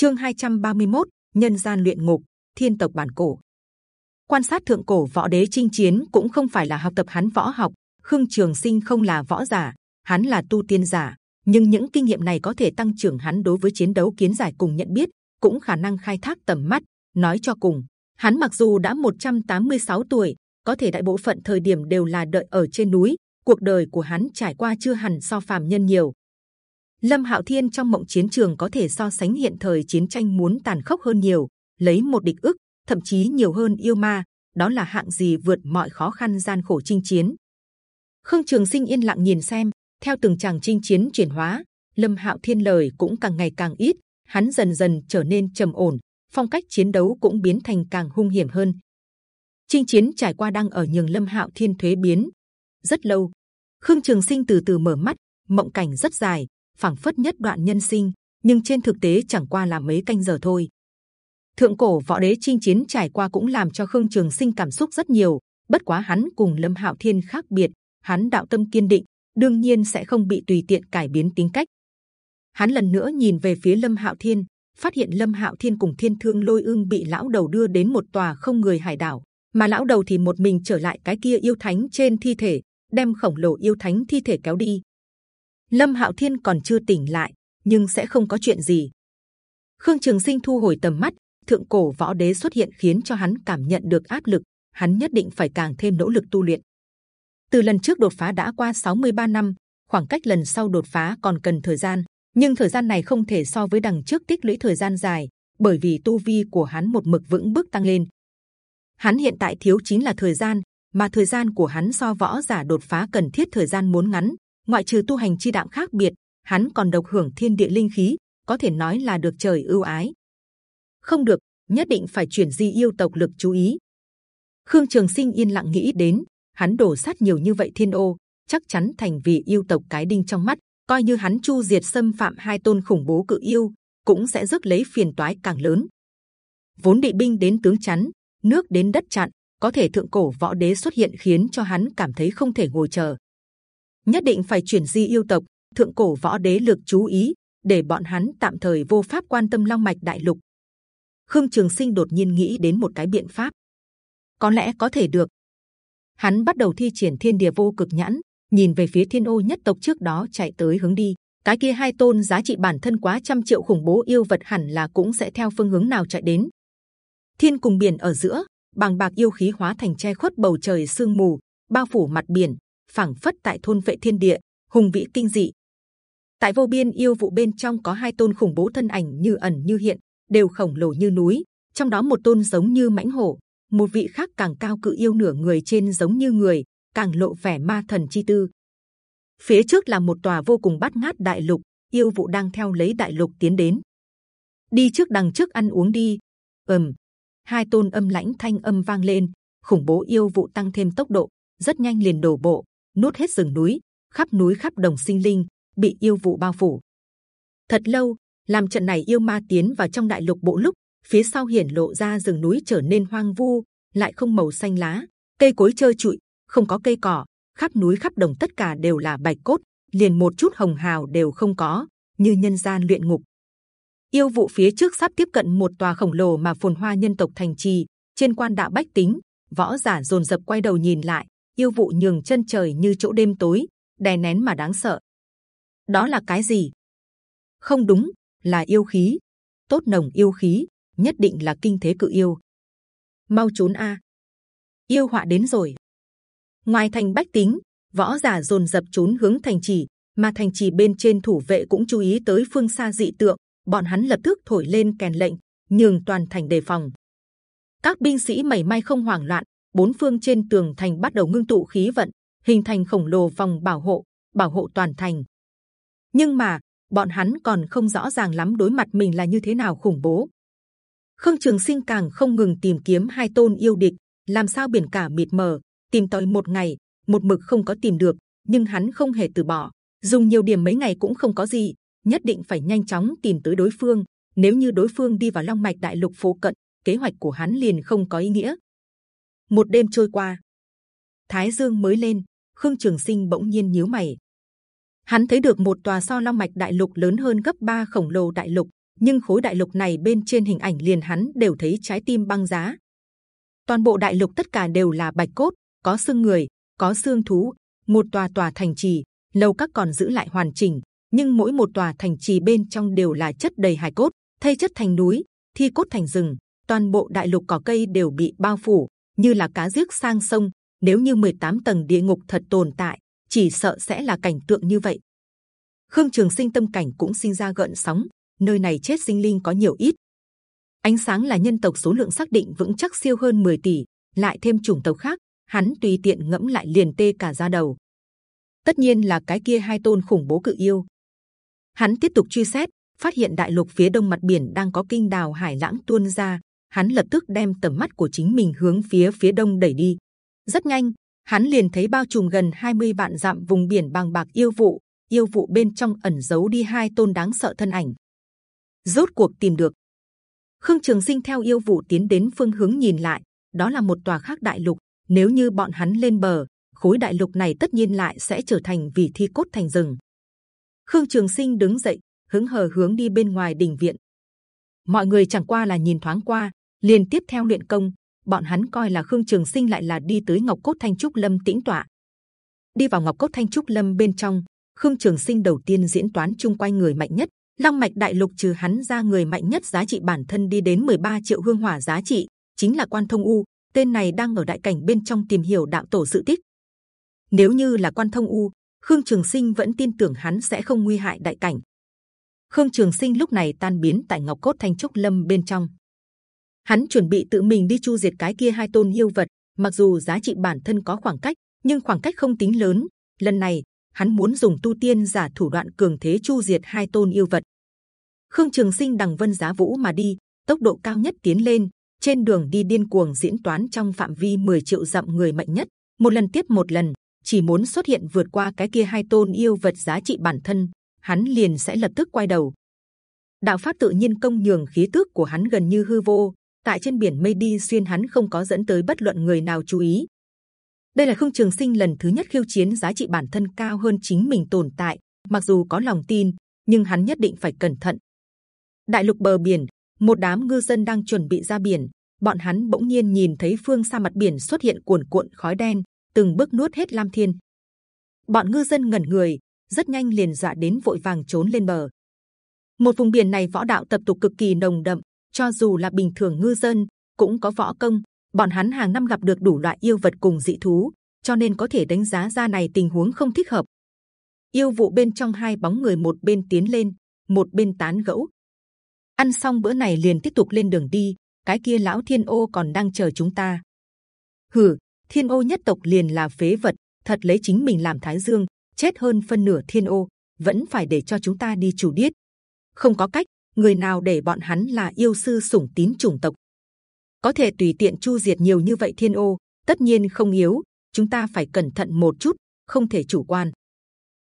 Chương 231, nhân gian luyện ngục, thiên tộc bản cổ. Quan sát thượng cổ võ đế chinh chiến cũng không phải là học tập hắn võ học. Khương Trường Sinh không là võ giả, hắn là tu tiên giả, nhưng những kinh nghiệm này có thể tăng trưởng hắn đối với chiến đấu kiến giải cùng nhận biết, cũng khả năng khai thác tầm mắt. Nói cho cùng, hắn mặc dù đã 186 tuổi, có thể đại bộ phận thời điểm đều là đợi ở trên núi. Cuộc đời của hắn trải qua chưa hẳn so phàm nhân nhiều, Lâm Hạo Thiên trong mộng chiến trường có thể so sánh hiện thời chiến tranh muốn tàn khốc hơn nhiều, lấy một địch ức, thậm chí nhiều hơn yêu ma, đó là hạng gì vượt mọi khó khăn gian khổ chinh chiến. Khương Trường Sinh yên lặng nhìn xem, theo từng chàng chinh chiến chuyển hóa, Lâm Hạo Thiên lời cũng càng ngày càng ít, hắn dần dần trở nên trầm ổn, phong cách chiến đấu cũng biến thành càng hung hiểm hơn. Chinh chiến trải qua đang ở nhường Lâm Hạo Thiên thuế biến rất lâu. Khương Trường Sinh từ từ mở mắt, mộng cảnh rất dài, phảng phất nhất đoạn nhân sinh, nhưng trên thực tế chẳng qua là mấy canh giờ thôi. Thượng cổ võ đế chinh chiến trải qua cũng làm cho Khương Trường Sinh cảm xúc rất nhiều. Bất quá hắn cùng Lâm Hạo Thiên khác biệt, hắn đạo tâm kiên định, đương nhiên sẽ không bị tùy tiện cải biến tính cách. Hắn lần nữa nhìn về phía Lâm Hạo Thiên, phát hiện Lâm Hạo Thiên cùng Thiên Thương Lôi Ương bị lão đầu đưa đến một tòa không người hải đảo, mà lão đầu thì một mình trở lại cái kia yêu thánh trên thi thể, đem khổng lồ yêu thánh thi thể kéo đi. Lâm Hạo Thiên còn chưa tỉnh lại, nhưng sẽ không có chuyện gì. Khương Trường Sinh thu hồi tầm mắt, thượng cổ võ đế xuất hiện khiến cho hắn cảm nhận được áp lực. Hắn nhất định phải càng thêm nỗ lực tu luyện. Từ lần trước đột phá đã qua 63 năm, khoảng cách lần sau đột phá còn cần thời gian. Nhưng thời gian này không thể so với đằng trước tích lũy thời gian dài, bởi vì tu vi của hắn một mực vững bước tăng lên. Hắn hiện tại thiếu chính là thời gian, mà thời gian của hắn so võ giả đột phá cần thiết thời gian muốn ngắn, ngoại trừ tu hành chi đạo khác biệt, hắn còn độc hưởng thiên địa linh khí, có thể nói là được trời ưu ái. Không được, nhất định phải chuyển di yêu tộc lực chú ý. Khương Trường Sinh yên lặng nghĩ đến, hắn đổ sát nhiều như vậy thiên ô, chắc chắn thành vì yêu tộc cái đinh trong mắt. Coi như hắn chu diệt xâm phạm hai tôn khủng bố cự yêu, cũng sẽ rước lấy phiền toái càng lớn. Vốn định binh đến tướng chắn, nước đến đất chặn, có thể thượng cổ võ đế xuất hiện khiến cho hắn cảm thấy không thể ngồi chờ nhất định phải chuyển di yêu tộc, thượng cổ võ đế lược chú ý, để bọn hắn tạm thời vô pháp quan tâm long mạch đại lục. Khương trường sinh đột nhiên nghĩ đến một cái biện pháp. Có lẽ có thể được. Hắn bắt đầu thi triển thiên địa vô cực nhãn, nhìn về phía thiên ô nhất tộc trước đó chạy tới hướng đi. Cái kia hai tôn giá trị bản thân quá trăm triệu khủng bố yêu vật hẳn là cũng sẽ theo phương hướng nào chạy đến. Thiên cùng biển ở giữa bằng bạc yêu khí hóa thành che khuất bầu trời sương mù, bao phủ mặt biển phảng phất tại thôn vệ thiên địa, hùng vĩ kinh dị. Tại vô biên yêu vụ bên trong có hai tôn khủng bố thân ảnh như ẩn như hiện, đều khổng lồ như núi. Trong đó một tôn giống như mãnh hổ, một vị khác càng cao cự yêu nửa người trên giống như người, càng lộ vẻ ma thần chi tư. Phía trước là một tòa vô cùng bát ngát đại lục, yêu vụ đang theo lấy đại lục tiến đến. Đi trước đằng trước ăn uống đi. ầm, hai tôn âm lãnh thanh âm vang lên, khủng bố yêu vụ tăng thêm tốc độ, rất nhanh liền đổ bộ, nuốt hết rừng núi, khắp núi khắp đồng sinh linh bị yêu vụ bao phủ. Thật lâu, làm trận này yêu ma tiến vào trong đại lục bộ lúc phía sau hiển lộ ra rừng núi trở nên hoang vu, lại không màu xanh lá, cây cối trơ trụi, không có cây cỏ, khắp núi khắp đồng tất cả đều là bạch cốt, liền một chút hồng hào đều không có, như nhân gian luyện ngục. Yêu vụ phía trước sắp tiếp cận một tòa khổng lồ mà phồn hoa nhân tộc thành trì, trên quan đạo bách tính, võ giả dồn dập quay đầu nhìn lại, yêu vụ nhường chân trời như chỗ đêm tối, đè nén mà đáng sợ. Đó là cái gì? Không đúng, là yêu khí, tốt nồng yêu khí, nhất định là kinh thế cự yêu. Mau trốn a! Yêu họa đến rồi. Ngoài thành bách tính, võ giả dồn dập trốn hướng thành trì, mà thành trì bên trên thủ vệ cũng chú ý tới phương xa dị tượng, bọn hắn lập tức thổi lên kèn lệnh, nhường toàn thành đề phòng. Các binh sĩ mẩy may không hoảng loạn, bốn phương trên tường thành bắt đầu ngưng tụ khí vận, hình thành khổng lồ vòng bảo hộ, bảo hộ toàn thành. Nhưng mà bọn hắn còn không rõ ràng lắm đối mặt mình là như thế nào khủng bố. Khương Trường Sinh càng không ngừng tìm kiếm hai tôn yêu địch, làm sao biển cả mịt mờ, tìm tới một ngày, một mực không có tìm được, nhưng hắn không hề từ bỏ, dùng nhiều điểm mấy ngày cũng không có gì, nhất định phải nhanh chóng tìm tới đối phương. Nếu như đối phương đi vào Long Mạch Đại Lục phố cận, kế hoạch của hắn liền không có ý nghĩa một đêm trôi qua thái dương mới lên khương trường sinh bỗng nhiên nhíu mày hắn thấy được một tòa so long mạch đại lục lớn hơn gấp 3 khổng lồ đại lục nhưng khối đại lục này bên trên hình ảnh liền hắn đều thấy trái tim băng giá. Toàn bộ đại lục tất cả đều là bạch cốt, có xương người, có xương thú, một tòa tòa thành trì, lầu các còn giữ lại hoàn chỉnh, nhưng mỗi một tòa thành trì bên trong đều là chất đầy hài cốt, thay chất thành núi, thi cốt thành rừng. Toàn bộ đại lục cỏ cây đều bị bao phủ, như là cá rước sang sông. Nếu như 18 tầng địa ngục thật tồn tại, chỉ sợ sẽ là cảnh tượng như vậy. Khương Trường Sinh tâm cảnh cũng sinh ra gợn sóng. Nơi này chết sinh linh có nhiều ít. Ánh sáng là nhân tộc số lượng xác định vững chắc siêu hơn 10 tỷ, lại thêm chủng tộc khác, hắn tùy tiện ngẫm lại liền tê cả da đầu. Tất nhiên là cái kia hai tôn khủng bố cự yêu. Hắn tiếp tục truy xét, phát hiện đại lục phía đông mặt biển đang có kinh đào hải lãng tuôn ra. Hắn lập tức đem tầm mắt của chính mình hướng phía phía đông đẩy đi. Rất nhanh, hắn liền thấy bao trùm gần 20 vạn dặm vùng biển bằng bạc yêu vụ. Yêu vụ bên trong ẩn giấu đi hai tôn đáng sợ thân ảnh. Rốt cuộc tìm được. Khương Trường Sinh theo yêu vụ tiến đến phương hướng nhìn lại, đó là một tòa khác đại lục. Nếu như bọn hắn lên bờ, khối đại lục này tất nhiên lại sẽ trở thành vì thi cốt thành rừng. Khương Trường Sinh đứng dậy, hứng hờ hướng đi bên ngoài đình viện. Mọi người chẳng qua là nhìn thoáng qua, liên tiếp theo luyện công. Bọn hắn coi là Khương Trường Sinh lại là đi tới Ngọc Cốt Thanh Trúc Lâm tĩnh tọa. Đi vào Ngọc Cốt Thanh Trúc Lâm bên trong, Khương Trường Sinh đầu tiên diễn toán chung quanh người mạnh nhất. Long mạch đại lục trừ hắn ra người mạnh nhất giá trị bản thân đi đến 13 triệu hương hỏa giá trị, chính là Quan Thông U. Tên này đang ở đại cảnh bên trong tìm hiểu đạo tổ sự tích. Nếu như là Quan Thông U, Khương Trường Sinh vẫn tin tưởng hắn sẽ không nguy hại đại cảnh. Khương Trường Sinh lúc này tan biến tại Ngọc Cốt Thanh Trúc Lâm bên trong. Hắn chuẩn bị tự mình đi chu diệt cái kia hai tôn yêu vật. Mặc dù giá trị bản thân có khoảng cách, nhưng khoảng cách không tính lớn. Lần này, hắn muốn dùng tu tiên giả thủ đoạn cường thế chu diệt hai tôn yêu vật. Khương Trường Sinh đằng vân giá vũ mà đi, tốc độ cao nhất tiến lên. Trên đường đi điên cuồng diễn toán trong phạm vi 10 triệu dặm người mạnh nhất, một lần tiếp một lần, chỉ muốn xuất hiện vượt qua cái kia hai tôn yêu vật giá trị bản thân, hắn liền sẽ lập tức quay đầu. Đạo pháp tự nhiên công nhường khí tức của hắn gần như hư vô, tại trên biển mây đi xuyên hắn không có dẫn tới bất luận người nào chú ý. Đây là không trường sinh lần thứ nhất khiêu chiến giá trị bản thân cao hơn chính mình tồn tại. Mặc dù có lòng tin, nhưng hắn nhất định phải cẩn thận. Đại lục bờ biển, một đám ngư dân đang chuẩn bị ra biển. Bọn hắn bỗng nhiên nhìn thấy phương xa mặt biển xuất hiện cuồn cuộn khói đen, từng bước nuốt hết lam thiên. Bọn ngư dân ngẩn người, rất nhanh liền dọa đến vội vàng trốn lên bờ. Một vùng biển này võ đạo tập tục cực kỳ nồng đậm, cho dù là bình thường ngư dân cũng có võ công. Bọn hắn hàng năm gặp được đủ loại yêu vật cùng dị thú, cho nên có thể đánh giá ra này tình huống không thích hợp. Yêu vụ bên trong hai bóng người một bên tiến lên, một bên tán gẫu. Ăn xong bữa này liền tiếp tục lên đường đi. Cái kia lão thiên ô còn đang chờ chúng ta. Hừ, thiên ô nhất tộc liền là phế vật, thật lấy chính mình làm thái dương, chết hơn phân nửa thiên ô, vẫn phải để cho chúng ta đi chủ điết. Không có cách, người nào để bọn hắn là yêu sư sủng tín chủng tộc, có thể tùy tiện chu diệt nhiều như vậy thiên ô, tất nhiên không yếu. Chúng ta phải cẩn thận một chút, không thể chủ quan.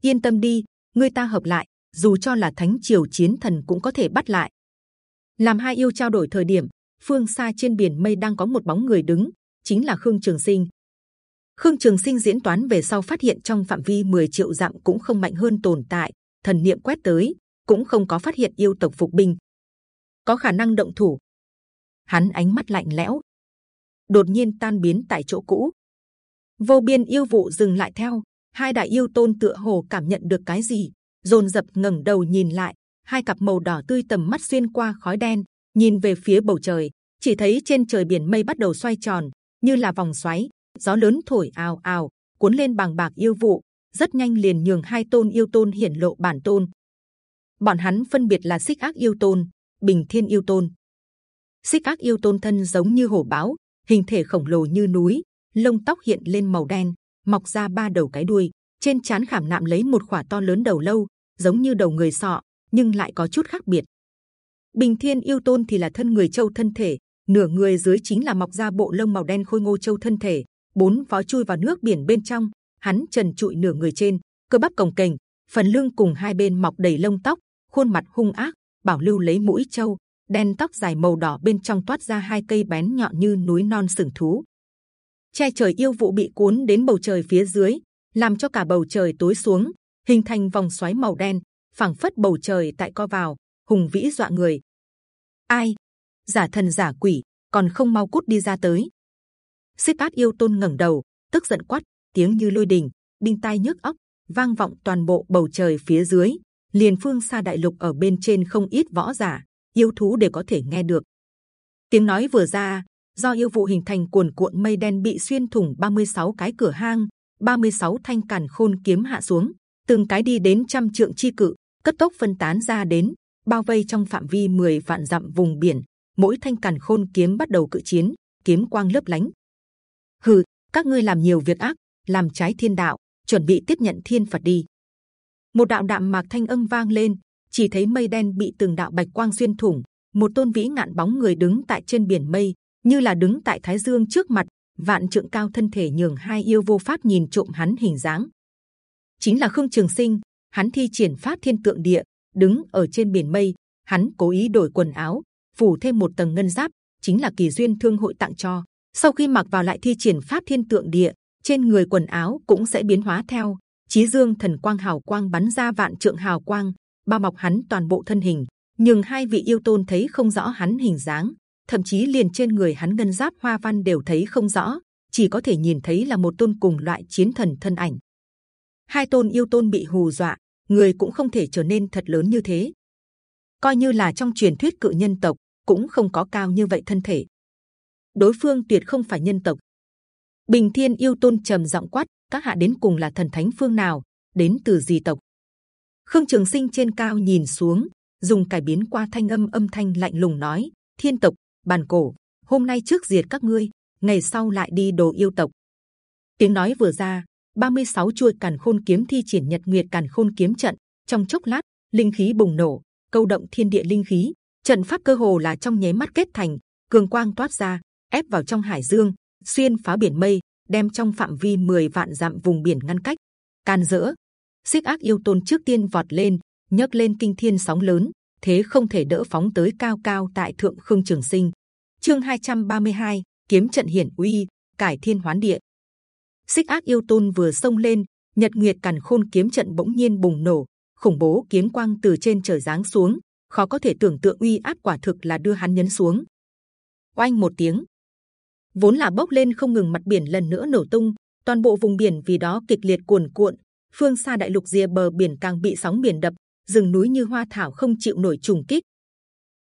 Yên tâm đi, người ta hợp lại, dù cho là thánh triều chiến thần cũng có thể bắt lại. Làm hai yêu trao đổi thời điểm, phương xa trên biển mây đang có một bóng người đứng, chính là Khương Trường Sinh. Khương Trường Sinh diễn toán về sau phát hiện trong phạm vi 10 triệu dặm cũng không mạnh hơn tồn tại. Thần niệm quét tới cũng không có phát hiện yêu tộc phục binh, có khả năng động thủ. Hắn ánh mắt lạnh lẽo, đột nhiên tan biến tại chỗ cũ. Vô biên yêu vụ dừng lại theo hai đại yêu tôn tựa hồ cảm nhận được cái gì, rồn dập ngẩng đầu nhìn lại. Hai cặp màu đỏ tươi tầm mắt xuyên qua khói đen, nhìn về phía bầu trời, chỉ thấy trên trời biển mây bắt đầu xoay tròn, như là vòng xoáy, gió lớn thổi ào ào, cuốn lên bằng bạc yêu vụ, rất nhanh liền nhường hai tôn yêu tôn hiển lộ bản tôn. Bọn hắn phân biệt là xích ác yêu tôn, bình thiên yêu tôn. Xích ác yêu tôn thân giống như hổ báo, hình thể khổng lồ như núi, lông tóc hiện lên màu đen, mọc ra ba đầu cái đuôi, trên chán khảm nạm lấy một khỏa to lớn đầu lâu, giống như đầu người sọ, nhưng lại có chút khác biệt. Bình Thiên yêu tôn thì là thân người châu thân thể, nửa người dưới chính là mọc ra bộ lông màu đen khôi ngô châu thân thể, bốn vó chui vào nước biển bên trong, hắn trần trụi nửa người trên, cơ bắp cồng kềnh, phần lưng cùng hai bên mọc đầy lông tóc, khuôn mặt hung ác, bảo lưu lấy mũi trâu, đen tóc dài màu đỏ bên trong toát ra hai cây bén nhọn như núi non sừng thú. Che trời yêu vụ bị cuốn đến bầu trời phía dưới, làm cho cả bầu trời tối xuống, hình thành vòng xoáy màu đen, phảng phất bầu trời tại co vào, hùng vĩ dọa người. Ai? Giả thần giả quỷ, còn không mau cút đi ra tới. Xích át yêu tôn ngẩng đầu, tức giận quát, tiếng như lôi đình, đinh tai nhức óc, vang vọng toàn bộ bầu trời phía dưới liền phương xa đại lục ở bên trên không ít võ giả, yêu thú đều có thể nghe được. Tiếng nói vừa ra, do yêu vụ hình thành cuồn cuộn mây đen bị xuyên thủng 36 cái cửa hang, 36 thanh càn khôn kiếm hạ xuống, từng cái đi đến trăm trượng chi cự, cấp tốc phân tán ra đến, bao vây trong phạm vi 10 vạn dặm vùng biển. Mỗi thanh càn khôn kiếm bắt đầu cự chiến, kiếm quang lấp lánh. Hừ, các ngươi làm nhiều việc ác, làm trái thiên đạo, chuẩn bị tiếp nhận thiên phật đi. Một đạo đạm mạc thanh âm vang lên, chỉ thấy mây đen bị từng đạo bạch quang xuyên thủng, một tôn vĩ ngạn bóng người đứng tại trên biển mây, như là đứng tại thái dương trước mặt, vạn trượng cao thân thể nhường hai yêu vô pháp nhìn trộm hắn hình dáng. Chính là khương trường sinh, hắn thi triển phát thiên tượng địa, đứng ở trên biển mây, hắn cố ý đổi quần áo, phủ thêm một tầng ngân giáp, chính là kỳ duyên thương hội tặng cho. Sau khi mặc vào lại thi triển pháp thiên tượng địa, trên người quần áo cũng sẽ biến hóa theo. Chí dương thần quang hào quang bắn ra vạn trượng hào quang, bao bọc hắn toàn bộ thân hình. Nhưng hai vị yêu tôn thấy không rõ hắn hình dáng, thậm chí liền trên người hắn ngân giáp hoa văn đều thấy không rõ, chỉ có thể nhìn thấy là một tôn cùng loại chiến thần thân ảnh. Hai tôn yêu tôn bị hù dọa, người cũng không thể trở nên thật lớn như thế. Coi như là trong truyền thuyết cự nhân tộc cũng không có cao như vậy thân thể. Đối phương tuyệt không phải nhân tộc. Bình Thiên yêu tôn trầm giọng quát: các hạ đến cùng là thần thánh phương nào, đến từ gì tộc? Khương Trường Sinh trên cao nhìn xuống, dùng cải biến qua thanh âm âm thanh lạnh lùng nói: Thiên tộc, bàn cổ, hôm nay trước diệt các ngươi, ngày sau lại đi đồ yêu tộc. Tiếng nói vừa ra, 36 chuôi càn khôn kiếm thi triển nhật nguyệt càn khôn kiếm trận, trong chốc lát linh khí bùng nổ, câu động thiên địa linh khí, trận pháp cơ hồ là trong nháy mắt kết thành, cường quang toát ra, ép vào trong hải dương, xuyên phá biển mây, đem trong phạm vi 10 vạn dặm vùng biển ngăn cách. Can dỡ, xích ác yêu tôn trước tiên vọt lên, nhấc lên kinh thiên sóng lớn, thế không thể đỡ phóng tới cao cao tại thượng khương trường sinh. Chương 232, kiếm trận hiển uy, cải thiên hoán địa. Xích ác yêu tôn vừa xông lên, nhật nguyệt càn khôn kiếm trận bỗng nhiên bùng nổ, khủng bố kiếm quang từ trên trời giáng xuống, khó có thể tưởng tượng uy áp quả thực là đưa hắn nhấn xuống. Oanh một tiếng, vốn là bốc lên không ngừng mặt biển lần nữa nổ tung, toàn bộ vùng biển vì đó kịch liệt cuồn cuộn. Phương xa đại lục rìa bờ biển càng bị sóng biển đập, rừng núi như hoa thảo không chịu nổi trùng kích.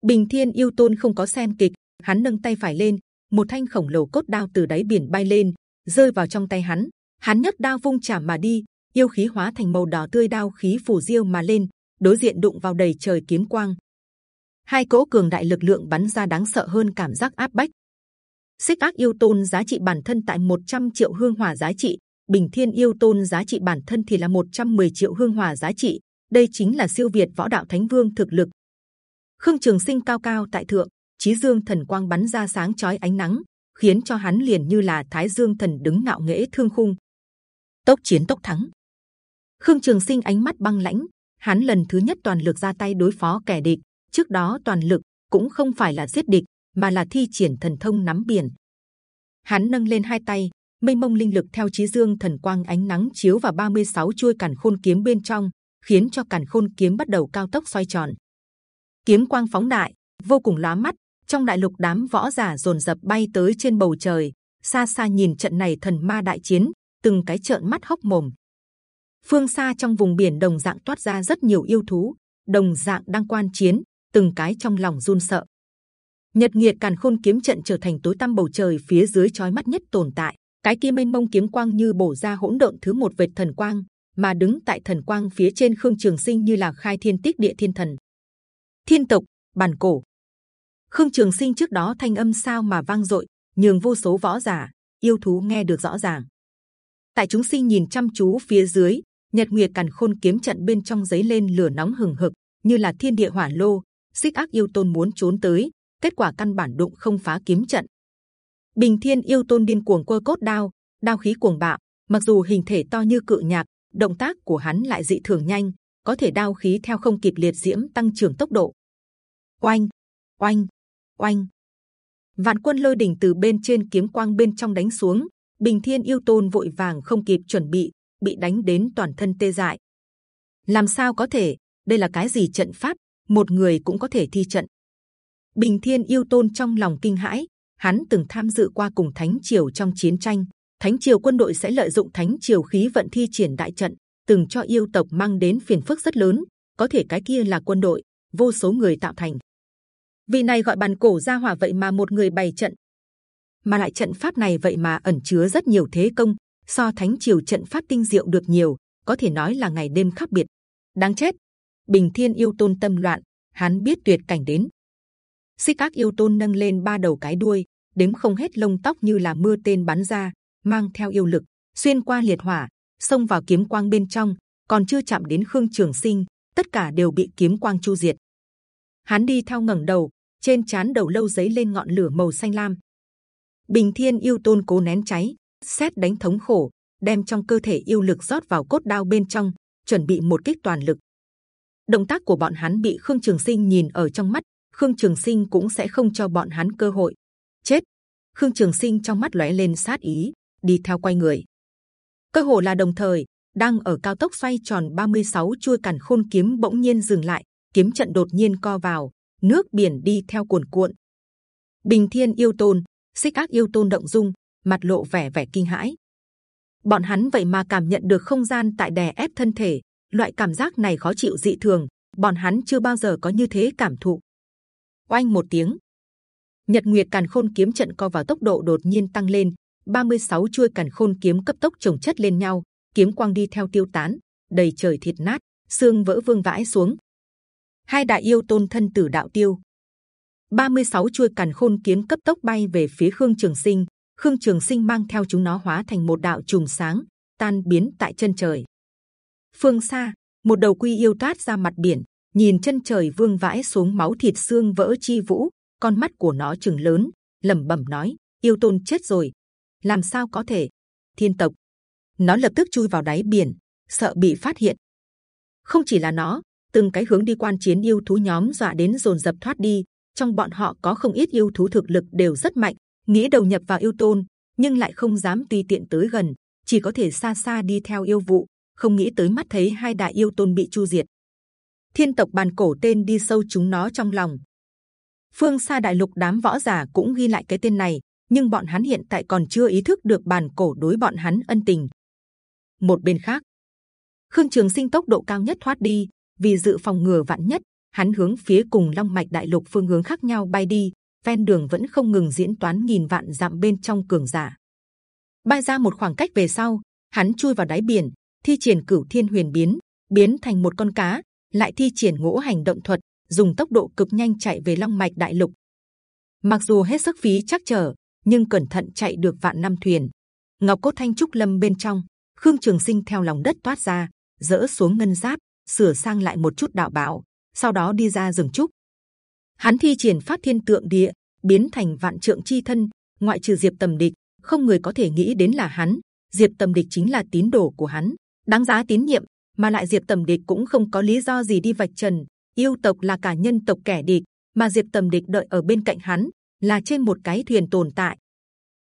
Bình Thiên yêu tôn không có xem kịch, hắn nâng tay phải lên, một thanh khổng lồ cốt đao từ đáy biển bay lên, rơi vào trong tay hắn. Hắn nhấc đao vung chạm mà đi, yêu khí hóa thành màu đỏ tươi đao khí phủ diêu mà lên, đối diện đụng vào đầy trời kiếm quang. Hai cỗ cường đại lực lượng bắn ra đáng sợ hơn cảm giác áp bách. Xích ác yêu tôn giá trị bản thân tại 100 triệu hương hỏa giá trị, bình thiên yêu tôn giá trị bản thân thì là 110 triệu hương hỏa giá trị. Đây chính là siêu việt võ đạo thánh vương thực lực. Khương Trường Sinh cao cao tại thượng, chí dương thần quang bắn ra sáng chói ánh nắng, khiến cho hắn liền như là Thái Dương thần đứng ngạo nghễ thương khung. Tốc chiến tốc thắng. Khương Trường Sinh ánh mắt băng lãnh, hắn lần thứ nhất toàn lực ra tay đối phó kẻ địch. Trước đó toàn lực cũng không phải là giết địch, mà là thi triển thần thông nắm biển. Hắn nâng lên hai tay, mây mông linh lực theo chí dương thần quang ánh nắng chiếu vào 36 chuôi càn khôn kiếm bên trong, khiến cho càn khôn kiếm bắt đầu cao tốc xoay tròn. Kiếm quang phóng đại, vô cùng lóa mắt, trong đại lục đám võ giả rồn rập bay tới trên bầu trời xa xa nhìn trận này thần ma đại chiến từng cái trợn mắt hốc mồm phương xa trong vùng biển đồng dạng toát ra rất nhiều yêu thú đồng dạng đang quan chiến từng cái trong lòng run sợ nhật nghiệt càn khôn kiếm trận trở thành tối tăm bầu trời phía dưới chói mắt nhất tồn tại cái kia mênh mông kiếm quang như bổ ra hỗn độn thứ một vệt thần quang mà đứng tại thần quang phía trên khương trường sinh như là khai thiên tích địa thiên thần thiên tộc bản cổ Khương Trường Sinh trước đó thanh âm sao mà vang dội, nhường vô số võ giả yêu thú nghe được rõ ràng. Tại chúng sinh nhìn chăm chú phía dưới, Nhật Nguyệt Càn Khôn kiếm trận bên trong giấy lên lửa nóng hừng hực, như là thiên địa hỏa lô. Xích ác yêu tôn muốn trốn tới, kết quả căn bản đụng không phá kiếm trận. Bình Thiên yêu tôn điên cuồng quơ cốt đao, đao khí cuồng bạo. Mặc dù hình thể to như cự nhạc, động tác của hắn lại dị thường nhanh, có thể đao khí theo không kịp liệt diễm tăng trưởng tốc độ. Oanh, oanh, oanh vạn quân lôi đỉnh từ bên trên kiếm quang bên trong đánh xuống bình thiên yêu tôn vội vàng không kịp chuẩn bị bị đánh đến toàn thân tê dại làm sao có thể đây là cái gì trận pháp một người cũng có thể thi trận. Bình Thiên yêu tôn trong lòng kinh hãi, hắn từng tham dự qua cùng Thánh triều trong chiến tranh. Thánh triều quân đội sẽ lợi dụng Thánh triều khí vận thi triển đại trận, từng cho yêu tộc mang đến phiền phức rất lớn. Có thể cái kia là quân đội, vô số người tạo thành. Vị này gọi bàn cổ ra hỏa vậy mà một người bày trận, mà lại trận pháp này vậy mà ẩn chứa rất nhiều thế công, so Thánh triều trận pháp tinh diệu được nhiều, có thể nói là ngày đêm khác biệt. Đáng chết! Bình Thiên yêu tôn tâm loạn, hắn biết tuyệt cảnh đến. Xích các yêu tôn nâng lên ba đầu cái đuôi, đếm không hết lông tóc như là mưa tên bắn ra, mang theo yêu lực, xuyên qua liệt hỏa, xông vào kiếm quang bên trong, còn chưa chạm đến Khương Trường Sinh, tất cả đều bị kiếm quang chu diệt. Hắn đi theo ngẩng đầu, trên chán đầu lâu giấy lên ngọn lửa màu xanh lam. Bình Thiên yêu tôn cố nén cháy, xét đánh thống khổ, đem trong cơ thể yêu lực rót vào cốt đao bên trong, chuẩn bị một kích toàn lực. Động tác của bọn hắn bị Khương Trường Sinh nhìn ở trong mắt, Khương Trường Sinh cũng sẽ không cho bọn hắn cơ hội. Chết! Khương Trường Sinh trong mắt lóe lên sát ý, đi theo quay người. Cơ hồ là đồng thời, đang ở cao tốc xoay tròn 36 chuôi càn khôn kiếm bỗng nhiên dừng lại, kiếm trận đột nhiên co vào, nước biển đi theo cuồn cuộn. Bình Thiên yêu tôn, xích ác yêu tôn động dung, mặt lộ vẻ vẻ kinh hãi. Bọn hắn vậy mà cảm nhận được không gian tại đè ép thân thể, loại cảm giác này khó chịu dị thường. Bọn hắn chưa bao giờ có như thế cảm thụ. Oanh một tiếng, Nhật Nguyệt Càn Khôn kiếm trận co vào tốc độ đột nhiên tăng lên. 36 chuôi Càn Khôn kiếm cấp tốc chồng chất lên nhau, kiếm quang đi theo tiêu tán, đầy trời thịt nát, xương vỡ vương vãi xuống. Hai đại yêu tôn thân tử đạo tiêu. 36 chuôi Càn Khôn kiếm cấp tốc bay về phía Khương Trường Sinh. Khương Trường Sinh mang theo chúng nó hóa thành một đạo trùng sáng, tan biến tại chân trời. Phương xa, một đầu quy yêu toát ra mặt biển, nhìn chân trời vương vãi xuống máu thịt xương vỡ chi vũ, con mắt của nó chừng lớn, lẩm bẩm nói: yêu tôn chết rồi, làm sao có thể? Thiên tộc, nó lập tức chui vào đáy biển, sợ bị phát hiện. Không chỉ là nó, từng cái hướng đi quan chiến yêu thú nhóm dọa đến dồn dập thoát đi. Trong bọn họ có không ít yêu thú thực lực đều rất mạnh, nghĩ đầu nhập vào yêu tôn, nhưng lại không dám tùy tiện tới gần, chỉ có thể xa xa đi theo yêu vụ, không nghĩ tới mắt thấy hai đại yêu tôn bị chu diệt. Thiên tộc bàn cổ tên đi sâu chúng nó trong lòng. Phương xa đại lục đám võ giả cũng ghi lại cái tên này, nhưng bọn hắn hiện tại còn chưa ý thức được bàn cổ đối bọn hắn ân tình. Một bên khác, Khương Trường Sinh tốc độ cao nhất thoát đi, vì dự phòng ngừa vạn nhất, hắn hướng phía cùng Long Mạch Đại Lục phương hướng khác nhau bay đi, ven đường vẫn không ngừng diễn toán nghìn vạn dặm bên trong cường giả. Bay ra một khoảng cách về sau, hắn chui vào đáy biển, thi triển cửu thiên huyền biến, biến thành một con cá, lại thi triển ngũ hành động thuật, dùng tốc độ cực nhanh chạy về Long Mạch Đại Lục. Mặc dù hết sức phí chắc trở, nhưng cẩn thận chạy được vạn năm thuyền. Ngọc cốt thanh trúc lâm bên trong, Khương Trường Sinh theo lòng đất toát ra, dỡ xuống ngân giáp, sửa sang lại một chút đạo bảo, sau đó đi ra rừng trúc. Hắn thi triển phát thiên tượng địa, biến thành vạn trượng chi thân. Ngoại trừ Diệp Tầm Địch, không người có thể nghĩ đến là hắn. Diệp Tầm Địch chính là tín đồ của hắn, đáng giá tín nhiệm, mà lại Diệp Tầm Địch cũng không có lý do gì đi vạch trần. Yêu tộc là cả nhân tộc kẻ địch, mà Diệp Tầm Địch đợi ở bên cạnh hắn là trên một cái thuyền tồn tại.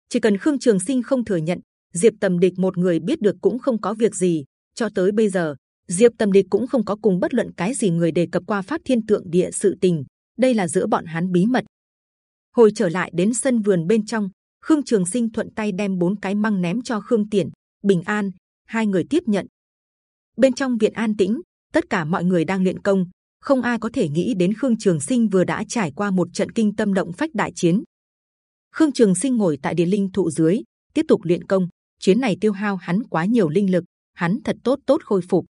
Chỉ cần Khương Trường Sinh không thừa nhận, Diệp Tầm Địch một người biết được cũng không có việc gì. Cho tới bây giờ, Diệp Tầm Địch cũng không có cùng bất luận cái gì người đề cập qua phát thiên tượng địa sự tình. Đây là giữa bọn hắn bí mật. Hồi trở lại đến sân vườn bên trong, Khương Trường Sinh thuận tay đem bốn cái măng ném cho Khương Tiễn, Bình An, hai người tiếp nhận. Bên trong viện an tĩnh, tất cả mọi người đang luyện công, không ai có thể nghĩ đến Khương Trường Sinh vừa đã trải qua một trận kinh tâm động phách đại chiến. Khương Trường Sinh ngồi tại địa linh thụ dưới, tiếp tục luyện công. Chuyến này tiêu hao hắn quá nhiều linh lực, hắn thật tốt tốt khôi phục.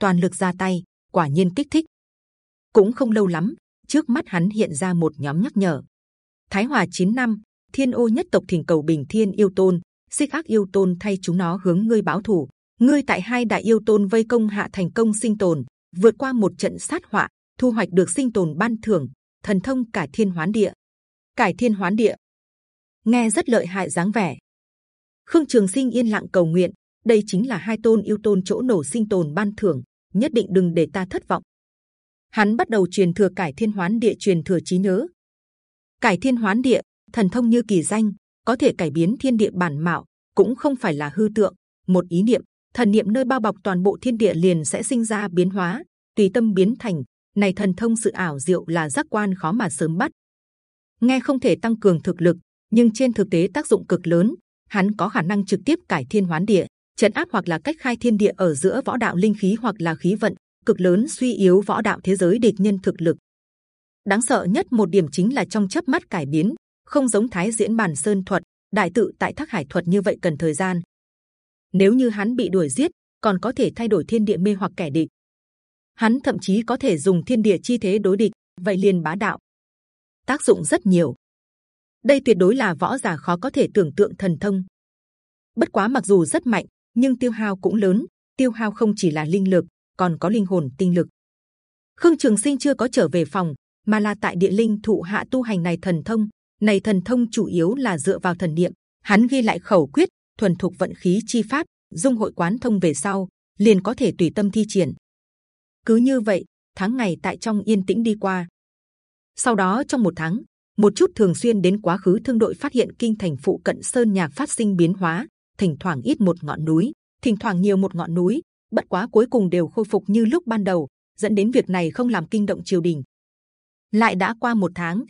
Toàn lực ra tay, quả nhiên kích thích. Cũng không lâu lắm, trước mắt hắn hiện ra một nhóm nhắc nhở. Thái Hòa 9 năm, Thiên Ô nhất tộc thỉnh cầu Bình Thiên yêu tôn, xích ác yêu tôn thay chúng nó hướng ngươi báo thù. Ngươi tại hai đại yêu tôn vây công hạ thành công sinh tồn, vượt qua một trận sát họa, thu hoạch được sinh tồn ban thưởng, thần thông cải thiên hoán địa. Cải thiên hoán địa, nghe rất lợi hại dáng vẻ. Khương Trường Sinh yên lặng cầu nguyện, đây chính là hai tôn yêu tôn chỗ nổ sinh tồn ban thưởng, nhất định đừng để ta thất vọng. Hắn bắt đầu truyền thừa cải thiên hoán địa truyền thừa trí nhớ. Cải thiên hoán địa, thần thông như kỳ danh, có thể cải biến thiên địa bản mạo, cũng không phải là hư tượng. Một ý niệm, thần niệm nơi bao bọc toàn bộ thiên địa liền sẽ sinh ra biến hóa, tùy tâm biến thành. này thần thông sự ảo diệu là giác quan khó mà sớm bắt. Nghe không thể tăng cường thực lực, nhưng trên thực tế tác dụng cực lớn. Hắn có khả năng trực tiếp cải thiên hoán địa, chấn áp hoặc là cách khai thiên địa ở giữa võ đạo linh khí hoặc là khí vận, cực lớn suy yếu võ đạo thế giới địch nhân thực lực. Đáng sợ nhất một điểm chính là trong chớp mắt cải biến, không giống Thái diễn bản sơn thuật, đại tự tại thác hải thuật như vậy cần thời gian. Nếu như hắn bị đuổi giết, còn có thể thay đổi thiên địa mê hoặc kẻ địch. Hắn thậm chí có thể dùng thiên địa chi thế đối địch, vậy liền bá đạo. Tác dụng rất nhiều. Đây tuyệt đối là võ giả khó có thể tưởng tượng thần thông. Bất quá mặc dù rất mạnh, nhưng tiêu hao cũng lớn. Tiêu hao không chỉ là linh lực, còn có linh hồn tinh lực. Khương Trường Sinh chưa có trở về phòng, mà là tại địa linh thụ hạ tu hành này thần thông. Này thần thông chủ yếu là dựa vào thần niệm. Hắn ghi lại khẩu quyết, thuần thục vận khí chi pháp, dung hội quán thông về sau, liền có thể tùy tâm thi triển. Cứ như vậy, tháng ngày tại trong yên tĩnh đi qua. Sau đó trong một tháng, một chút thường xuyên đến quá khứ thương đội phát hiện kinh thành phụ cận sơn nhạc phát sinh biến hóa, thỉnh thoảng ít một ngọn núi, thỉnh thoảng nhiều một ngọn núi, bất quá cuối cùng đều khôi phục như lúc ban đầu, dẫn đến việc này không làm kinh động triều đình. Lại đã qua một tháng,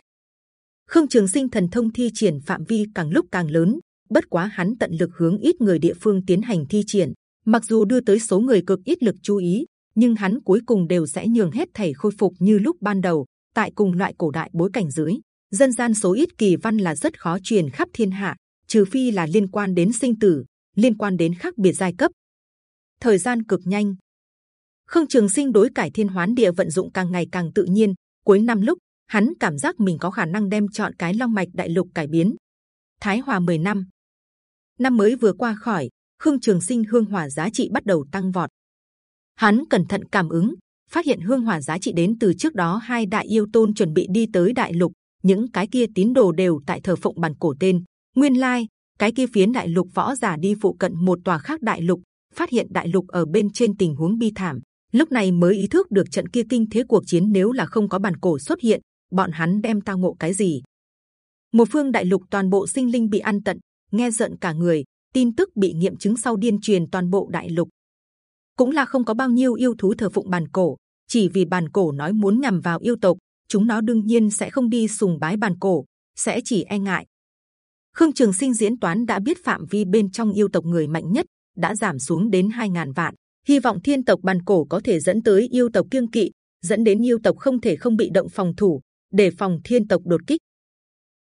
Khương Trường Sinh thần thông thi triển phạm vi càng lúc càng lớn, bất quá hắn tận lực hướng ít người địa phương tiến hành thi triển, mặc dù đưa tới số người cực ít lực chú ý, nhưng hắn cuối cùng đều sẽ nhường hết thảy khôi phục như lúc ban đầu. Tại cùng loại cổ đại bối cảnh dưới, dân gian số ít kỳ văn là rất khó truyền khắp thiên hạ, trừ phi là liên quan đến sinh tử, liên quan đến khác biệt giai cấp. Thời gian cực nhanh, Khương Trường Sinh đối cải thiên hoán địa vận dụng càng ngày càng tự nhiên. Cuối năm lúc hắn cảm giác mình có khả năng đem chọn cái long mạch đại lục cải biến. Thái Hòa 10 năm, năm mới vừa qua khỏi, Khương Trường Sinh hương hỏa giá trị bắt đầu tăng vọt. Hắn cẩn thận cảm ứng, phát hiện hương hỏa giá trị đến từ trước đó hai đại yêu tôn chuẩn bị đi tới đại lục, những cái kia tín đồ đều tại thờ phụng bản cổ tên. Nguyên lai, cái kia phiến đại lục võ giả đi phụ cận một tòa khác đại lục, phát hiện đại lục ở bên trên tình huống bi thảm, lúc này mới ý thức được trận kia kinh thế cuộc chiến nếu là không có bản cổ xuất hiện, bọn hắn đem tao ngộ cái gì? Một phương đại lục toàn bộ sinh linh bị ăn tận, nghe giận cả người. Tin tức bị nghiệm chứng sau điên truyền toàn bộ đại lục, cũng là không có bao nhiêu yêu thú thờ phụng bàn cổ, chỉ vì bàn cổ nói muốn nhằm vào yêu tộc, chúng nó đương nhiên sẽ không đi sùng bái bàn cổ, sẽ chỉ e ngại. Khương Trường Sinh diễn toán đã biết phạm vi bên trong yêu tộc người mạnh nhất đã giảm xuống đến 2.000 vạn. Hy vọng thiên tộc bàn cổ có thể dẫn tới yêu tộc kiêng kỵ, dẫn đến yêu tộc không thể không bị động phòng thủ, để phòng thiên tộc đột kích.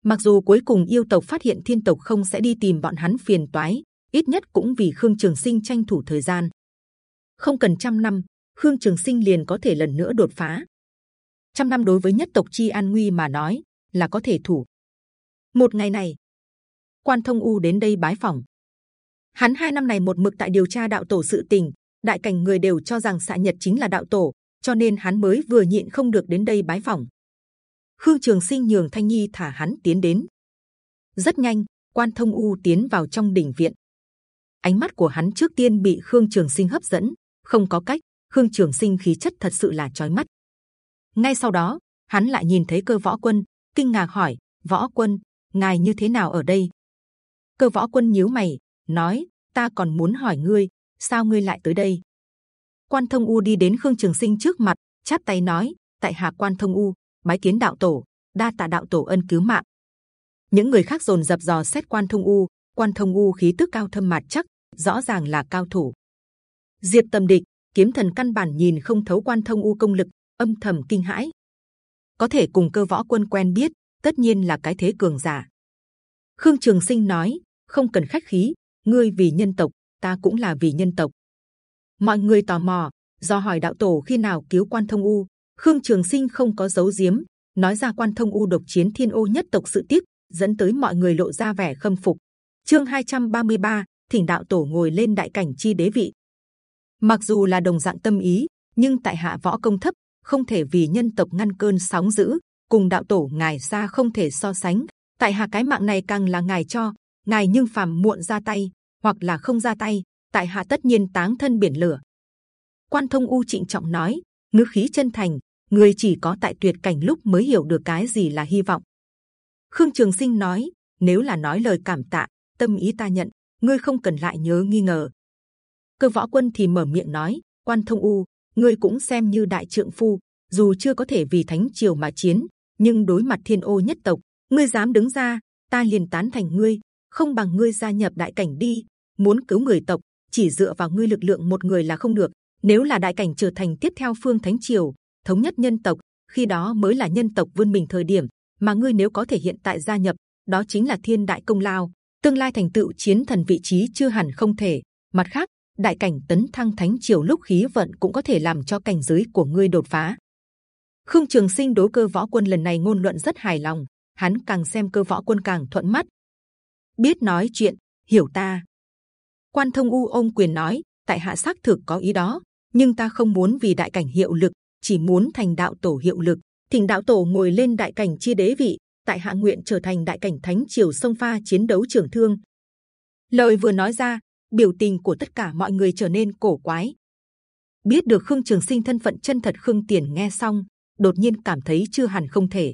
Mặc dù cuối cùng yêu tộc phát hiện thiên tộc không sẽ đi tìm bọn hắn phiền toái, ít nhất cũng vì Khương Trường Sinh tranh thủ thời gian. Không cần trăm năm, Khương Trường Sinh liền có thể lần nữa đột phá. Trăm năm đối với nhất tộc chi an nguy mà nói là có thể thủ. Một ngày này, Quan Thông U đến đây bái phỏng. Hắn hai năm này một mực tại điều tra đạo tổ sự tình, đại cảnh người đều cho rằng xạ nhật chính là đạo tổ, cho nên hắn mới vừa nhịn không được đến đây bái phỏng. Khương Trường Sinh nhường Thanh Nhi thả hắn tiến đến. Rất nhanh, Quan Thông U tiến vào trong đỉnh viện. Ánh mắt của hắn trước tiên bị Khương Trường Sinh hấp dẫn, không có cách, Khương Trường Sinh khí chất thật sự là chói mắt. Ngay sau đó, hắn lại nhìn thấy cơ võ quân, kinh ngạc hỏi: Võ quân, ngài như thế nào ở đây? Cơ võ quân nhíu mày, nói: Ta còn muốn hỏi ngươi, sao ngươi lại tới đây? Quan Thông U đi đến Khương Trường Sinh trước mặt, chắp tay nói: Tại hạ Quan Thông U, bái kiến đạo tổ, đa tạ đạo tổ ân cứu mạng. Những người khác dồn dập dò xét Quan Thông U, Quan Thông U khí tức cao thâm mạt chắc, rõ ràng là cao thủ. Diệp Tâm Địch, kiếm thần căn bản nhìn không thấu Quan Thông U công lực, âm thầm kinh hãi. Có thể cùng cơ võ quân quen biết, tất nhiên là cái thế cường giả. Khương Trường Sinh nói, không cần khách khí, ngươi vì nhân tộc, ta cũng là vì nhân tộc. Mọi người tò mò, do hỏi đạo tổ khi nào cứu Quan Thông U, Khương Trường Sinh không có giấu giếm, nói ra Quan Thông U độc chiến Thiên Ô nhất tộc sự tiếc, dẫn tới mọi người lộ ra vẻ khâm phục. Chương 233, thỉnh đạo tổ ngồi lên đại cảnh chi đế vị. Mặc dù là đồng dạng tâm ý, nhưng tại hạ võ công thấp, không thể vì nhân tộc ngăn cơn sóng dữ. Cùng đạo tổ ngài xa không thể so sánh. Tại hạ cái mạng này càng là ngài cho, ngài nhưng phàm muộn ra tay, hoặc là không ra tay, tại hạ tất nhiên táng thân biển lửa. Quan thông u trịnh trọng nói, ngữ khí chân thành, người chỉ có tại tuyệt cảnh lúc mới hiểu được cái gì là hy vọng. Khương Trường Sinh nói, nếu là nói lời cảm tạ, tâm ý ta nhận, ngươi không cần lại nhớ nghi ngờ. Cơ võ quân thì mở miệng nói, quan thông u, ngươi cũng xem như đại trượng phu, dù chưa có thể vì thánh triều mà chiến, nhưng đối mặt thiên ô nhất tộc, ngươi dám đứng ra, ta liền tán thành ngươi, không bằng ngươi gia nhập đại cảnh đi. Muốn cứu người tộc, chỉ dựa vào ngươi lực lượng một người là không được. Nếu là đại cảnh trở thành tiếp theo phương thánh triều, thống nhất nhân tộc, khi đó mới là nhân tộc vươn mình thời điểm. Mà ngươi nếu có thể hiện tại gia nhập, đó chính là thiên đại công lao. Tương lai thành tựu chiến thần vị trí chưa hẳn không thể. Mặt khác, đại cảnh tấn thăng thánh triều lúc khí vận cũng có thể làm cho cảnh giới của ngươi đột phá. Khương Trường Sinh đối cơ võ quân lần này ngôn luận rất hài lòng, hắn càng xem cơ võ quân càng thuận mắt. Biết nói chuyện, hiểu ta. Quan Thông U ôm quyền nói, tại hạ xác thực có ý đó, nhưng ta không muốn vì đại cảnh hiệu lực, chỉ muốn thành đạo tổ hiệu lực. Thỉnh đạo tổ ngồi lên đại cảnh chia đế vị, tại hạ nguyện trở thành đại cảnh thánh triều sông pha chiến đấu trưởng thương. Lời vừa nói ra, biểu tình của tất cả mọi người trở nên cổ quái. Biết được Khương Trường Sinh thân phận chân thật, Khương Tiền nghe xong, đột nhiên cảm thấy chưa hẳn không thể.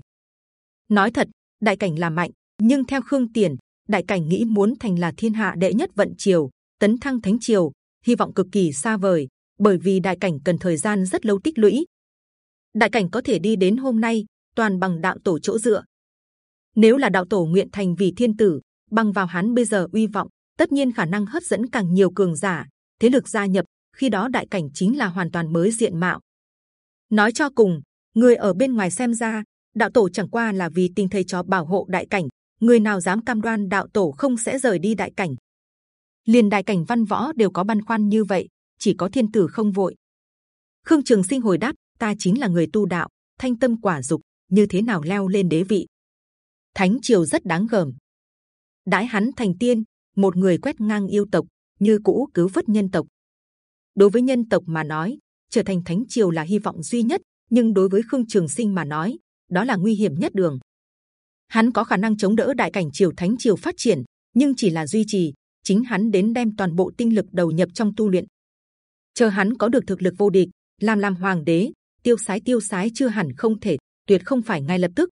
Nói thật, đại cảnh là mạnh, nhưng theo Khương Tiền, đại cảnh nghĩ muốn thành là thiên hạ đệ nhất vận triều, tấn thăng thánh triều, hy vọng cực kỳ xa vời, bởi vì đại cảnh cần thời gian rất lâu tích lũy. Đại cảnh có thể đi đến hôm nay, toàn bằng đạo tổ chỗ dựa. Nếu là đạo tổ nguyện thành vì thiên tử, bằng vào hắn bây giờ uy vọng, tất nhiên khả năng hấp dẫn càng nhiều cường giả, thế lực gia nhập. Khi đó đại cảnh chính là hoàn toàn mới diện mạo. Nói cho cùng, người ở bên ngoài xem ra, đạo tổ chẳng qua là vì tình thầy chó bảo hộ đại cảnh. Người nào dám cam đoan đạo tổ không sẽ rời đi đại cảnh? liền đại cảnh văn võ đều có băn khoăn như vậy, chỉ có thiên tử không vội. Khương Trường Sinh hồi đáp: Ta chính là người tu đạo, thanh tâm quả dục, như thế nào leo lên đế vị? Thánh triều rất đáng gờm. Đãi hắn thành tiên, một người quét ngang yêu tộc, như cũ cứu vớt nhân tộc. Đối với nhân tộc mà nói, trở thành thánh triều là hy vọng duy nhất, nhưng đối với Khương Trường Sinh mà nói, đó là nguy hiểm nhất đường. Hắn có khả năng chống đỡ đại cảnh triều thánh triều phát triển, nhưng chỉ là duy trì. Chính hắn đến đem toàn bộ tinh lực đầu nhập trong tu luyện. Chờ hắn có được thực lực vô địch, làm làm hoàng đế, tiêu sái tiêu sái chưa hẳn không thể, tuyệt không phải ngay lập tức.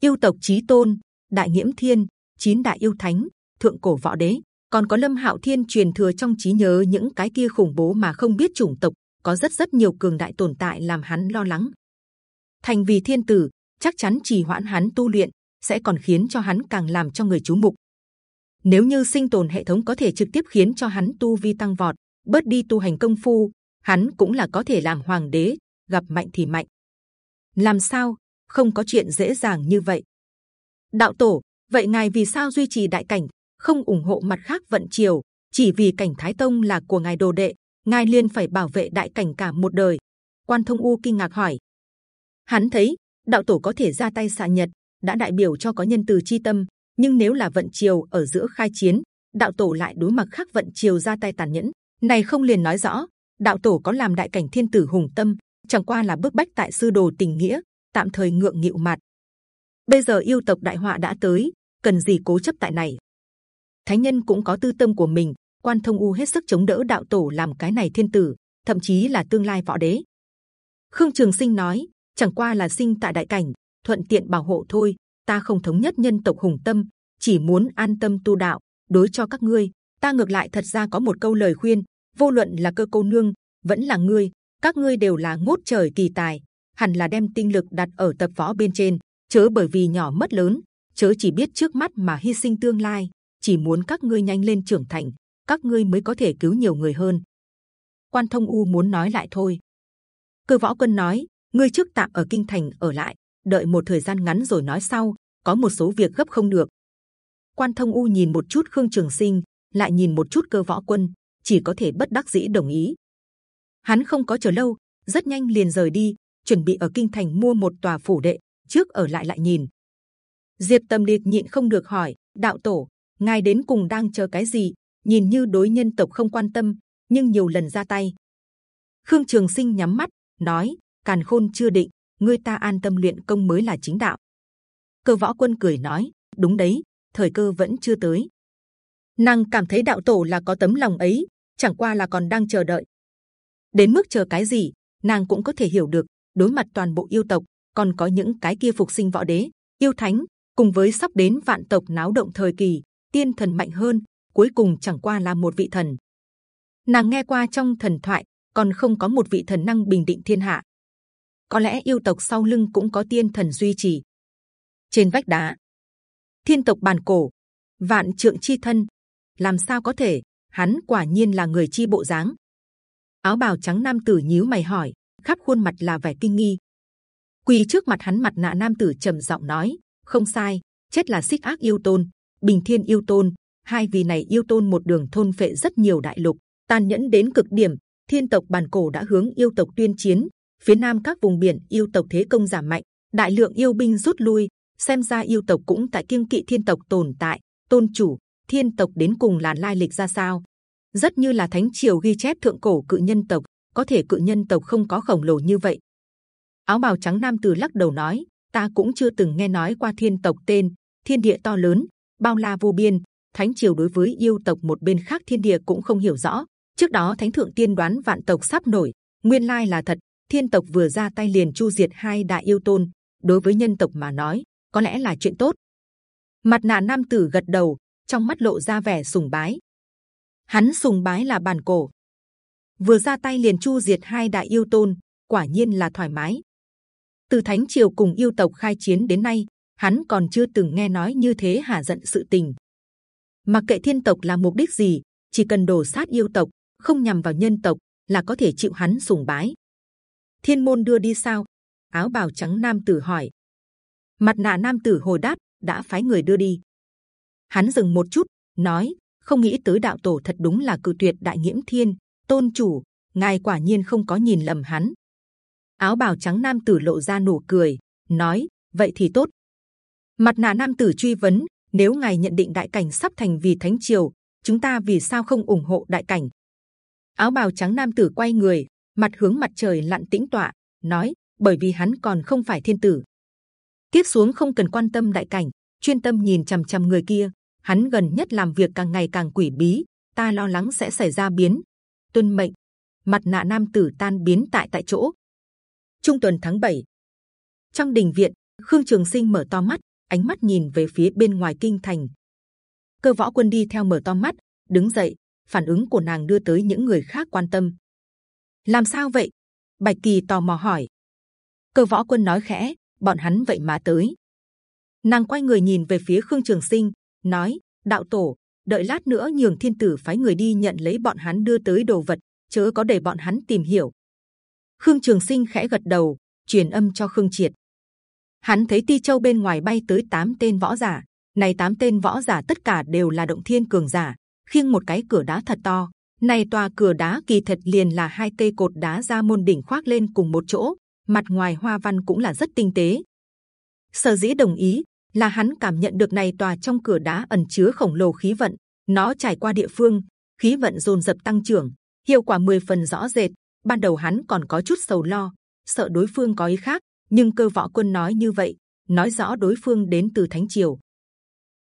Yêu tộc chí tôn, đại nhiễm thiên, chín đại yêu thánh, thượng cổ võ đế, còn có lâm hạo thiên truyền thừa trong trí nhớ những cái kia khủng bố mà không biết chủng tộc, có rất rất nhiều cường đại tồn tại làm hắn lo lắng. Thành vì thiên tử, chắc chắn trì hoãn hắn tu luyện, sẽ còn khiến cho hắn càng làm cho người chú mục. Nếu như sinh tồn hệ thống có thể trực tiếp khiến cho hắn tu vi tăng vọt, bớt đi tu hành công phu, hắn cũng là có thể làm hoàng đế, gặp mạnh thì mạnh. Làm sao? Không có chuyện dễ dàng như vậy. Đạo tổ, vậy ngài vì sao duy trì đại cảnh, không ủng hộ mặt khác vận triều? Chỉ vì cảnh Thái Tông là của ngài đồ đệ, ngài liên phải bảo vệ đại cảnh cả một đời. Quan Thông U kinh ngạc hỏi. Hắn thấy đạo tổ có thể ra tay xạ nhật, đã đại biểu cho có nhân từ chi tâm. Nhưng nếu là vận triều ở giữa khai chiến, đạo tổ lại đối mặt khác vận triều ra tay tàn nhẫn, này không liền nói rõ đạo tổ có làm đại cảnh thiên tử hùng tâm, chẳng qua là bước bách tại sư đồ tình nghĩa, tạm thời ngượng nghịu mặt. Bây giờ yêu tộc đại họa đã tới, cần gì cố chấp tại này? Thánh nhân cũng có tư tâm của mình, quan thông u hết sức chống đỡ đạo tổ làm cái này thiên tử, thậm chí là tương lai võ đế. Khương Trường Sinh nói, chẳng qua là sinh tại đại cảnh, thuận tiện bảo hộ thôi. Ta không thống nhất nhân tộc hùng tâm, chỉ muốn an tâm tu đạo. Đối cho các ngươi, ta ngược lại thật ra có một câu lời khuyên: vô luận là cơ cô nương, vẫn là ngươi, các ngươi đều là ngút trời kỳ tài, hẳn là đem tinh lực đặt ở tập võ bên trên, chớ bởi vì nhỏ mất lớn, chớ chỉ biết trước mắt mà hy sinh tương lai. Chỉ muốn các ngươi nhanh lên trưởng thành, các ngươi mới có thể cứu nhiều người hơn. Quan Thông U muốn nói lại thôi. Cơ Võ Quân nói, ngươi trước tạm ở kinh thành ở lại, đợi một thời gian ngắn rồi nói sau. Có một số việc gấp không được. Quan Thông U nhìn một chút Khương Trường Sinh, lại nhìn một chút Cơ Võ Quân, chỉ có thể bất đắc dĩ đồng ý. Hắn không có chờ lâu, rất nhanh liền rời đi, chuẩn bị ở kinh thành mua một tòa phủ đệ, trước ở lại lại nhìn. Diệp Tâm Liệt nhịn không được hỏi, đạo tổ, ngài đến cùng đang chờ cái gì? Nhìn như đối nhân tộc không quan tâm, nhưng nhiều lần ra tay. Khương Trường Sinh nhắm mắt, nói: Càn khôn chưa định, ngươi ta an tâm luyện công mới là chính đạo. Cơ Võ Quân cười nói: Đúng đấy, thời cơ vẫn chưa tới. Nàng cảm thấy đạo tổ là có tấm lòng ấy, chẳng qua là còn đang chờ đợi. Đến mức chờ cái gì, nàng cũng có thể hiểu được. Đối mặt toàn bộ yêu tộc, còn có những cái kia phục sinh võ đế, yêu thánh, cùng với sắp đến vạn tộc náo động thời kỳ, tiên thần mạnh hơn, cuối cùng chẳng qua là một vị thần. Nàng nghe qua trong thần thoại, còn không có một vị thần năng bình định thiên hạ. có lẽ yêu tộc sau lưng cũng có tiên thần duy trì. Trên vách đá, thiên tộc bàn cổ, vạn trượng chi thân, làm sao có thể? Hắn quả nhiên là người chi bộ dáng. Áo bào trắng nam tử nhíu mày hỏi, khắp khuôn mặt là vẻ kinh nghi. Quỳ trước mặt hắn mặt nạ nam tử trầm giọng nói, không sai, chết là xích ác yêu tôn, bình thiên yêu tôn, hai vị này yêu tôn một đường thôn phệ rất nhiều đại lục, tàn nhẫn đến cực điểm. Thiên tộc bàn cổ đã hướng yêu tộc tuyên chiến, phía nam các vùng biển yêu tộc thế công giảm mạnh, đại lượng yêu binh rút lui. Xem ra yêu tộc cũng tại kiêng kỵ thiên tộc tồn tại. Tôn chủ, thiên tộc đến cùng là lai lịch ra sao? Rất như là thánh triều ghi chép thượng cổ cự nhân tộc, có thể cự nhân tộc không có khổng lồ như vậy. Áo bào trắng nam tử lắc đầu nói, ta cũng chưa từng nghe nói qua thiên tộc tên. Thiên địa to lớn, bao la vô biên, thánh triều đối với yêu tộc một bên khác thiên địa cũng không hiểu rõ. Trước đó thánh thượng tiên đoán vạn tộc sắp nổi, nguyên lai là thật. Thiên tộc vừa ra tay liền chu diệt hai đại yêu tôn. Đối với nhân tộc mà nói, có lẽ là chuyện tốt. Mặt nạ nam tử gật đầu, trong mắt lộ ra vẻ sùng bái. Hắn sùng bái là bản cổ, vừa ra tay liền chu diệt hai đại yêu tôn, quả nhiên là thoải mái. Từ thánh triều cùng yêu tộc khai chiến đến nay, hắn còn chưa từng nghe nói như thế hả giận sự tình. Mặc kệ thiên tộc là mục đích gì, chỉ cần đổ sát yêu tộc, không nhằm vào nhân tộc, là có thể chịu hắn sùng bái. Thiên môn đưa đi sao? Áo bào trắng nam tử hỏi. Mặt nạ nam tử hồi đáp, đã phái người đưa đi. Hắn dừng một chút, nói, không nghĩ tới đạo tổ thật đúng là cự tuyệt đại nhiễm thiên, tôn chủ, ngài quả nhiên không có nhìn lầm hắn. Áo bào trắng nam tử lộ ra nụ cười, nói, vậy thì tốt. Mặt nạ nam tử truy vấn, nếu ngài nhận định đại cảnh sắp thành vì thánh triều, chúng ta vì sao không ủng hộ đại cảnh? Áo bào trắng nam tử quay người, mặt hướng mặt trời lặn tĩnh tọa, nói, bởi vì hắn còn không phải thiên tử. Tiếp xuống không cần quan tâm đại cảnh, chuyên tâm nhìn c h ầ m c h ầ m người kia. Hắn gần nhất làm việc càng ngày càng quỷ bí, ta lo lắng sẽ xảy ra biến. Tuân mệnh, mặt nạ nam tử tan biến tại tại chỗ. Trung tuần tháng 7 trong đình viện, Khương Trường Sinh mở to mắt, ánh mắt nhìn về phía bên ngoài kinh thành. Cơ võ quân đi theo mở to mắt, đứng dậy. Phản ứng của nàng đưa tới những người khác quan tâm. Làm sao vậy? Bạch Kỳ tò mò hỏi. Cơ võ quân nói khẽ, bọn hắn vậy mà tới. Nàng quay người nhìn về phía Khương Trường Sinh, nói: Đạo tổ, đợi lát nữa nhường thiên tử phái người đi nhận lấy bọn hắn đưa tới đồ vật, chớ có để bọn hắn tìm hiểu. Khương Trường Sinh khẽ gật đầu, truyền âm cho Khương Triệt. Hắn thấy Ti Châu bên ngoài bay tới tám tên võ giả, này tám tên võ giả tất cả đều là động thiên cường giả, khiêng một cái cửa đá thật to. Này tòa cửa đá kỳ thật liền là hai cây cột đá ra môn đỉnh khoác lên cùng một chỗ, mặt ngoài hoa văn cũng là rất tinh tế. Sở dĩ đồng ý là hắn cảm nhận được này tòa trong cửa đá ẩn chứa khổng lồ khí vận, nó trải qua địa phương, khí vận dồn dập tăng trưởng, hiệu quả 10 phần rõ rệt. Ban đầu hắn còn có chút sầu lo, sợ đối phương có ý khác, nhưng cơ võ quân nói như vậy, nói rõ đối phương đến từ thánh triều.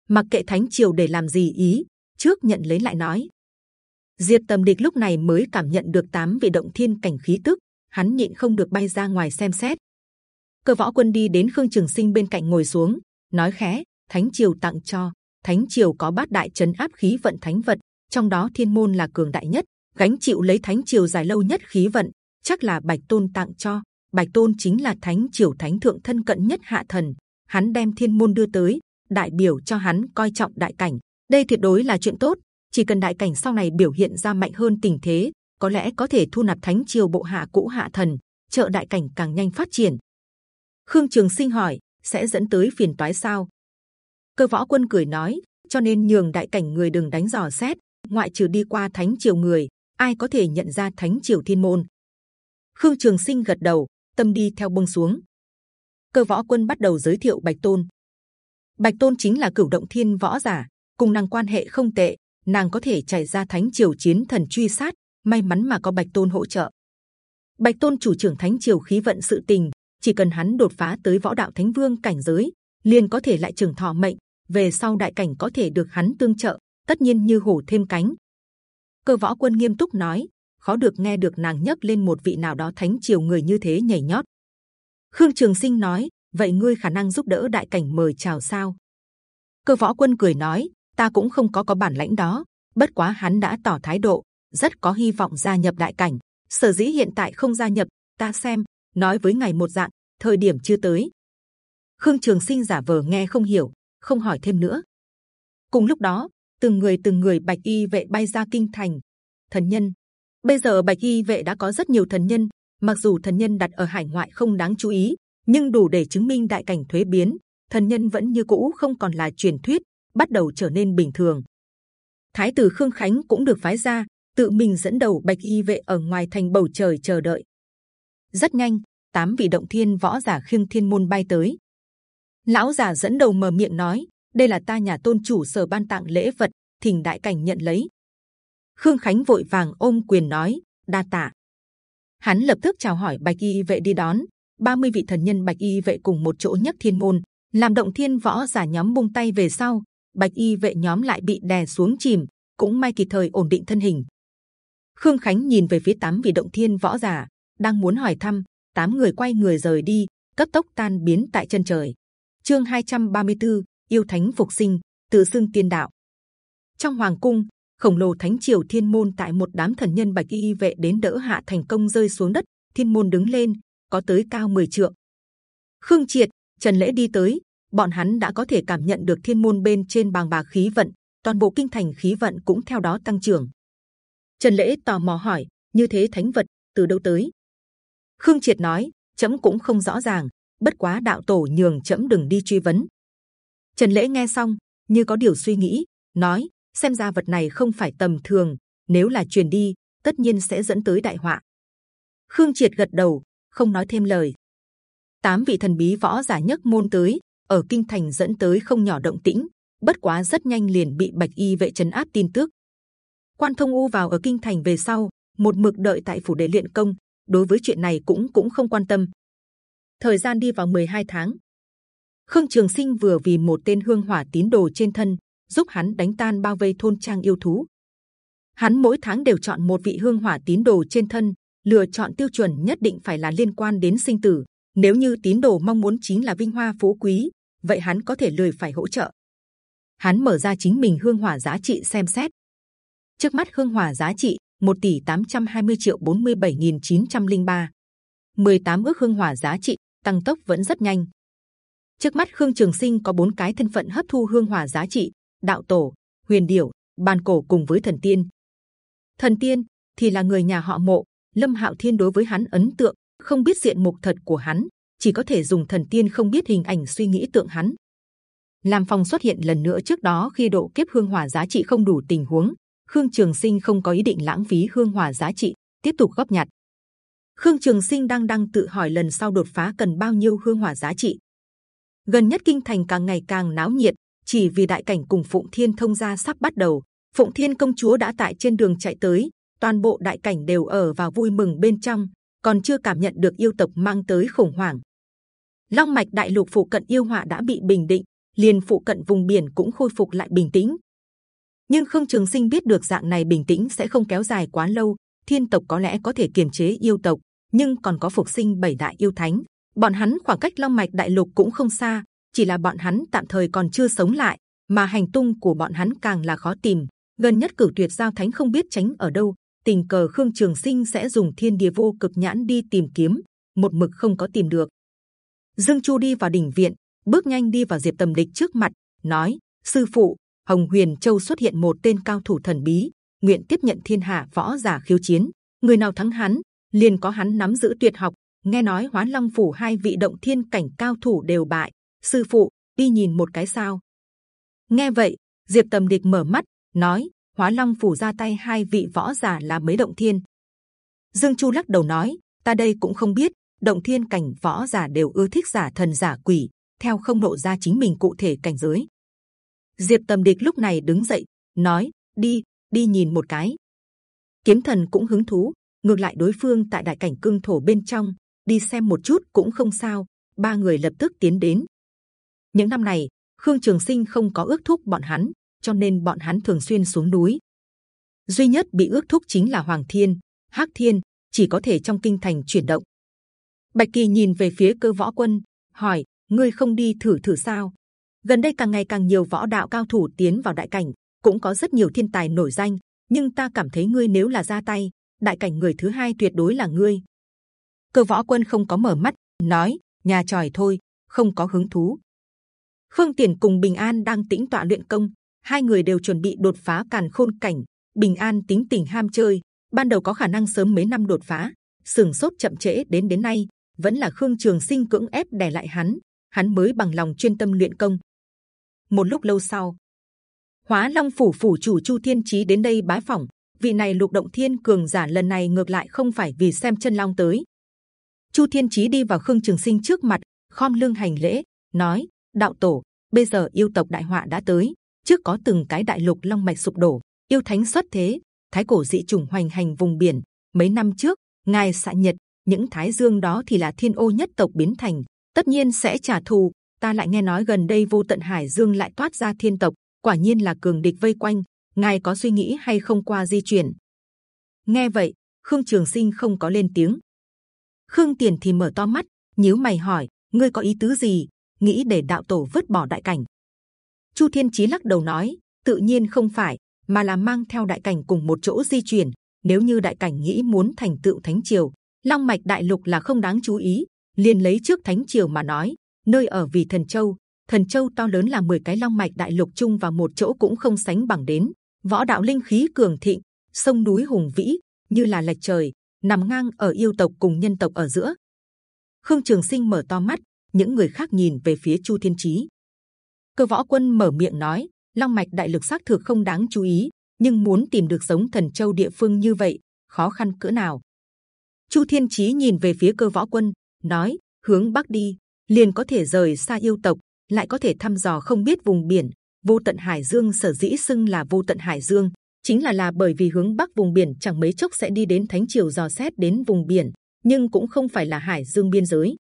Mặc kệ thánh triều để làm gì ý, trước nhận lấy lại nói. diệt Tầm Địch lúc này mới cảm nhận được tám vị động thiên cảnh khí tức, hắn nhịn không được bay ra ngoài xem xét. Cơ võ quân đi đến Khương Trường Sinh bên cạnh ngồi xuống, nói khẽ: Thánh triều tặng cho Thánh triều có bát đại chấn áp khí vận thánh vật, trong đó Thiên môn là cường đại nhất, gánh chịu lấy Thánh triều dài lâu nhất khí vận, chắc là Bạch Tôn tặng cho. Bạch Tôn chính là Thánh triều Thánh thượng thân cận nhất hạ thần, hắn đem Thiên môn đưa tới, đại biểu cho hắn coi trọng đại cảnh. Đây tuyệt đối là chuyện tốt. Chỉ cần đại cảnh sau này biểu hiện ra mạnh hơn tình thế, có lẽ có thể thu nạp Thánh triều bộ hạ cũ hạ thần, trợ đại cảnh càng nhanh phát triển. Khương Trường Sinh hỏi, sẽ dẫn tới phiền toái sao? Cơ võ quân cười nói, cho nên nhường đại cảnh người đừng đánh dò xét, ngoại trừ đi qua thánh triều người, ai có thể nhận ra thánh triều thiên môn? Khương Trường Sinh gật đầu, tâm đi theo bông xuống. Cơ võ quân bắt đầu giới thiệu Bạch Tôn. Bạch Tôn chính là cửu động thiên võ giả, cùng nàng quan hệ không tệ, nàng có thể chạy ra thánh triều chiến thần truy sát, may mắn mà có Bạch Tôn hỗ trợ. Bạch Tôn chủ trưởng thánh triều khí vận sự tình, chỉ cần hắn đột phá tới võ đạo thánh vương cảnh giới, liền có thể lại trường thọ mệnh. Về sau đại cảnh có thể được hắn tương trợ, tất nhiên như hổ thêm cánh. Cơ võ quân nghiêm túc nói, khó được nghe được nàng nhấc lên một vị nào đó thánh triều người như thế nhảy nhót. Khương Trường Sinh nói, vậy ngươi khả năng giúp đỡ đại cảnh mời chào sao? Cơ võ quân cười nói, ta cũng không có có bản lãnh đó, bất quá hắn đã tỏ thái độ, rất có hy vọng gia nhập đại cảnh. Sở dĩ hiện tại không gia nhập, ta xem nói với ngài một dạng, thời điểm chưa tới. Khương Trường Sinh giả vờ nghe không hiểu, không hỏi thêm nữa. Cùng lúc đó, từng người từng người bạch y vệ bay ra kinh thành. Thần nhân, bây giờ bạch y vệ đã có rất nhiều thần nhân. Mặc dù thần nhân đặt ở hải ngoại không đáng chú ý, nhưng đủ để chứng minh đại cảnh thuế biến. Thần nhân vẫn như cũ không còn là truyền thuyết, bắt đầu trở nên bình thường. Thái tử Khương Khánh cũng được phái ra, tự mình dẫn đầu bạch y vệ ở ngoài thành bầu trời chờ đợi. Rất nhanh, tám vị động thiên võ giả khiêng thiên môn bay tới. Lão giả dẫn đầu mở miệng nói: đây là ta nhà tôn chủ sở ban tặng lễ vật, thỉnh đại cảnh nhận lấy. Khương Khánh vội vàng ôm quyền nói: đa tạ. Hắn lập tức chào hỏi bạch y vệ đi đón. 30 vị thần nhân bạch y vệ cùng một chỗ nhất thiên môn, làm động thiên võ giả nhóm buông tay về sau, bạch y vệ nhóm lại bị đè xuống chìm, cũng may kịp thời ổn định thân hình. Khương Khánh nhìn về phía tám vị động thiên võ giả, đang muốn hỏi thăm, tám người quay người rời đi, cấp tốc tan biến tại chân trời. Chương 234, yêu thánh phục sinh, tự xưng tiên đạo. Trong hoàng cung, khổng lồ thánh triều thiên môn tại một đám thần nhân bạch y vệ đến đỡ hạ thành công rơi xuống đất, thiên môn đứng lên, có tới cao 10 trượng. Khương Triệt, Trần Lễ đi tới, bọn hắn đã có thể cảm nhận được thiên môn bên trên bàng bạc khí vận, toàn bộ kinh thành khí vận cũng theo đó tăng trưởng. Trần Lễ tò mò hỏi, như thế thánh vật từ đâu tới? Khương Triệt nói, chấm cũng không rõ ràng, bất quá đạo tổ nhường chấm đừng đi truy vấn. Trần Lễ nghe xong, như có điều suy nghĩ, nói, xem ra vật này không phải tầm thường, nếu là truyền đi, tất nhiên sẽ dẫn tới đại họa. Khương Triệt gật đầu, không nói thêm lời. Tám vị thần bí võ giả nhất môn tới, ở kinh thành dẫn tới không nhỏ động tĩnh, bất quá rất nhanh liền bị bạch y vệ chấn áp tin tức. Quan thông u vào ở kinh thành về sau, một mực đợi tại phủ đệ luyện công, đối với chuyện này cũng cũng không quan tâm. Thời gian đi vào 12 tháng, Khương Trường Sinh vừa vì một tên hương hỏa tín đồ trên thân giúp hắn đánh tan bao vây thôn trang yêu thú. Hắn mỗi tháng đều chọn một vị hương hỏa tín đồ trên thân, lựa chọn tiêu chuẩn nhất định phải là liên quan đến sinh tử. Nếu như tín đồ mong muốn chính là vinh hoa phú quý, vậy hắn có thể lười phải hỗ trợ. Hắn mở ra chính mình hương hỏa giá trị xem xét. Trước mắt hương hỏa giá trị 1 tỷ 820 triệu 47.903, 18 ước hương hỏa giá trị tăng tốc vẫn rất nhanh. Trước mắt Khương Trường Sinh có bốn cái thân phận hấp thu hương hỏa giá trị: đạo tổ, huyền điểu, bàn cổ cùng với thần tiên. Thần tiên thì là người nhà họ Mộ. Lâm Hạo Thiên đối với hắn ấn tượng, không biết diện mục thật của hắn, chỉ có thể dùng thần tiên không biết hình ảnh suy nghĩ tượng hắn. Làm phòng xuất hiện lần nữa trước đó khi độ kiếp hương hỏa giá trị không đủ tình huống, Khương Trường Sinh không có ý định lãng phí hương hỏa giá trị, tiếp tục góp nhặt. Khương Trường Sinh đang đang tự hỏi lần sau đột phá cần bao nhiêu hương hỏa giá trị. Gần nhất kinh thành càng ngày càng náo nhiệt, chỉ vì đại cảnh cùng Phụng Thiên thông gia sắp bắt đầu. Phụng Thiên công chúa đã tại trên đường chạy tới, toàn bộ đại cảnh đều ở vào vui mừng bên trong, còn chưa cảm nhận được yêu tộc mang tới khủng hoảng. Long mạch đại lục phụ cận yêu họa đã bị bình định, liền phụ cận vùng biển cũng khôi phục lại bình tĩnh. Nhưng Khương Trường Sinh biết được dạng này bình tĩnh sẽ không kéo dài quá lâu. Thiên tộc có lẽ có thể kiềm chế yêu tộc, nhưng còn có phục sinh bảy đại yêu thánh. Bọn hắn khoảng cách Long mạch đại lục cũng không xa, chỉ là bọn hắn tạm thời còn chưa sống lại, mà hành tung của bọn hắn càng là khó tìm. Gần nhất cửu tuyệt giao thánh không biết tránh ở đâu, tình cờ Khương Trường Sinh sẽ dùng thiên địa vô cực nhãn đi tìm kiếm, một mực không có tìm được. Dương Chu đi vào đỉnh viện, bước nhanh đi vào Diệp Tầm Địch trước mặt, nói: sư phụ, Hồng Huyền Châu xuất hiện một tên cao thủ thần bí, nguyện tiếp nhận thiên hạ võ giả khiêu chiến. Người nào thắng hắn, liền có hắn nắm giữ tuyệt học. Nghe nói Hoán Long phủ hai vị động thiên cảnh cao thủ đều bại. Sư phụ đi nhìn một cái sao? Nghe vậy, Diệp Tầm Địch mở mắt, nói: Hóa Long phủ ra tay hai vị võ giả là mấy động thiên. Dương Chu lắc đầu nói: Ta đây cũng không biết. Động thiên cảnh võ giả đều ưa thích giả thần giả quỷ, theo không lộ ra chính mình cụ thể cảnh giới. Diệp Tầm Địch lúc này đứng dậy, nói: đi, đi nhìn một cái. Kiếm Thần cũng hứng thú, ngược lại đối phương tại đại cảnh cương thổ bên trong, đi xem một chút cũng không sao. Ba người lập tức tiến đến. Những năm này, Khương Trường Sinh không có ước thúc bọn hắn, cho nên bọn hắn thường xuyên xuống núi. duy nhất bị ước thúc chính là Hoàng Thiên, Hắc Thiên, chỉ có thể trong kinh thành chuyển động. Bạch Kỳ nhìn về phía Cơ Võ Quân, hỏi: ngươi không đi thử thử sao? Gần đây càng ngày càng nhiều võ đạo cao thủ tiến vào đại cảnh, cũng có rất nhiều thiên tài nổi danh. Nhưng ta cảm thấy ngươi nếu là ra tay, đại cảnh người thứ hai tuyệt đối là ngươi. cơ võ quân không có mở mắt nói nhà tròi thôi không có hứng thú khương tiền cùng bình an đang tĩnh tọa luyện công hai người đều chuẩn bị đột phá càn khôn cảnh bình an tính tình ham chơi ban đầu có khả năng sớm mấy năm đột phá sừng sốt chậm trễ đến đến nay vẫn là khương trường sinh cưỡng ép đè lại hắn hắn mới bằng lòng chuyên tâm luyện công một lúc lâu sau, hóa long phủ phủ chủ chu thiên chí đến đây bái phỏng. Vị này lục động thiên cường giả lần này ngược lại không phải vì xem chân long tới. Chu thiên chí đi vào khương trường sinh trước mặt, khom lưng hành lễ, nói, đạo tổ, bây giờ yêu tộc đại họa đã tới. Trước có từng cái đại lục long mạch sụp đổ, yêu thánh xuất thế, thái cổ dị trùng hoành hành vùng biển. Mấy năm trước, ngài xạ nhật, những thái dương đó thì là thiên ô nhất tộc biến thành, tất nhiên sẽ trả thù ta lại nghe nói gần đây vô tận hải dương lại toát ra thiên tộc, quả nhiên là cường địch vây quanh, ngài có suy nghĩ hay không qua di chuyển? Nghe vậy, khương trường sinh không có lên tiếng. Khương tiền thì mở to mắt, nhíu mày hỏi, ngươi có ý tứ gì? Nghĩ để đạo tổ vứt bỏ đại cảnh? Chu thiên chí lắc đầu nói, tự nhiên không phải, mà là mang theo đại cảnh cùng một chỗ di chuyển. Nếu như đại cảnh nghĩ muốn thành tựu thánh triều, long mạch đại lục là không đáng chú ý, liền lấy trước thánh triều mà nói nơi ở vì thần châu. Thần châu to lớn là 10 cái long mạch đại lục chung vào một chỗ cũng không sánh bằng đến. Võ đạo linh khí cường thịnh, sông núi hùng vĩ, như là lệch trời, nằm ngang ở yêu tộc cùng nhân tộc ở giữa. Khương trường sinh mở to mắt, những người khác nhìn về phía chu thiên chí. Cơ võ quân mở miệng nói, long mạch đại lực xác thực không đáng chú ý, nhưng muốn tìm được giống thần châu địa phương như vậy, khó khăn cỡ nào. Chu thiên chí nhìn về phía cơ võ quân, nói, hướng bắc đi liền có thể rời xa yêu tộc, lại có thể thăm dò không biết vùng biển. Vô tận hải dương sở dĩ xưng là vô tận hải dương chính là là bởi vì hướng bắc vùng biển chẳng mấy chốc sẽ đi đến thánh triều dò xét đến vùng biển, nhưng cũng không phải là hải dương biên giới.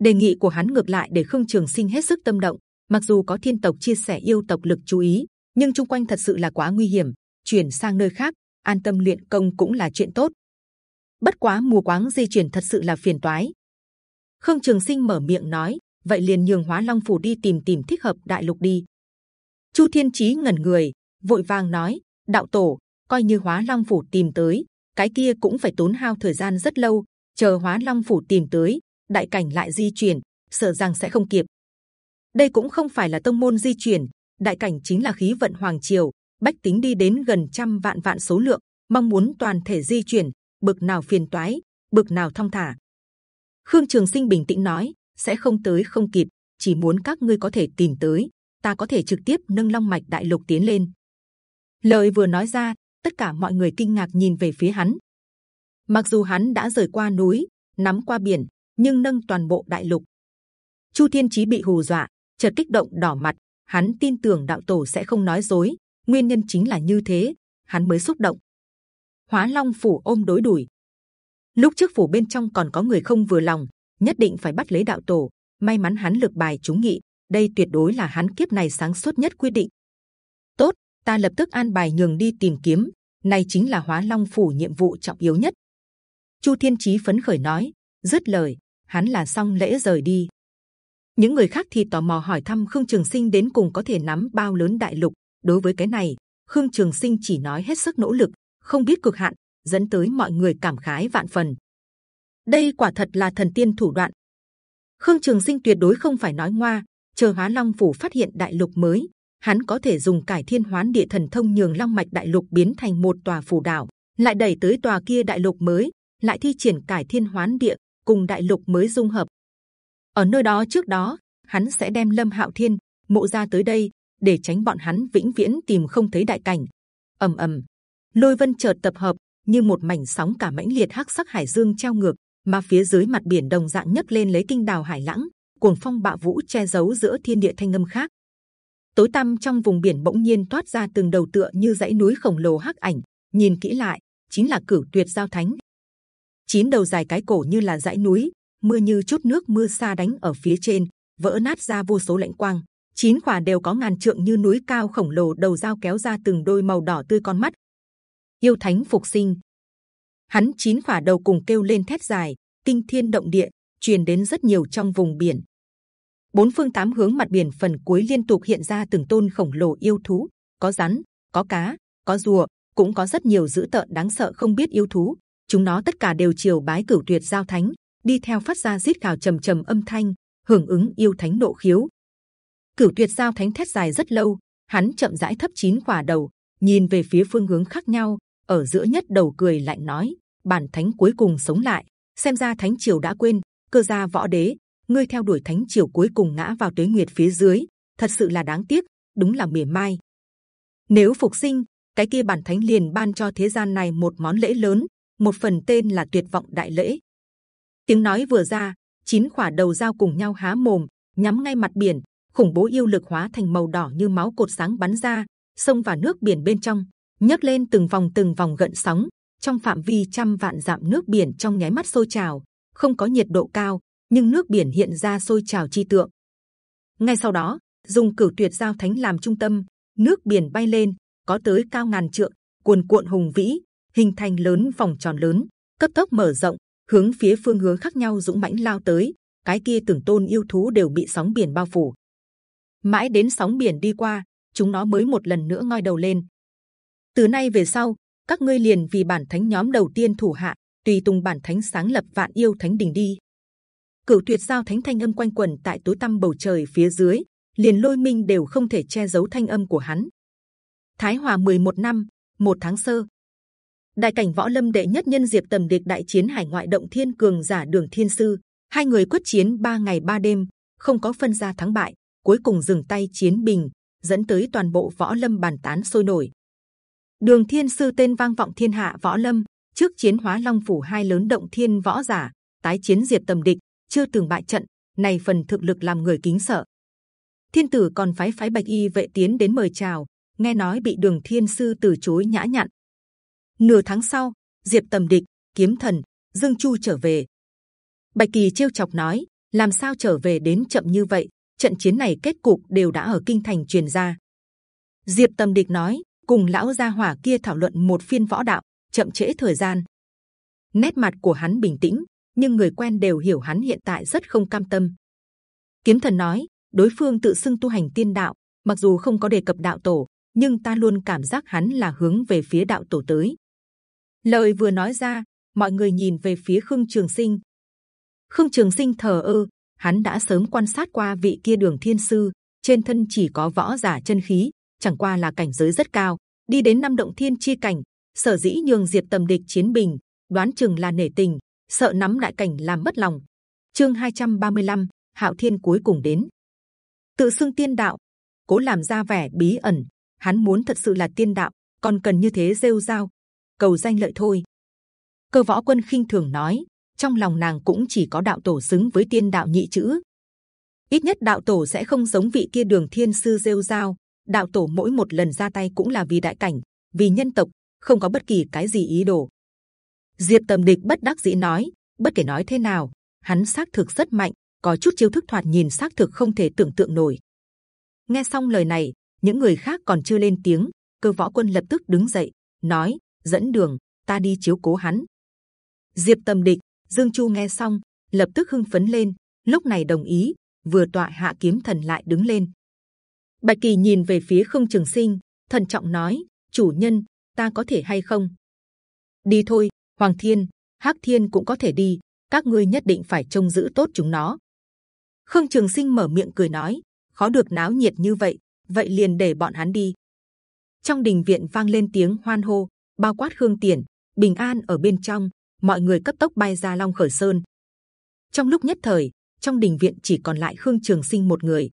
Đề nghị của hắn ngược lại để khương trường sinh hết sức tâm động, mặc dù có thiên tộc chia sẻ yêu tộc lực chú ý, nhưng chung quanh thật sự là quá nguy hiểm, chuyển sang nơi khác, an tâm luyện công cũng là chuyện tốt. Bất quá mùa quáng di chuyển thật sự là phiền toái khương trường sinh mở miệng nói, vậy liền nhường hóa long phủ đi tìm tìm thích hợp đại lục đi. Chu thiên chí ngẩn người, vội vàng nói, đạo tổ, coi như hóa long phủ tìm tới, cái kia cũng phải tốn hao thời gian rất lâu, chờ hóa long phủ tìm tới, đại cảnh lại di chuyển, sợ rằng sẽ không kịp. Đây cũng không phải là tông môn di chuyển, đại cảnh chính là khí vận hoàng triều, bách tính đi đến gần trăm vạn vạn số lượng, mong muốn toàn thể di chuyển, bực nào phiền toái, bực nào thông thả khương trường sinh bình tĩnh nói, sẽ không tới, không kịp, chỉ muốn các ngươi có thể tìm tới, ta có thể trực tiếp nâng long mạch đại lục tiến lên. Lời vừa nói ra, tất cả mọi người kinh ngạc nhìn về phía hắn. Mặc dù hắn đã rời qua núi, nắm qua biển, nhưng nâng toàn bộ đại lục. Chu thiên chí bị hù dọa, chợt kích động đỏ mặt. Hắn tin tưởng đạo tổ sẽ không nói dối, nguyên nhân chính là như thế, hắn mới xúc động. Hóa long phủ ôm đối đuổi lúc trước phủ bên trong còn có người không vừa lòng, nhất định phải bắt lấy đạo tổ. May mắn hắn lực bài chúng nghị, đây tuyệt đối là hắn kiếp này sáng suốt nhất quyết định. Tốt, ta lập tức an bài nhường đi tìm kiếm, này chính là hóa long phủ nhiệm vụ trọng yếu nhất. Chu thiên chí phấn khởi nói, dứt lời, hắn là xong lễ rời đi. Những người khác thì tò mò hỏi thăm khương trường sinh đến cùng có thể nắm bao lớn đại lục. Đối với cái này, khương trường sinh chỉ nói hết sức nỗ lực, không biết cực hạn dẫn tới mọi người cảm khái vạn phần. Đây quả thật là thần tiên thủ đoạn. Khương trường sinh tuyệt đối không phải nói ngoa, chờ hóa long phủ phát hiện đại lục mới, hắn có thể dùng cải thiên hoán địa thần thông nhường long mạch đại lục biến thành một tòa phủ đảo, lại đẩy tới tòa kia đại lục mới, lại thi triển cải thiên hoán địa cùng đại lục mới dung hợp. Ở nơi đó trước đó, hắn sẽ đem lâm hạo thiên, mộ ra tới đây, để tránh bọn hắn vĩnh viễn tìm không thấy đại cảnh. Ầm ầm. Lôi vân chợt tập hợp như một mảnh sóng cả mãnh liệt hắc sắc hải dương treo ngược, mà phía dưới mặt biển đồng dạng nhấc lên lấy kinh đào hải lãng, cuồng phong bạo vũ che giấu giữa thiên địa thanh âm khác. Tối tăm trong vùng biển bỗng nhiên toát ra từng đầu tựa như dãy núi khổng lồ hắc ảnh, nhìn kỹ lại, chính là cửu tuyệt giao thánh. Chín đầu dài cái cổ như là dãy núi, mưa như chút nước mưa xa đánh ở phía trên, vỡ nát ra vô số lạnh quang. Chín quả đều có ngàn trượng như núi cao khổng lồ đầu dao kéo ra từng đôi màu đỏ tươi con mắt yêu thánh phục sinh. Hắn chín khỏa đầu cùng kêu lên thét dài kinh thiên động địa truyền đến rất nhiều trong vùng biển. Bốn phương tám hướng mặt biển phần cuối liên tục hiện ra từng tôn khổng lồ yêu thú có rắn có cá có rùa cũng có rất nhiều dữ tợn đáng sợ không biết yêu thú. Chúng nó tất cả đều chiều bái cửu tuyệt giao thánh đi theo phát ra rít gào trầm trầm âm thanh, hưởng ứng yêu thánh độ khiếu. Cửu tuyệt giao thánh thét dài rất lâu, hắn chậm rãi thấp chín quả đầu, nhìn về phía phương hướng khác nhau, ở giữa nhất đầu cười lạnh nói: bản thánh cuối cùng sống lại, xem ra thánh triều đã quên, cơ gia võ đế, ngươi theo đuổi thánh triều cuối cùng ngã vào tuế nguyệt phía dưới, thật sự là đáng tiếc, đúng là mỉa mai. Nếu phục sinh, cái kia bản thánh liền ban cho thế gian này một món lễ lớn, một phần tên là tuyệt vọng đại lễ. Tiếng nói vừa ra, chín quả đầu dao cùng nhau há mồm, nhắm ngay mặt biển, khủng bố yêu lực hóa thành màu đỏ như máu cột sáng bắn ra, xông vào nước biển bên trong, nhấc lên từng vòng từng vòng gợn sóng. Trong phạm vi trăm vạn dặm nước biển trong nháy mắt sôi trào, không có nhiệt độ cao, nhưng nước biển hiện ra sôi trào chi tượng. Ngay sau đó, dùng cửu tuyệt giao thánh làm trung tâm, nước biển bay lên, có tới cao ngàn trượng, cuồn cuộn hùng vĩ, hình thành lớn vòng tròn lớn, cấp tốc mở rộng, hướng phía phương hướng khác nhau dũng mãnh lao tới. Cái kia tưởng tôn yêu thú đều bị sóng biển bao phủ. Mãi đến sóng biển đi qua, chúng nó mới một lần nữa ngoi đầu lên. Từ nay về sau, các ngươi liền vì bản thánh nhóm đầu tiên thủ hạ, tùy tùng bản thánh sáng lập vạn yêu thánh đình đi. Cửu tuyệt giao thánh thanh âm quanh quẩn tại tối tăm bầu trời phía dưới, liền lôi minh đều không thể che giấu thanh âm của hắn. Thái Hòa 11 năm, một tháng sơ, đại cảnh võ lâm đệ nhất nhân diệp tầm địch đại chiến hải ngoại động thiên cường giả đường thiên sư, hai người quyết chiến ba ngày ba đêm, không có phân ra thắng bại, cuối cùng dừng tay chiến bình, dẫn tới toàn bộ võ lâm bàn tán sôi nổi. Đường Thiên Sư tên vang vọng thiên hạ võ lâm, trước chiến hóa long phủ hai lớn động thiên võ giả, tái chiến diệt tầm địch, chưa từng bại trận, này phần thực lực làm người kính sợ. Thiên tử còn phái phái bạch y vệ tiến đến mời chào, nghe nói bị Đường Thiên Sư từ chối nhã nhặn. Nửa tháng sau, diệp tầm địch, kiếm thần, Dương Chu trở về. Bạch kỳ trêu chọc nói, làm sao trở về đến chậm như vậy? Trận chiến này kết cục đều đã ở kinh thành truyền ra. Diệp tầm địch nói, cùng lão gia hỏa kia thảo luận một phiên võ đạo, chậm trễ thời gian. Nét mặt của hắn bình tĩnh, nhưng người quen đều hiểu hắn hiện tại rất không cam tâm. Kiếm thần nói, đối phương tự xưng tu hành tiên đạo, mặc dù không có đề cập đạo tổ, nhưng ta luôn cảm giác hắn là hướng về phía đạo tổ tới. Lời vừa nói ra, mọi người nhìn về phía Khương Trường Sinh. Khương Trường Sinh thờ ơ, hắn đã sớm quan sát qua vị kia đường thiên sư, trên thân chỉ có võ giả chân khí, chẳng qua là cảnh giới rất cao, đi đến năm động thiên chi cảnh, sở dĩ nhường diệt tầm địch chiến bình, đoán chừng là nể tình, sợ nắm đại cảnh làm mất lòng. Chương 235, Hạo Thiên cuối cùng đến, tự xưng tiên đạo, cố làm ra vẻ bí ẩn, hắn muốn thật sự là tiên đạo, còn cần như thế rêu rao, cầu danh lợi thôi. Cơ võ quân khinh thường nói, trong lòng nàng cũng chỉ có đạo tổ xứng với tiên đạo nhị chữ. Ít nhất đạo tổ sẽ không giống vị kia đường thiên sư rêu rao. Đạo tổ mỗi một lần ra tay cũng là vì đại cảnh, vì nhân tộc, không có bất kỳ cái gì ý đồ. Diệp Tầm Địch bất đắc dĩ nói, bất kể nói thế nào, hắn xác thực rất mạnh, có chút chiêu thức thoạt nhìn xác thực không thể tưởng tượng nổi. Nghe xong lời này, những người khác còn chưa lên tiếng, cơ võ quân lập tức đứng dậy, nói: dẫn đường, ta đi chiếu cố hắn. Diệp Tầm Địch, Dương Chu nghe xong, lập tức hưng phấn lên, lúc này đồng ý, vừa tọa hạ kiếm thần lại đứng lên. Bạch Kỳ nhìn về phía Khương Trường Sinh, thận trọng nói: chủ nhân, ta có thể hay không? Đi thôi, Hoàng Thiên, Hắc Thiên cũng có thể đi, các ngươi nhất định phải trông giữ tốt chúng nó. Khương Trường Sinh mở miệng cười nói: khó được náo nhiệt như vậy, vậy liền để bọn hắn đi. Trong đình viện vang lên tiếng hoan hô, bao quát Khương Tiền, Bình An ở bên trong, mọi người cấp tốc bay ra Long Khởi Sơn. Trong lúc nhất thời, trong đình viện chỉ còn lại Khương Trường Sinh một người.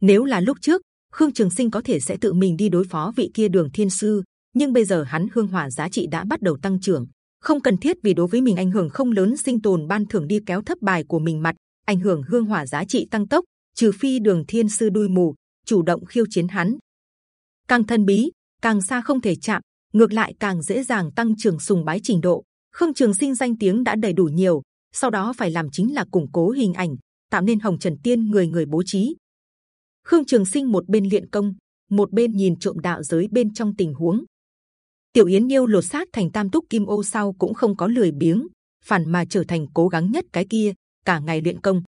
Nếu là lúc trước, Khương Trường Sinh có thể sẽ tự mình đi đối phó vị kia Đường Thiên Sư, nhưng bây giờ hắn hương hỏa giá trị đã bắt đầu tăng trưởng, không cần thiết vì đối với mình ảnh hưởng không lớn sinh tồn ban thưởng đi kéo thấp bài của mình mặt, ảnh hưởng hương hỏa giá trị tăng tốc. Trừ phi Đường Thiên Sư đuôi mù, chủ động khiêu chiến hắn, càng thần bí, càng xa không thể chạm, ngược lại càng dễ dàng tăng trưởng sùng bái trình độ. Khương Trường Sinh danh tiếng đã đầy đủ nhiều, sau đó phải làm chính là củng cố hình ảnh, tạo nên Hồng Trần Tiên người người bố trí. Khương Trường Sinh một bên luyện công, một bên nhìn trộm đạo giới bên trong tình huống. Tiểu Yến yêu lột xác thành Tam Túc Kim Ô sau cũng không có lười biếng, phản mà trở thành cố gắng nhất cái kia, cả ngày luyện công.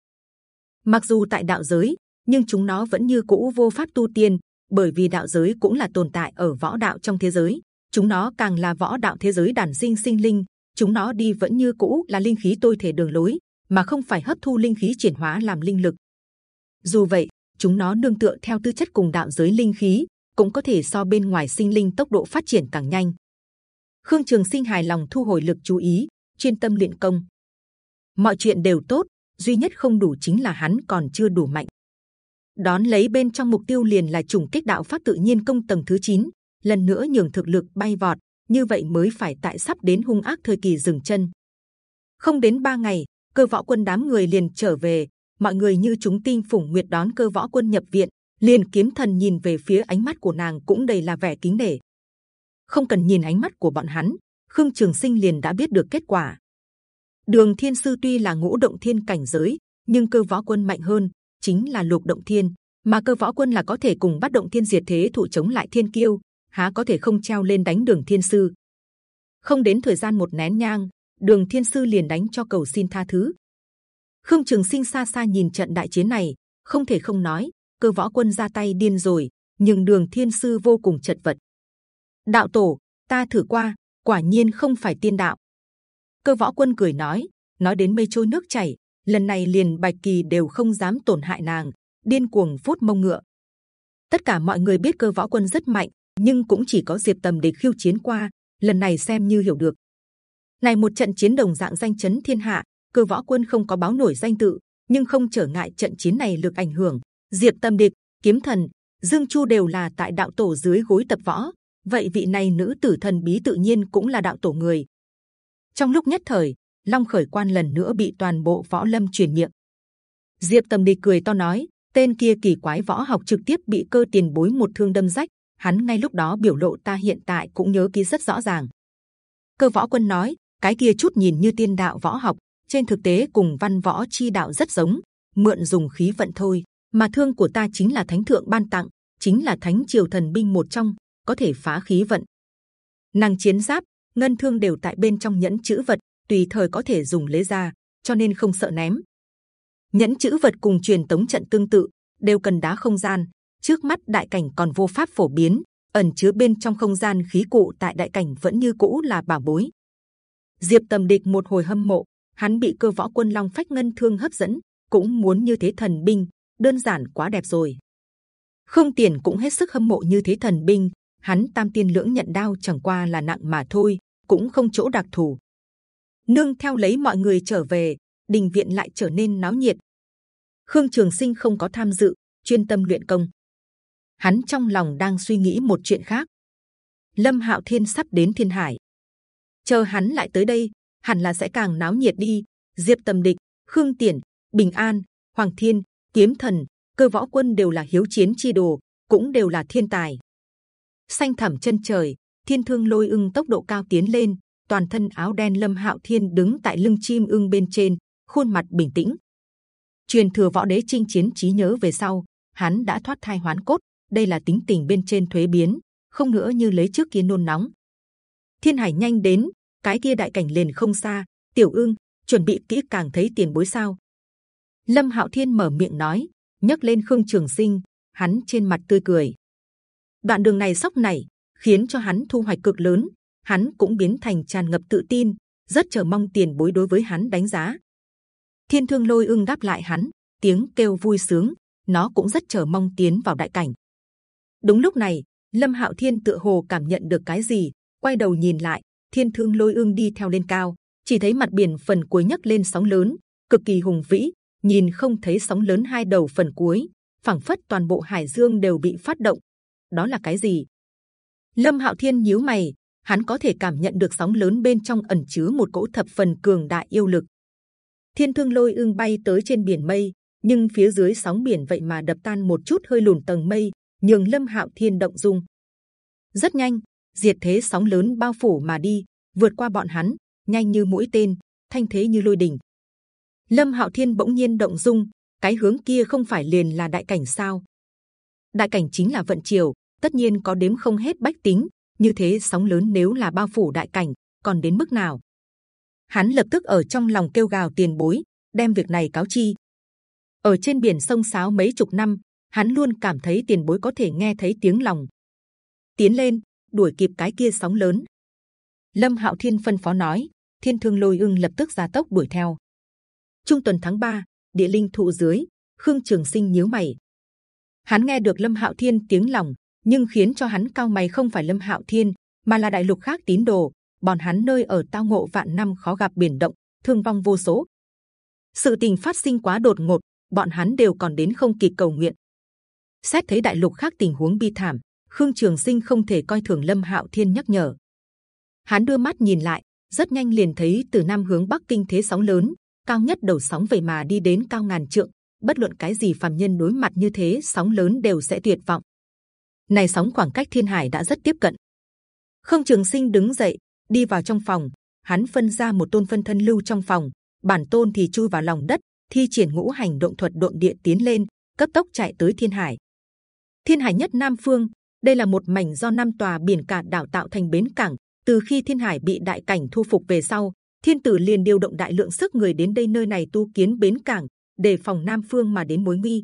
Mặc dù tại đạo giới, nhưng chúng nó vẫn như cũ vô pháp tu tiên, bởi vì đạo giới cũng là tồn tại ở võ đạo trong thế giới chúng nó càng là võ đạo thế giới đản sinh sinh linh chúng nó đi vẫn như cũ là linh khí tôi thể đường lối mà không phải hấp thu linh khí chuyển hóa làm linh lực. Dù vậy, chúng nó nương tựa theo tư chất cùng đạo giới linh khí, cũng có thể so bên ngoài sinh linh tốc độ phát triển càng nhanh. Khương Trường Sinh hài lòng thu hồi lực chú ý, chuyên tâm luyện công. Mọi chuyện đều tốt, duy nhất không đủ chính là hắn còn chưa đủ mạnh. Đón lấy bên trong mục tiêu liền là trùng kích đạo pháp tự nhiên công tầng thứ 9, lần nữa nhường thực lực bay vọt, như vậy mới phải tại sắp đến hung ác thời kỳ dừng chân. Không đến ba ngày, cơ võ quân đám người liền trở về, mọi người như chúng tinh phủng nguyệt đón cơ võ quân nhập viện, liền kiếm thần nhìn về phía ánh mắt của nàng cũng đầy là vẻ kính nể. Không cần nhìn ánh mắt của bọn hắn, Khương Trường Sinh liền đã biết được kết quả. Đường Thiên Sư tuy là ngũ động thiên cảnh giới, nhưng cơ võ quân mạnh hơn, chính là lục động thiên, mà cơ võ quân là có thể cùng bắt động thiên diệt thế thụ chống lại thiên kiêu, há có thể không treo lên đánh đường Thiên Sư? Không đến thời gian một nén nhang, đường Thiên Sư liền đánh cho cầu xin tha thứ. Khương Trường Sinh xa xa nhìn trận đại chiến này, không thể không nói, cơ võ quân ra tay điên rồi, nhưng đường Thiên Sư vô cùng chật vật. Đạo tổ, ta thử qua, quả nhiên không phải tiên đạo. Cơ võ quân cười nói, nói đến mây trôi nước chảy, lần này liền bạch kỳ đều không dám tổn hại nàng, điên cuồng phút mông ngựa. Tất cả mọi người biết cơ võ quân rất mạnh, nhưng cũng chỉ có diệp tầm để khiêu chiến qua, lần này xem như hiểu được. Này một trận chiến đồng dạng danh chấn thiên hạ, cơ võ quân không có báo nổi danh tự, nhưng không trở ngại trận chiến này lực ảnh hưởng. Diệp Tâm Địch, Kiếm Thần, Dương Chu đều là tại đạo tổ dưới gối tập võ. Vậy vị này nữ tử thần bí tự nhiên cũng là đạo tổ người. Trong lúc nhất thời, Long Khởi Quan lần nữa bị toàn bộ võ lâm truyền miệng. Diệp Tâm Địch cười to nói, tên kia kỳ quái võ học trực tiếp bị cơ tiền bối một thương đâm rách. Hắn ngay lúc đó biểu lộ ta hiện tại cũng nhớ ký rất rõ ràng. Cơ võ quân nói, cái kia chút nhìn như tiên đạo võ học, trên thực tế cùng văn võ chi đạo rất giống, mượn dùng khí vận thôi. Mà thương của ta chính là thánh thượng ban tặng, chính là thánh triều thần binh một trong, có thể phá khí vận. Năng chiến giáp, ngân thương đều tại bên trong nhẫn chữ vật, tùy thời có thể dùng lấy ra, cho nên không sợ ném. Nhẫn chữ vật cùng truyền tống trận tương tự, đều cần đá không gian. Trước mắt đại cảnh còn vô pháp phổ biến, ẩn chứa bên trong không gian khí cụ tại đại cảnh vẫn như cũ là bảo bối. Diệp Tầm Địch một hồi hâm mộ, hắn bị cơ võ quân long phách ngân thương hấp dẫn, cũng muốn như thế thần binh, đơn giản quá đẹp rồi. Không tiền cũng hết sức hâm mộ như thế thần binh, hắn tam tiên lưỡng nhận đao chẳng qua là nặng mà thôi, cũng không chỗ đặc thù. Nương theo lấy mọi người trở về, đình viện lại trở nên náo nhiệt. Khương Trường Sinh không có tham dự, chuyên tâm luyện công. Hắn trong lòng đang suy nghĩ một chuyện khác. Lâm Hạo Thiên sắp đến Thiên Hải, chờ hắn lại tới đây, hẳn là sẽ càng náo nhiệt đi. Diệp Tầm Địch, Khương Tiền, Bình An, Hoàng Thiên, Kiếm Thần, Cơ Võ Quân đều là hiếu chiến chi đồ, cũng đều là thiên tài. Xanh thẳm chân trời, Thiên Thương Lôi Ưng tốc độ cao tiến lên, toàn thân áo đen Lâm Hạo Thiên đứng tại lưng chim ưng bên trên, khuôn mặt bình tĩnh. Truyền thừa võ đế chinh chiến trí nhớ về sau, hắn đã thoát thai hoán cốt. Đây là tính tình bên trên thuế biến, không nữa như lấy trước kia nôn nóng. Thiên Hải nhanh đến, cái kia đại cảnh liền không xa. Tiểu ương chuẩn bị kỹ càng thấy tiền bối sao? Lâm Hạo Thiên mở miệng nói, nhấc lên Khương Trường Sinh, hắn trên mặt tươi cười. Đoạn đường này sóc này khiến cho hắn thu hoạch cực lớn, hắn cũng biến thành tràn ngập tự tin, rất chờ mong tiền bối đối với hắn đánh giá. Thiên Thương Lôi ương đáp lại hắn, tiếng kêu vui sướng, nó cũng rất chờ mong tiến vào đại cảnh. Đúng lúc này, Lâm Hạo Thiên tựa hồ cảm nhận được cái gì, quay đầu nhìn lại, Thiên Thương Lôi ưng đi theo lên cao, chỉ thấy mặt biển phần cuối nhấc lên sóng lớn, cực kỳ hùng vĩ, nhìn không thấy sóng lớn hai đầu phần cuối, phảng phất toàn bộ hải dương đều bị phát động. Đó là cái gì? Lâm Hạo Thiên nhíu mày, hắn có thể cảm nhận được sóng lớn bên trong ẩn chứa một cỗ thập phần cường đại yêu lực. Thiên Thương Lôi ương bay tới trên biển mây, nhưng phía dưới sóng biển vậy mà đập tan một chút hơi lùn tầng mây, nhường Lâm Hạo Thiên động dung. Rất nhanh, diệt thế sóng lớn bao phủ mà đi, vượt qua bọn hắn, nhanh như mũi tên, thanh thế như lôi đỉnh. Lâm Hạo Thiên bỗng nhiên động dung, cái hướng kia không phải liền là đại cảnh sao? Đại cảnh chính là vận chiều, tất nhiên có đếm không hết bách tính. Như thế sóng lớn nếu là bao phủ đại cảnh, còn đến mức nào? Hắn lập tức ở trong lòng kêu gào tiền bối, đem việc này cáo chi. Ở trên biển sông sáo mấy chục năm, hắn luôn cảm thấy tiền bối có thể nghe thấy tiếng lòng. Tiến lên, đuổi kịp cái kia sóng lớn. Lâm Hạo Thiên phân phó nói, Thiên Thương Lôi Ưng lập tức gia tốc đuổi theo. trung tuần tháng 3, địa linh thụ dưới khương trường sinh nhíu mày hắn nghe được lâm hạo thiên tiếng lòng nhưng khiến cho hắn cao mày không phải lâm hạo thiên mà là đại lục khác tín đồ bọn hắn nơi ở tao ngộ vạn năm khó gặp biển động thương vong vô số sự tình phát sinh quá đột ngột bọn hắn đều còn đến không kịp cầu nguyện xét thấy đại lục khác tình huống bi thảm khương trường sinh không thể coi thường lâm hạo thiên nhắc nhở. Hắn đưa mắt nhìn lại, rất nhanh liền thấy từ nam hướng bắc kinh thế sóng lớn, cao nhất đầu sóng về mà đi đến cao ngàn trượng. Bất luận cái gì phàm nhân đối mặt như thế, sóng lớn đều sẽ tuyệt vọng. Này sóng khoảng cách thiên hải đã rất tiếp cận. Khương trường sinh đứng dậy, đi vào trong phòng. Hắn phân ra một tôn phân thân lưu trong phòng. Bản tôn thì chui vào lòng đất, thi triển ngũ hành động thuật độn địa tiến lên, cấp tốc chạy tới thiên hải. Thiên hải nhất nam phương đây là một mảnh do năm tòa biển cả đảo tạo thành bến cảng, từ khi thiên hải bị đại cảnh thu phục về sau, thiên tử liền điều động đại lượng sức người đến đây nơi này tu kiến bến cảng để phòng nam phương mà đến mối nguy.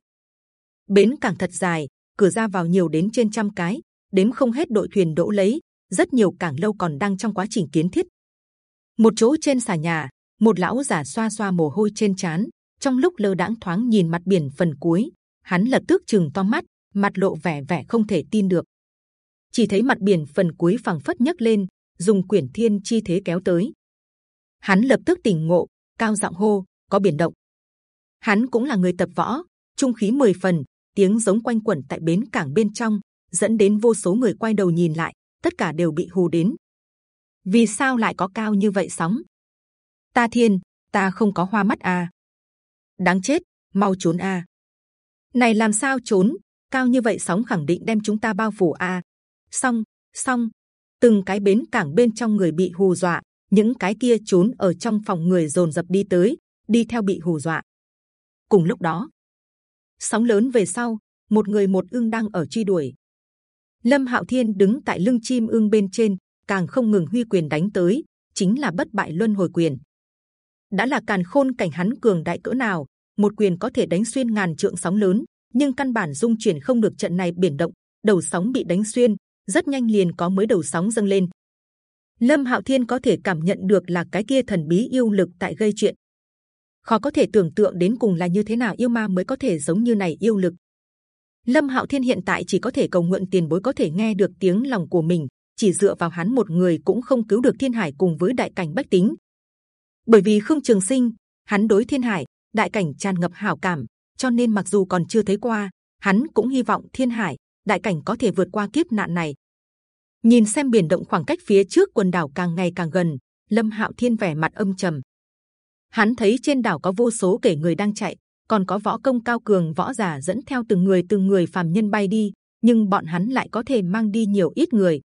Bến cảng thật dài, cửa ra vào nhiều đến trên trăm cái, đếm không hết đội thuyền đỗ lấy, rất nhiều cảng lâu còn đang trong quá trình kiến thiết. Một chỗ trên xà nhà, một lão giả xoa xoa mồ hôi trên trán, trong lúc lơ đãng thoáng nhìn mặt biển phần cuối, hắn lập tức chừng to mắt mặt lộ vẻ vẻ không thể tin được. Chỉ thấy mặt biển phần cuối phẳng phất nhấc lên, dùng quyển thiên chi thế kéo tới. Hắn lập tức tỉnh ngộ, cao giọng hô, có biển động. Hắn cũng là người tập võ, trung khí mười phần, tiếng giống quanh quẩn tại bến cảng bên trong, dẫn đến vô số người quay đầu nhìn lại, tất cả đều bị hù đến. Vì sao lại có cao như vậy sóng? Ta thiên, ta không có hoa mắt à. Đáng chết, mau trốn à. Này làm sao trốn? Cao như vậy sóng khẳng định đem chúng ta bao phủ à? Xong xong. Từng cái bến cảng bên trong người bị hù dọa, những cái kia trốn ở trong phòng người dồn dập đi tới, đi theo bị hù dọa. Cùng lúc đó, sóng lớn về sau, một người một ương đang ở truy đuổi. Lâm hạo thiên đứng tại lưng chim ương bên trên, càng không ngừng huy quyền đánh tới, chính là bất bại luân hồi quyền. Đã là càn khôn cảnh hắn cường đại cỡ nào, một quyền có thể đánh xuyên ngàn trượng sóng lớn nhưng căn bản dung chuyển không được trận này biển động, đầu sóng bị đánh xuyên, rất nhanh liền có mới đầu sóng dâng lên. Lâm hạo thiên có thể cảm nhận được là cái kia thần bí yêu lực tại gây chuyện. Khó có thể tưởng tượng đến cùng là như thế nào yêu ma mới có thể giống như này yêu lực. Lâm hạo thiên hiện tại chỉ có thể cầu nguyện tiền bối có thể nghe được tiếng lòng của mình, chỉ dựa vào hắn một người cũng không cứu được thiên hải cùng với đại cảnh bách tính. Bởi vì khương trường sinh, hắn đối thiên hải, đại cảnh tràn ngập hảo cảm cho nên mặc dù còn chưa thấy qua, hắn cũng hy vọng thiên hải, đại cảnh có thể vượt qua kiếp nạn này. Nhìn xem biển động khoảng cách phía trước quần đảo càng ngày càng gần, lâm hạo thiên vẻ mặt âm trầm. Hắn thấy trên đảo có vô số kẻ người đang chạy, còn có võ công cao cường, võ giả dẫn theo từng người từng người phàm nhân bay đi, nhưng bọn hắn lại có thể mang đi nhiều ít người.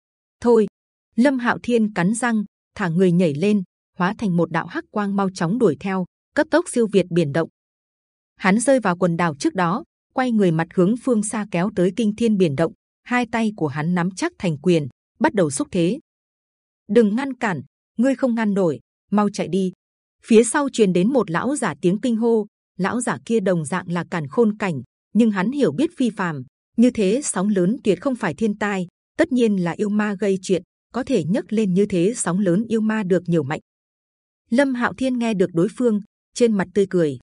Thôi! Lâm hạo thiên cắn răng, thả người nhảy lên, hóa thành một đạo hắc quang mau chóng đuổi theo, cấp tốc siêu việt biển động hắn rơi vào quần đảo trước đó, quay người mặt hướng phương xa kéo tới kinh thiên biển động, hai tay của hắn nắm chắc thành quyền, bắt đầu xúc thế. Đừng ngăn cản, ngươi không ngăn nổi, mau chạy đi. Phía sau truyền đến một lão giả tiếng kinh hô. Lão giả kia đồng dạng là cản khôn cảnh, nhưng hắn hiểu biết phi phàm. Như thế sóng lớn tuyệt không phải thiên tai, tất nhiên là yêu ma gây chuyện, có thể nhấc lên như thế sóng lớn yêu ma được nhiều mạnh. Lâm hạo thiên nghe được đối phương, trên mặt tươi cười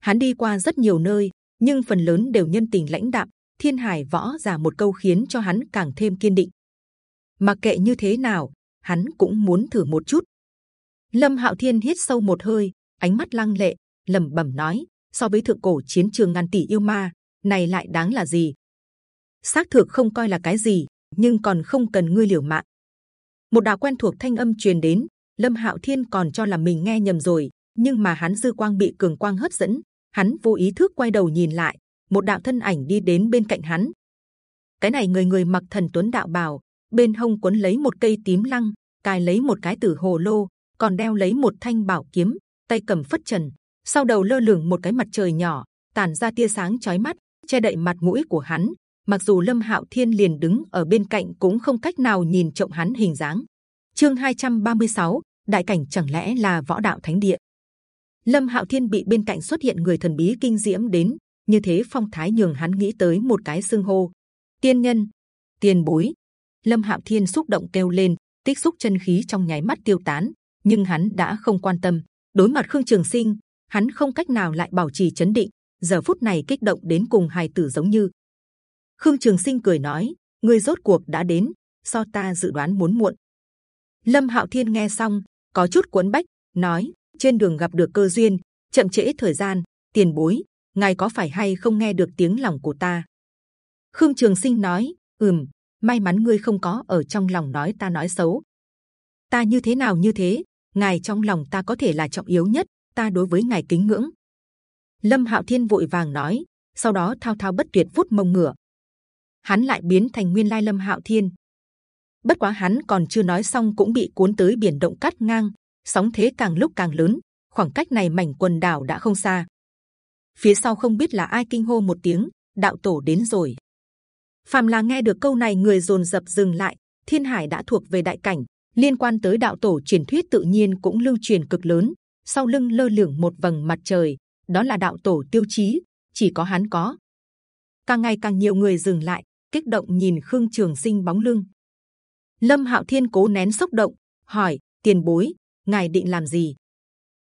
hắn đi qua rất nhiều nơi, nhưng phần lớn đều nhân tình lãnh đạm, thiên hải võ giả một câu khiến cho hắn càng thêm kiên định. Mặc kệ như thế nào, hắn cũng muốn thử một chút. Lâm hạo thiên hít sâu một hơi, ánh mắt lăng lệ, lẩm bẩm nói, so với thượng cổ chiến trường ngàn tỷ yêu ma, này lại đáng là gì? Xác thực không coi là cái gì, nhưng còn không cần ngươi liều mạng. Một đạo quen thuộc thanh âm truyền đến, lâm hạo thiên còn cho là mình nghe nhầm rồi, nhưng mà hắn dư quang bị cường quang hấp dẫn hắn vô ý thức quay đầu nhìn lại một đạo thân ảnh đi đến bên cạnh hắn. Cái này người người mặc thần tuấn đạo bào bên hông quấn lấy một cây tím lăng cài lấy một cái tử hồ lô còn đeo lấy một thanh bảo kiếm tay cầm phất trần sau đầu lơ lửng một cái mặt trời nhỏ tản ra tia sáng chói mắt che đậy mặt mũi của hắn. Mặc dù lâm hạo thiên liền đứng ở bên cạnh cũng không cách nào nhìn trộm hắn hình dáng. Chương 236, đại cảnh chẳng lẽ là võ đạo thánh địa? Lâm hạo thiên bị bên cạnh xuất hiện người thần bí kinh diễm đến, như thế phong thái nhường hắn nghĩ tới một cái xưng hô. Tiên nhân, tiền bối. Lâm hạo thiên xúc động kêu lên, tích xúc chân khí trong nháy mắt tiêu tán, nhưng hắn đã không quan tâm. Đối mặt khương trường sinh, hắn không cách nào lại bảo trì chấn định, giờ phút này kích động đến cùng hài tử giống như. Khương trường sinh cười nói, ngươi rốt cuộc đã đến, so ta dự đoán muốn muộn. Lâm hạo thiên nghe xong, có chút cuốn bách, nói trên đường gặp được cơ duyên, chậm trễ thời gian, tiền bối, ngài có phải hay không nghe được tiếng lòng của ta? Khương trường sinh nói, ừm, may mắn ngươi không có ở trong lòng nói ta nói xấu. Ta như thế nào như thế? Ngài trong lòng ta có thể là trọng yếu nhất, ta đối với ngài kính ngưỡng. Lâm hạo thiên vội vàng nói, sau đó thao thao bất tuyệt vút mông ngựa. Hắn lại biến thành nguyên lai lâm hạo thiên. Bất quá hắn còn chưa nói xong cũng bị cuốn tới biển động cắt ngang sóng thế càng lúc càng lớn, khoảng cách này mảnh quần đảo đã không xa. Phía sau không biết là ai kinh hô một tiếng, đạo tổ đến rồi. Phạm là nghe được câu này người dồn dập dừng lại, thiên hải đã thuộc về đại cảnh, liên quan tới đạo tổ truyền thuyết tự nhiên cũng lưu truyền cực lớn, sau lưng lơ lửng một vầng mặt trời, đó là đạo tổ tiêu chí, chỉ có hắn có. Càng ngày càng nhiều người dừng lại, kích động nhìn khương trường sinh bóng lưng. Lâm hạo thiên cố nén xúc động, hỏi, tiền bối ngài định làm gì?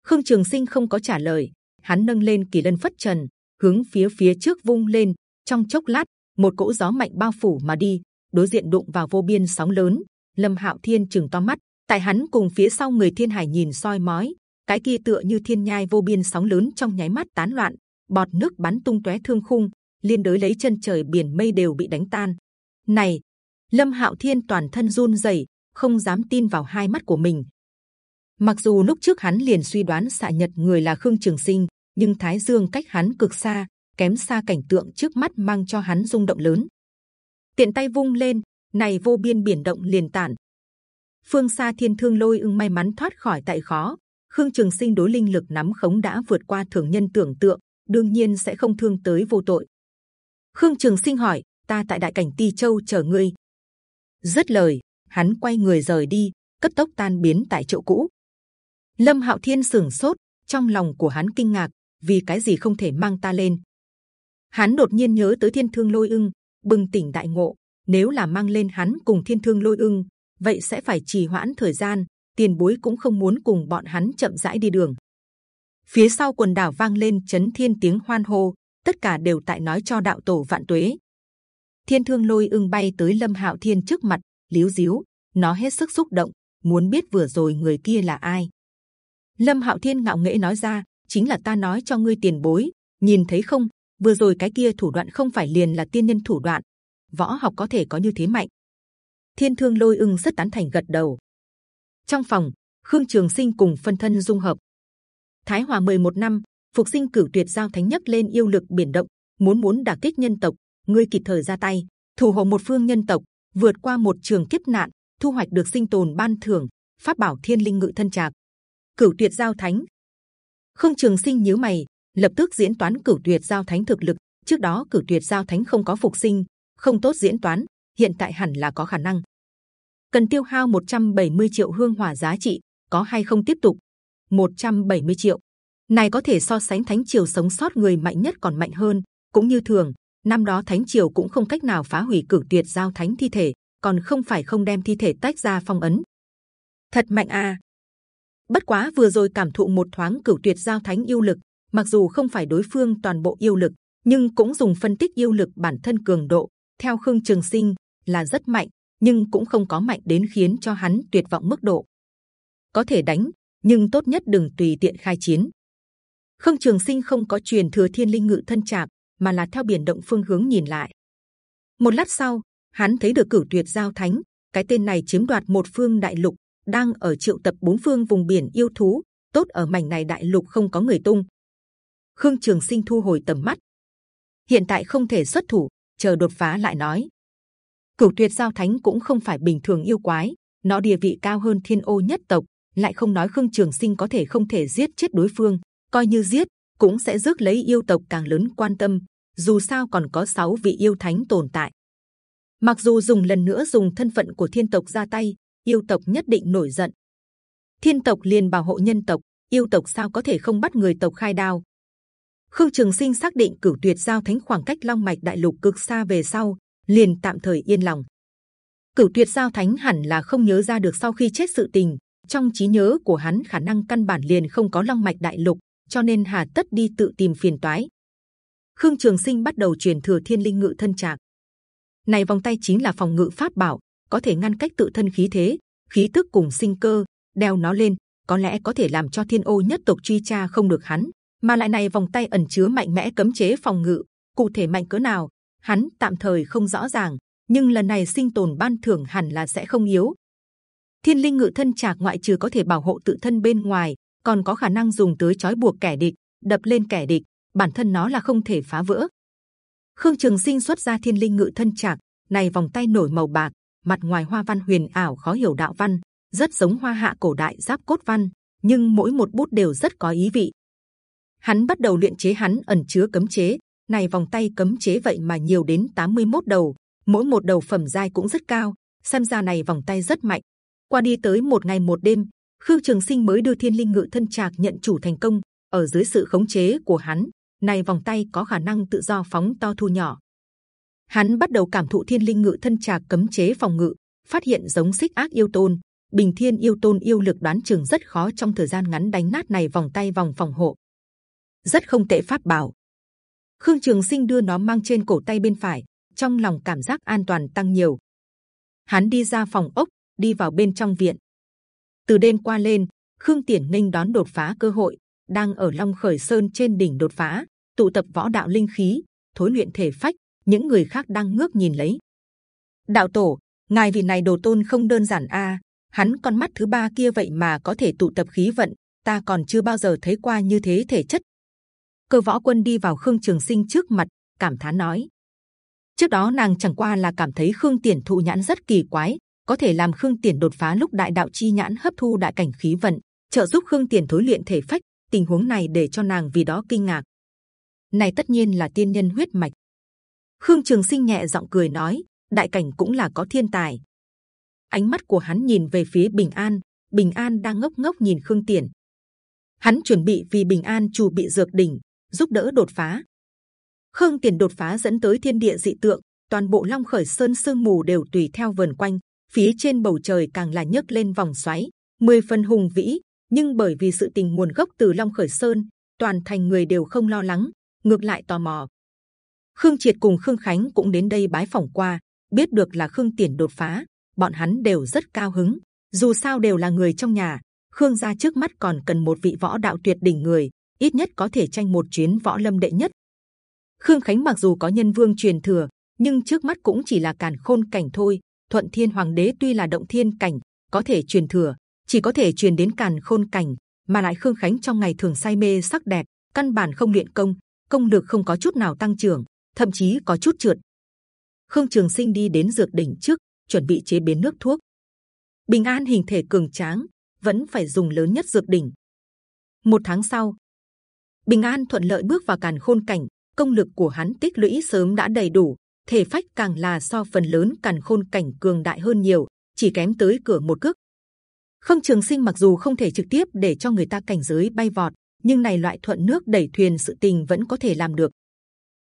Khương trường sinh không có trả lời. Hắn nâng lên kỳ lân phất trần, hướng phía phía trước vung lên. Trong chốc lát, một cỗ gió mạnh bao phủ mà đi, đối diện đụng vào vô biên sóng lớn. Lâm hạo thiên chừng to mắt, tại hắn cùng phía sau người thiên hải nhìn soi mói. Cái kia tựa như thiên nhai vô biên sóng lớn trong nháy mắt tán loạn, bọt nước bắn tung tóe thương khung, liên đới lấy chân trời biển mây đều bị đánh tan. Này, lâm hạo thiên toàn thân run rẩy, không dám tin vào hai mắt của mình mặc dù lúc trước hắn liền suy đoán xạ nhật người là khương trường sinh, nhưng thái dương cách hắn cực xa, kém xa cảnh tượng trước mắt mang cho hắn rung động lớn. Tiện tay vung lên, này vô biên biển động liền tản. Phương xa thiên thương lôi ưng may mắn thoát khỏi tại khó. Khương trường sinh đối linh lực nắm khống đã vượt qua thường nhân tưởng tượng, đương nhiên sẽ không thương tới vô tội. Khương trường sinh hỏi, ta tại đại cảnh ti châu chờ ngươi. Rất lời, hắn quay người rời đi, cấp tốc tan biến tại chỗ cũ lâm hạo thiên sửng sốt, trong lòng của hắn kinh ngạc, vì cái gì không thể mang ta lên? Hắn đột nhiên nhớ tới thiên thương lôi ưng, bừng tỉnh đại ngộ, nếu là mang lên hắn cùng thiên thương lôi ưng, vậy sẽ phải trì hoãn thời gian, tiền bối cũng không muốn cùng bọn hắn chậm rãi đi đường. Phía sau quần đảo vang lên chấn thiên tiếng hoan hô, tất cả đều tại nói cho đạo tổ vạn tuế. Thiên thương lôi ưng bay tới lâm hạo thiên trước mặt liếu díu, nó hết sức xúc động, muốn biết vừa rồi người kia là ai lâm hạo thiên ngạo nghễ nói ra, chính là ta nói cho ngươi tiền bối, nhìn thấy không? Vừa rồi cái kia thủ đoạn không phải liền là tiên nhân thủ đoạn. Võ học có thể có như thế mạnh. Thiên thương lôi ưng rất tán thành gật đầu. Trong phòng, khương trường sinh cùng phân thân dung hợp. Thái hòa 11 năm, phục sinh cửu tuyệt giao thánh nhất lên yêu lực biển động, muốn muốn đả kích nhân tộc, ngươi kịp thời ra tay, thủ hộ một phương nhân tộc, vượt qua một trường kiếp nạn, thu hoạch được sinh tồn ban thưởng, pháp bảo thiên linh ngự thân trạc cửu tuyệt giao thánh. Không trường sinh nhíu mày, lập tức diễn toán cửu tuyệt giao thánh thực lực. Trước đó, cửu tuyệt giao thánh không có phục sinh, không tốt diễn toán, hiện tại hẳn là có khả năng. Cần tiêu hao 170 triệu hương hỏa giá trị, có hay không tiếp tục? 170 triệu. Này có thể so sánh thánh triều sống sót người mạnh nhất còn mạnh hơn. Cũng như thường, năm đó thánh triều cũng không cách nào phá hủy cửu tuyệt giao thánh thi thể, còn không phải không đem thi thể tách ra phong ấn. Thật mạnh a bất quá vừa rồi cảm thụ một thoáng cửu tuyệt giao thánh yêu lực, mặc dù không phải đối phương toàn bộ yêu lực, nhưng cũng dùng phân tích yêu lực bản thân cường độ. Theo khương trường sinh, là rất mạnh, nhưng cũng không có mạnh đến khiến cho hắn tuyệt vọng mức độ. Có thể đánh, nhưng tốt nhất đừng tùy tiện khai chiến. Khương trường sinh không có truyền thừa thiên linh ngự thân trạc mà là theo biển động phương hướng nhìn lại. Một lát sau, hắn thấy được cửu tuyệt giao thánh, cái tên này chiếm đoạt một phương đại lục đang ở triệu tập bốn phương vùng biển yêu thú, tốt ở mảnh này đại lục không có người tung. Khương trường sinh thu hồi tầm mắt. Hiện tại không thể xuất thủ, chờ đột phá lại nói. Cửu tuyệt giao thánh cũng không phải bình thường yêu quái, nó địa vị cao hơn thiên ô nhất tộc, lại không nói khương trường sinh có thể không thể giết chết đối phương, coi như giết, cũng sẽ rước lấy yêu tộc càng lớn quan tâm, dù sao còn có sáu vị yêu thánh tồn tại. Mặc dù dùng lần nữa dùng thân phận của thiên tộc ra tay yêu tộc nhất định nổi giận. Thiên tộc liền bảo hộ nhân tộc yêu tộc sao có thể không bắt người tộc khai đao? Khương trường sinh xác định cửu tuyệt giao thánh khoảng cách long mạch đại lục cực xa về sau liền tạm thời yên lòng. Cửu tuyệt giao thánh hẳn là không nhớ ra được sau khi chết sự tình trong trí nhớ của hắn khả năng căn bản liền không có long mạch đại lục cho nên hà tất đi tự tìm phiền toái. Khương Trường Sinh bắt đầu truyền thừa Thiên Linh Ngự Thân trạng, Này vòng tay chính là phòng ngự pháp bảo, có thể ngăn cách tự thân khí thế, khí tức cùng sinh cơ. Đeo nó lên, có lẽ có thể làm cho Thiên Ô nhất tộc truy tra không được hắn. Mà lại này vòng tay ẩn chứa mạnh mẽ cấm chế phòng ngự, cụ thể mạnh cỡ nào, hắn tạm thời không rõ ràng. Nhưng lần này sinh tồn ban thưởng hẳn là sẽ không yếu. Thiên Linh Ngự Thân Trạc ngoại trừ có thể bảo hộ tự thân bên ngoài, còn có khả năng dùng tới chói buộc kẻ địch, đập lên kẻ địch. Bản thân nó là không thể phá vỡ. Khương Trường Sinh xuất ra Thiên Linh Ngự Thân Trạc, này vòng tay nổi màu bạc, mặt ngoài hoa văn huyền ảo khó hiểu đạo văn, rất giống hoa hạ cổ đại giáp cốt văn, nhưng mỗi một bút đều rất có ý vị. Hắn bắt đầu luyện chế hắn ẩn chứa cấm chế, này vòng tay cấm chế vậy mà nhiều đến 81 đầu, mỗi một đầu phẩm giai cũng rất cao, xem ra này vòng tay rất mạnh. Qua đi tới một ngày một đêm, Khương Trường Sinh mới đưa Thiên Linh Ngự Thân Trạc nhận chủ thành công. Ở dưới sự khống chế của hắn, này vòng tay có khả năng tự do phóng to thu nhỏ. Hắn bắt đầu cảm thụ Thiên Linh Ngự Thân trà cấm chế phòng ngự, phát hiện giống xích ác yêu tôn, bình thiên yêu tôn yêu lực đoán chừng rất khó trong thời gian ngắn đánh nát này vòng tay vòng phòng hộ. Rất không tệ pháp bảo. Khương Trường Sinh đưa nó mang trên cổ tay bên phải, trong lòng cảm giác an toàn tăng nhiều. Hắn đi ra phòng ốc, đi vào bên trong viện. Từ đêm qua lên, Khương Tiền Ninh đón đột phá cơ hội, đang ở Long Khởi Sơn trên đỉnh đột phá, tụ tập võ đạo linh khí, thối luyện thể phách. Những người khác đang ngước nhìn lấy. Đạo tổ, ngài vị này đồ tôn không đơn giản a. hắn con mắt thứ ba kia vậy mà có thể tụ tập khí vận, ta còn chưa bao giờ thấy qua như thế thể chất. Cơ võ quân đi vào Khương Trường Sinh trước mặt, cảm thán nói. Trước đó nàng chẳng qua là cảm thấy Khương Tiền thụ nhãn rất kỳ quái, có thể làm Khương Tiền đột phá lúc đại đạo chi nhãn hấp thu đại cảnh khí vận, trợ giúp Khương Tiền thối luyện thể phách. Tình huống này để cho nàng vì đó kinh ngạc. Này tất nhiên là tiên nhân huyết mạch. Khương Trường Sinh nhẹ giọng cười nói, đại cảnh cũng là có thiên tài. Ánh mắt của hắn nhìn về phía Bình An, Bình An đang ngốc ngốc nhìn Khương Tiền. Hắn chuẩn bị vì Bình An chủ bị dược đỉnh, giúp đỡ đột phá. Khương Tiền đột phá dẫn tới thiên địa dị tượng, toàn bộ Long Khởi Sơn sương mù đều tùy theo vần quanh, phía trên bầu trời càng là nhấc lên vòng xoáy, mười phần hùng vĩ. Nhưng bởi vì sự tình nguồn gốc từ Long Khởi Sơn, toàn thành người đều không lo lắng, ngược lại tò mò. Khương Triệt cùng Khương Khánh cũng đến đây bái phỏng qua, biết được là Khương Tiền đột phá, bọn hắn đều rất cao hứng. Dù sao đều là người trong nhà, Khương gia trước mắt còn cần một vị võ đạo tuyệt đỉnh người, ít nhất có thể tranh một chuyến võ lâm đệ nhất. Khương Khánh mặc dù có nhân vương truyền thừa, nhưng trước mắt cũng chỉ là càn khôn cảnh thôi. Thuận Thiên Hoàng đế tuy là động thiên cảnh, có thể truyền thừa, chỉ có thể truyền đến càn khôn cảnh, mà lại Khương Khánh trong ngày thường say mê sắc đẹp, căn bản không luyện công, công lực không có chút nào tăng trưởng, thậm chí có chút trượt. Khương Trường Sinh đi đến dược đỉnh trước, chuẩn bị chế biến nước thuốc. Bình An hình thể cường tráng, vẫn phải dùng lớn nhất dược đỉnh. Một tháng sau, Bình An thuận lợi bước vào càn khôn cảnh, công lực của hắn tích lũy sớm đã đầy đủ, thể phách càng là so phần lớn càn khôn cảnh cường đại hơn nhiều, chỉ kém tới cửa một cước. Khương Trường Sinh mặc dù không thể trực tiếp để cho người ta cảnh giới bay vọt, nhưng này loại thuận nước đẩy thuyền sự tình vẫn có thể làm được.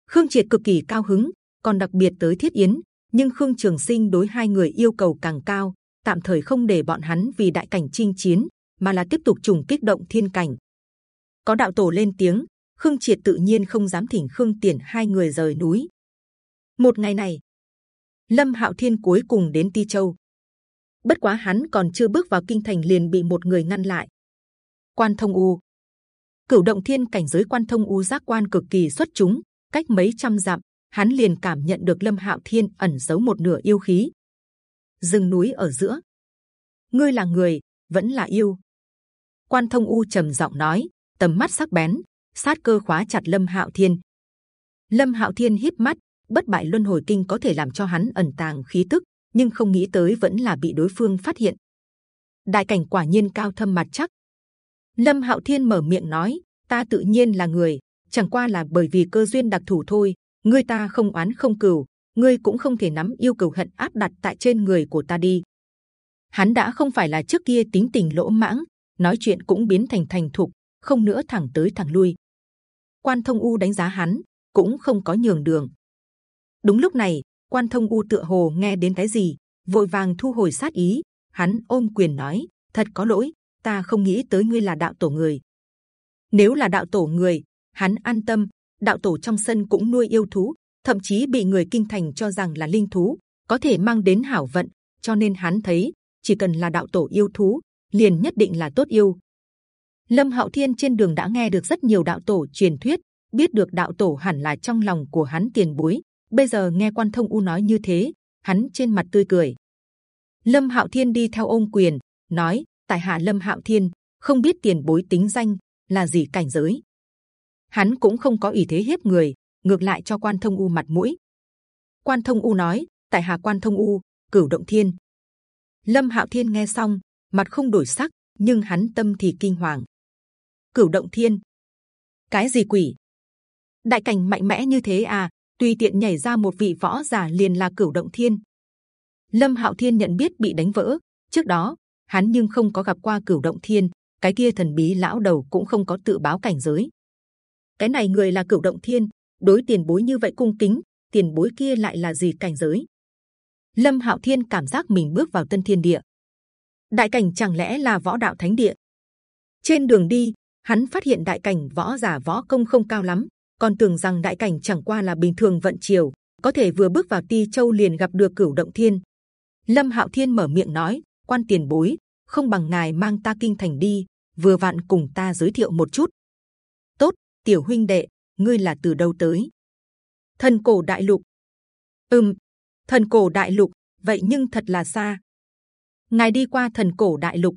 Khương Triệt cực kỳ cao hứng, còn đặc biệt tới Thiết Yến, nhưng Khương Trường Sinh đối hai người yêu cầu càng cao, tạm thời không để bọn hắn vì đại cảnh chinh chiến, mà là tiếp tục trùng kích động thiên cảnh. Có đạo tổ lên tiếng, Khương Triệt tự nhiên không dám thỉnh Khương Tiền hai người rời núi. Một ngày này, Lâm Hạo Thiên cuối cùng đến Ti Châu. Bất quá hắn còn chưa bước vào kinh thành liền bị một người ngăn lại. Quan Thông U, cửu động thiên cảnh giới Quan Thông U giác quan cực kỳ xuất chúng, cách mấy trăm dặm, hắn liền cảm nhận được Lâm Hạo Thiên ẩn giấu một nửa yêu khí. rừng núi ở giữa, ngươi là người, vẫn là yêu. Quan Thông U trầm giọng nói, tầm mắt sắc bén, sát cơ khóa chặt Lâm Hạo Thiên. Lâm Hạo Thiên híp mắt, bất bại luân hồi kinh có thể làm cho hắn ẩn tàng khí tức, nhưng không nghĩ tới vẫn là bị đối phương phát hiện. Đại cảnh quả nhiên cao thâm mặt chắc. Lâm Hạo Thiên mở miệng nói, ta tự nhiên là người, chẳng qua là bởi vì cơ duyên đặc thù thôi. Ngươi ta không oán không cừu, ngươi cũng không thể nắm yêu cầu hận áp đặt tại trên người của ta đi. Hắn đã không phải là trước kia tính tình lỗ mãng, nói chuyện cũng biến thành thành thục, không nữa thẳng tới thẳng lui. Quan Thông U đánh giá hắn, cũng không có nhường đường. Đúng lúc này, Quan Thông U tựa hồ nghe đến cái gì, vội vàng thu hồi sát ý. Hắn ôm quyền nói: thật có lỗi, ta không nghĩ tới ngươi là đạo tổ người. Nếu là đạo tổ người, hắn an tâm. Đạo tổ trong sân cũng nuôi yêu thú, thậm chí bị người kinh thành cho rằng là linh thú, có thể mang đến hảo vận. Cho nên hắn thấy chỉ cần là đạo tổ yêu thú, liền nhất định là tốt yêu. Lâm Hạo Thiên trên đường đã nghe được rất nhiều đạo tổ truyền thuyết, biết được đạo tổ hẳn là trong lòng của hắn tiền bối. Bây giờ nghe quan thông u nói như thế, hắn trên mặt tươi cười. Lâm Hạo Thiên đi theo ôm quyền, nói: tại hạ Lâm Hạo Thiên, không biết tiền bối tính danh là gì cảnh giới. Hắn cũng không có ý thế hiếp người, ngược lại cho quan thông u mặt mũi. Quan thông u nói: tại hà quan thông u, cửu động thiên. Lâm Hạo Thiên nghe xong, mặt không đổi sắc, nhưng hắn tâm thì kinh hoàng. Cửu động thiên, cái gì quỷ? Đại cảnh mạnh mẽ như thế à? Tùy tiện nhảy ra một vị võ giả liền là cửu động thiên. Lâm Hạo Thiên nhận biết bị đánh vỡ. Trước đó hắn nhưng không có gặp qua cửu động thiên, cái kia thần bí lão đầu cũng không có tự báo cảnh giới. Cái này người là cửu động thiên, đối tiền bối như vậy cung kính, tiền bối kia lại là gì cảnh giới? Lâm Hạo Thiên cảm giác mình bước vào tân thiên địa. Đại cảnh chẳng lẽ là võ đạo thánh địa? Trên đường đi, hắn phát hiện đại cảnh võ giả võ công không cao lắm, còn tưởng rằng đại cảnh chẳng qua là bình thường vận chiều, có thể vừa bước vào ti châu liền gặp được cửu động thiên. Lâm Hạo Thiên mở miệng nói: quan tiền bối, không bằng ngài mang ta kinh thành đi, vừa vặn cùng ta giới thiệu một chút. Tiểu huynh đệ, ngươi là từ đâu tới? Thần cổ đại lục. Ừm, thần cổ đại lục, vậy nhưng thật là xa. Ngài đi qua thần cổ đại lục.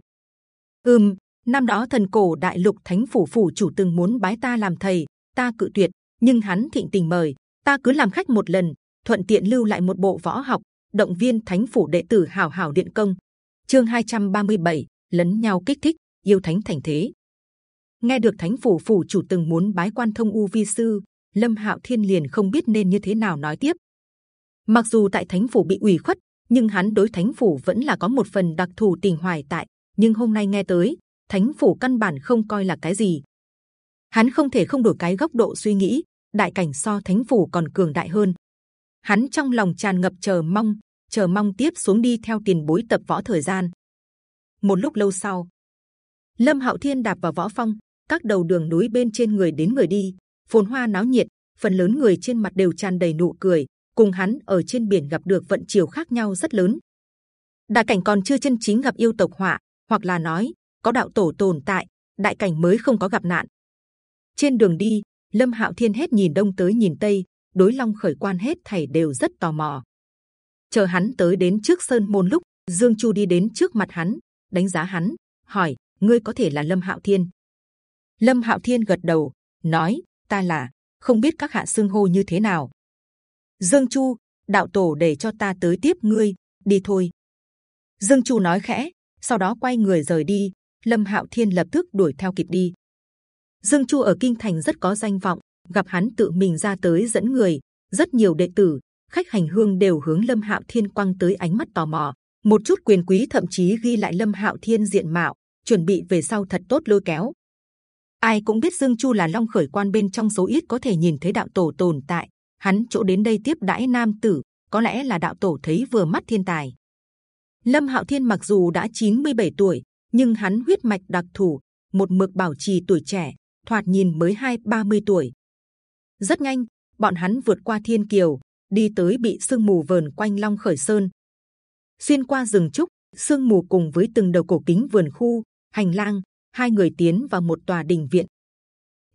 Ừm, năm đó thần cổ đại lục thánh phủ phủ chủ từng muốn bái ta làm thầy, ta cự tuyệt, nhưng hắn thịnh tình mời, ta cứ làm khách một lần, thuận tiện lưu lại một bộ võ học, động viên thánh phủ đệ tử hảo hảo điện công. Chương 237, lấn nhau kích thích, yêu thánh thành thế. Nghe được thánh phủ phủ chủ từng muốn bái quan thông u vi sư, lâm hạo thiên liền không biết nên như thế nào nói tiếp. Mặc dù tại thánh phủ bị ủy khuất, nhưng hắn đối thánh phủ vẫn là có một phần đặc thù tình hoài tại. Nhưng hôm nay nghe tới, thánh phủ căn bản không coi là cái gì. Hắn không thể không đổi cái góc độ suy nghĩ, đại cảnh so thánh phủ còn cường đại hơn. Hắn trong lòng tràn ngập chờ mong, chờ mong tiếp xuống đi theo tiền bối tập võ thời gian. Một lúc lâu sau, Lâm Hạo Thiên đạp vào võ phong, các đầu đường núi bên trên người đến người đi, phồn hoa náo nhiệt, phần lớn người trên mặt đều tràn đầy nụ cười, cùng hắn ở trên biển gặp được vận chiều khác nhau rất lớn. Đại cảnh còn chưa chân chính gặp yêu tộc họa, hoặc là nói có đạo tổ tồn tại, đại cảnh mới không có gặp nạn. Trên đường đi, Lâm Hạo Thiên hết nhìn đông tới nhìn tây, đối Long khởi quan hết thảy đều rất tò mò. Chờ hắn tới đến trước sơn môn lúc, Dương Chu đi đến trước mặt hắn, đánh giá hắn, hỏi: ngươi có thể là Lâm Hạo Thiên? Lâm Hạo Thiên gật đầu, nói: ta là, không biết các hạ xưng hô như thế nào. Dương Chu, đạo tổ để cho ta tới tiếp ngươi, đi thôi. Dương Chu nói khẽ, sau đó quay người rời đi. Lâm Hạo Thiên lập tức đuổi theo kịp đi. Dương Chu ở kinh thành rất có danh vọng, gặp hắn tự mình ra tới dẫn người, rất nhiều đệ tử, khách hành hương đều hướng Lâm Hạo Thiên quăng tới ánh mắt tò mò. Một chút quyền quý thậm chí ghi lại Lâm Hạo Thiên diện mạo, chuẩn bị về sau thật tốt lôi kéo. Ai cũng biết Dương Chu là Long khởi quan bên trong số ít có thể nhìn thấy đạo tổ tồn tại. Hắn chỗ đến đây tiếp đãi nam tử, có lẽ là đạo tổ thấy vừa mắt thiên tài. Lâm Hạo Thiên mặc dù đã 97 tuổi, nhưng hắn huyết mạch đặc thù, một mực bảo trì tuổi trẻ, thoạt nhìn mới hai 30 tuổi. Rất nhanh, bọn hắn vượt qua thiên kiều, đi tới bị sương mù vờn quanh Long Khởi Sơn. Xuyên qua rừng trúc, sương mù cùng với từng đầu cổ kính vườn khu, hành lang, hai người tiến vào một tòa đình viện.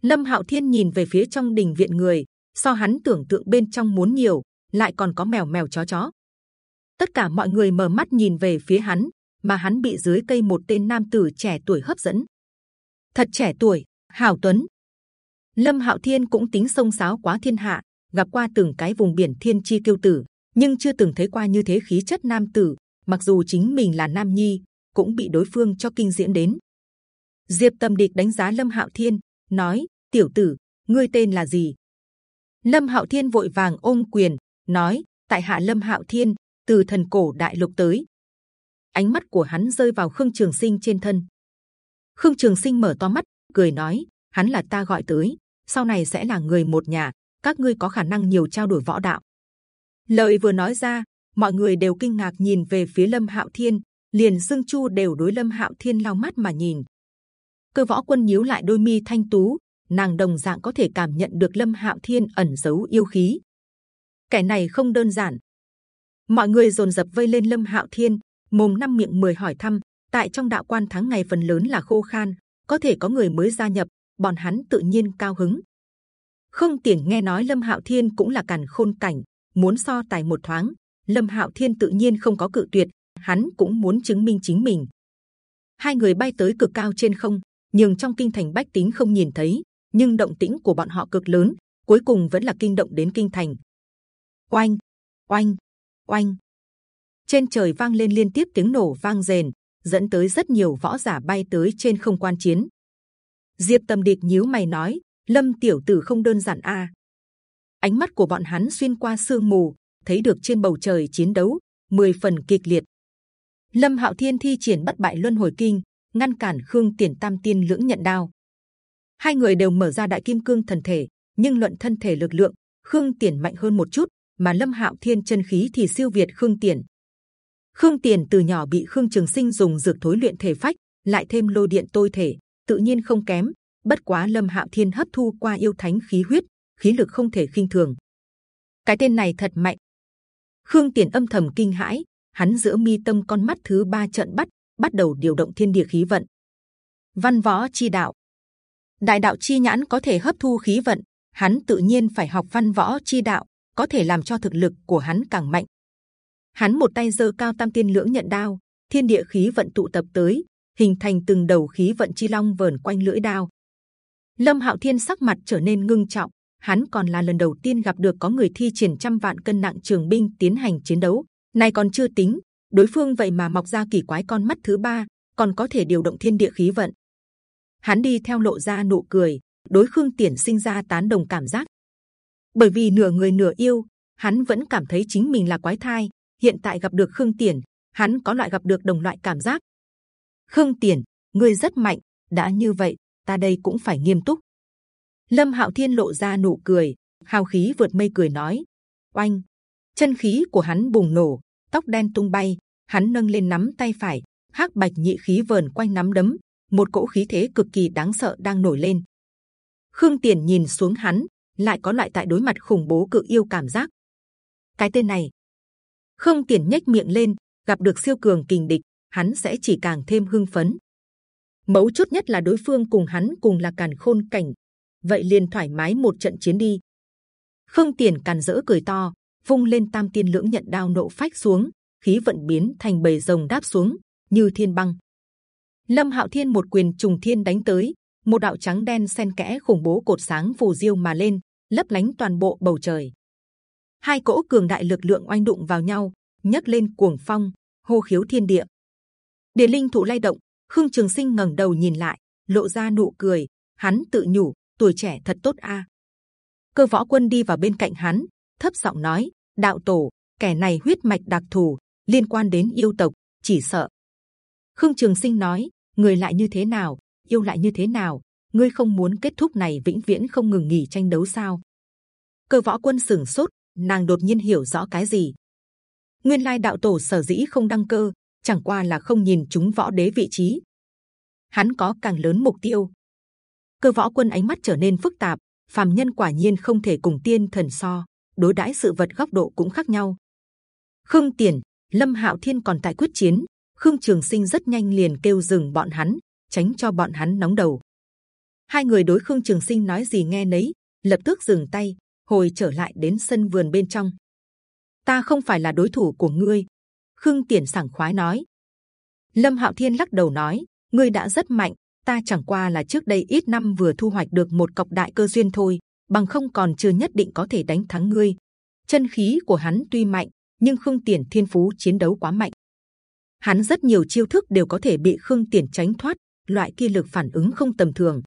Lâm Hạo Thiên nhìn về phía trong đình viện người, so hắn tưởng tượng bên trong muốn nhiều, lại còn có mèo mèo chó chó. Tất cả mọi người mở mắt nhìn về phía hắn, mà hắn bị dưới cây một tên nam tử trẻ tuổi hấp dẫn. Thật trẻ tuổi, hảo tuấn. Lâm Hạo Thiên cũng tính sông sáo quá thiên hạ, gặp qua từng cái vùng biển thiên chi kiêu tử, nhưng chưa từng thấy qua như thế khí chất nam tử. Mặc dù chính mình là nam nhi, cũng bị đối phương cho kinh diễn đến. Diệp Tâm Địch đánh giá Lâm Hạo Thiên, nói: Tiểu tử, ngươi tên là gì? Lâm Hạo Thiên vội vàng ôm quyền, nói: Tại hạ Lâm Hạo Thiên, từ thần cổ đại lục tới. Ánh mắt của hắn rơi vào Khương Trường Sinh trên thân. Khương Trường Sinh mở to mắt, cười nói: Hắn là ta gọi tới, sau này sẽ là người một nhà. Các ngươi có khả năng nhiều trao đổi võ đạo. Lợi vừa nói ra, mọi người đều kinh ngạc nhìn về phía Lâm Hạo Thiên, liền Dương Chu đều đối Lâm Hạo Thiên lau mắt mà nhìn cơ võ quân nhíu lại đôi mi thanh tú, nàng đồng dạng có thể cảm nhận được lâm hạo thiên ẩn giấu yêu khí. Kẻ này không đơn giản. Mọi người dồn dập vây lên lâm hạo thiên, mồm năm miệng mười hỏi thăm, tại trong đạo quan tháng ngày phần lớn là khô khan, có thể có người mới gia nhập, bọn hắn tự nhiên cao hứng. Không tiền nghe nói lâm hạo thiên cũng là càn khôn cảnh, muốn so tài một thoáng, lâm hạo thiên tự nhiên không có cự tuyệt, hắn cũng muốn chứng minh chính mình. Hai người bay tới cực cao trên không nhưng trong kinh thành bách tính không nhìn thấy, nhưng động tĩnh của bọn họ cực lớn, cuối cùng vẫn là kinh động đến kinh thành. Oanh oanh oanh. Trên trời vang lên liên tiếp tiếng nổ vang rền, dẫn tới rất nhiều võ giả bay tới trên không quan chiến. Diệp tâm địch nhíu mày nói, lâm tiểu tử không đơn giản a. Ánh mắt của bọn hắn xuyên qua sương mù, thấy được trên bầu trời chiến đấu, mười phần kịch liệt. Lâm hạo thiên thi triển bất bại luân hồi kinh ngăn cản khương tiền tam tiên lưỡng nhận đao. Hai người đều mở ra đại kim cương thần thể, nhưng luận thân thể lực lượng, khương tiền mạnh hơn một chút, mà lâm hạo thiên chân khí thì siêu việt khương tiền. Khương tiền từ nhỏ bị khương trường sinh dùng dược thối luyện thể phách, lại thêm lôi điện tôi thể, tự nhiên không kém, bất quá lâm hạo thiên hấp thu qua yêu thánh khí huyết, khí lực không thể khinh thường. Cái tên này thật mạnh. Khương tiền âm thầm kinh hãi, hắn giữa mi tâm con mắt thứ ba trận bắt bắt đầu điều động thiên địa khí vận. Văn võ chi đạo. Đại đạo chi nhãn có thể hấp thu khí vận, hắn tự nhiên phải học văn võ chi đạo, có thể làm cho thực lực của hắn càng mạnh. Hắn một tay giơ cao tam tiên lưỡng nhận đao, thiên địa khí vận tụ tập tới, hình thành từng đầu khí vận chi long vờn quanh lưỡi đao. Lâm hạo thiên sắc mặt trở nên ngưng trọng, hắn còn là lần đầu tiên gặp được có người thi triển trăm vạn cân nặng trường binh tiến hành chiến đấu này còn chưa tính đối phương vậy mà mọc ra kỳ quái con mắt thứ ba, còn có thể điều động thiên địa khí vận. Hắn đi theo lộ ra nụ cười, đối khương tiền sinh ra tán đồng cảm giác. Bởi vì nửa người nửa yêu, hắn vẫn cảm thấy chính mình là quái thai. Hiện tại gặp được khương tiền hắn có loại gặp được đồng loại cảm giác. Khương tiền ngươi rất mạnh, đã như vậy, ta đây cũng phải nghiêm túc. Lâm hạo thiên lộ ra nụ cười, hào khí vượt mây cười nói, oanh! Chân khí của hắn bùng nổ tóc đen tung bay, hắn nâng lên nắm tay phải, hắc bạch nhị khí vờn quanh nắm đấm, một cỗ khí thế cực kỳ đáng sợ đang nổi lên. Khương tiền nhìn xuống hắn, lại có loại tại đối mặt khủng bố cự yêu cảm giác. Cái tên này. Khương tiền nhếch miệng lên, gặp được siêu cường kình địch, hắn sẽ chỉ càng thêm hưng phấn. Mấu chốt nhất là đối phương cùng hắn cùng là càn khôn cảnh. Vậy liền thoải mái một trận chiến đi. Khương tiền càn dỡ cười to vung lên tam tiên lưỡng nhận đao nộ phách xuống, khí vận biến thành bầy rồng đáp xuống, như thiên băng. Lâm hạo thiên một quyền trùng thiên đánh tới, một đạo trắng đen xen kẽ khủng bố cột sáng phù diêu mà lên, lấp lánh toàn bộ bầu trời. Hai cỗ cường đại lực lượng oanh đụng vào nhau, nhấc lên cuồng phong, hô khiếu thiên địa. Địa linh thụ lay động, khương trường sinh ngẩng đầu nhìn lại, lộ ra nụ cười, hắn tự nhủ, tuổi trẻ thật tốt a. Cơ võ quân đi vào bên cạnh hắn, thấp giọng nói đạo tổ, kẻ này huyết mạch đặc thù, liên quan đến yêu tộc, chỉ sợ. Khương trường sinh nói, người lại như thế nào, yêu lại như thế nào, ngươi không muốn kết thúc này vĩnh viễn không ngừng nghỉ tranh đấu sao? Cơ võ quân sừng sốt, nàng đột nhiên hiểu rõ cái gì? Nguyên lai đạo tổ sở dĩ không đăng cơ, chẳng qua là không nhìn chúng võ đế vị trí. Hắn có càng lớn mục tiêu. Cơ võ quân ánh mắt trở nên phức tạp, phàm nhân quả nhiên không thể cùng tiên thần so đối đãi sự vật góc độ cũng khác nhau. Khương tiền, lâm hạo thiên còn tại quyết chiến. Khương trường sinh rất nhanh liền kêu dừng bọn hắn, tránh cho bọn hắn nóng đầu. Hai người đối khương trường sinh nói gì nghe nấy, lập tức dừng tay, hồi trở lại đến sân vườn bên trong. Ta không phải là đối thủ của ngươi. Khương tiền sảng khoái nói. Lâm hạo thiên lắc đầu nói, ngươi đã rất mạnh, ta chẳng qua là trước đây ít năm vừa thu hoạch được một cọc đại cơ duyên thôi bằng không còn chưa nhất định có thể đánh thắng ngươi. Chân khí của hắn tuy mạnh, nhưng khương tiền thiên phú chiến đấu quá mạnh. Hắn rất nhiều chiêu thức đều có thể bị khương tiền tránh thoát, loại kia lực phản ứng không tầm thường.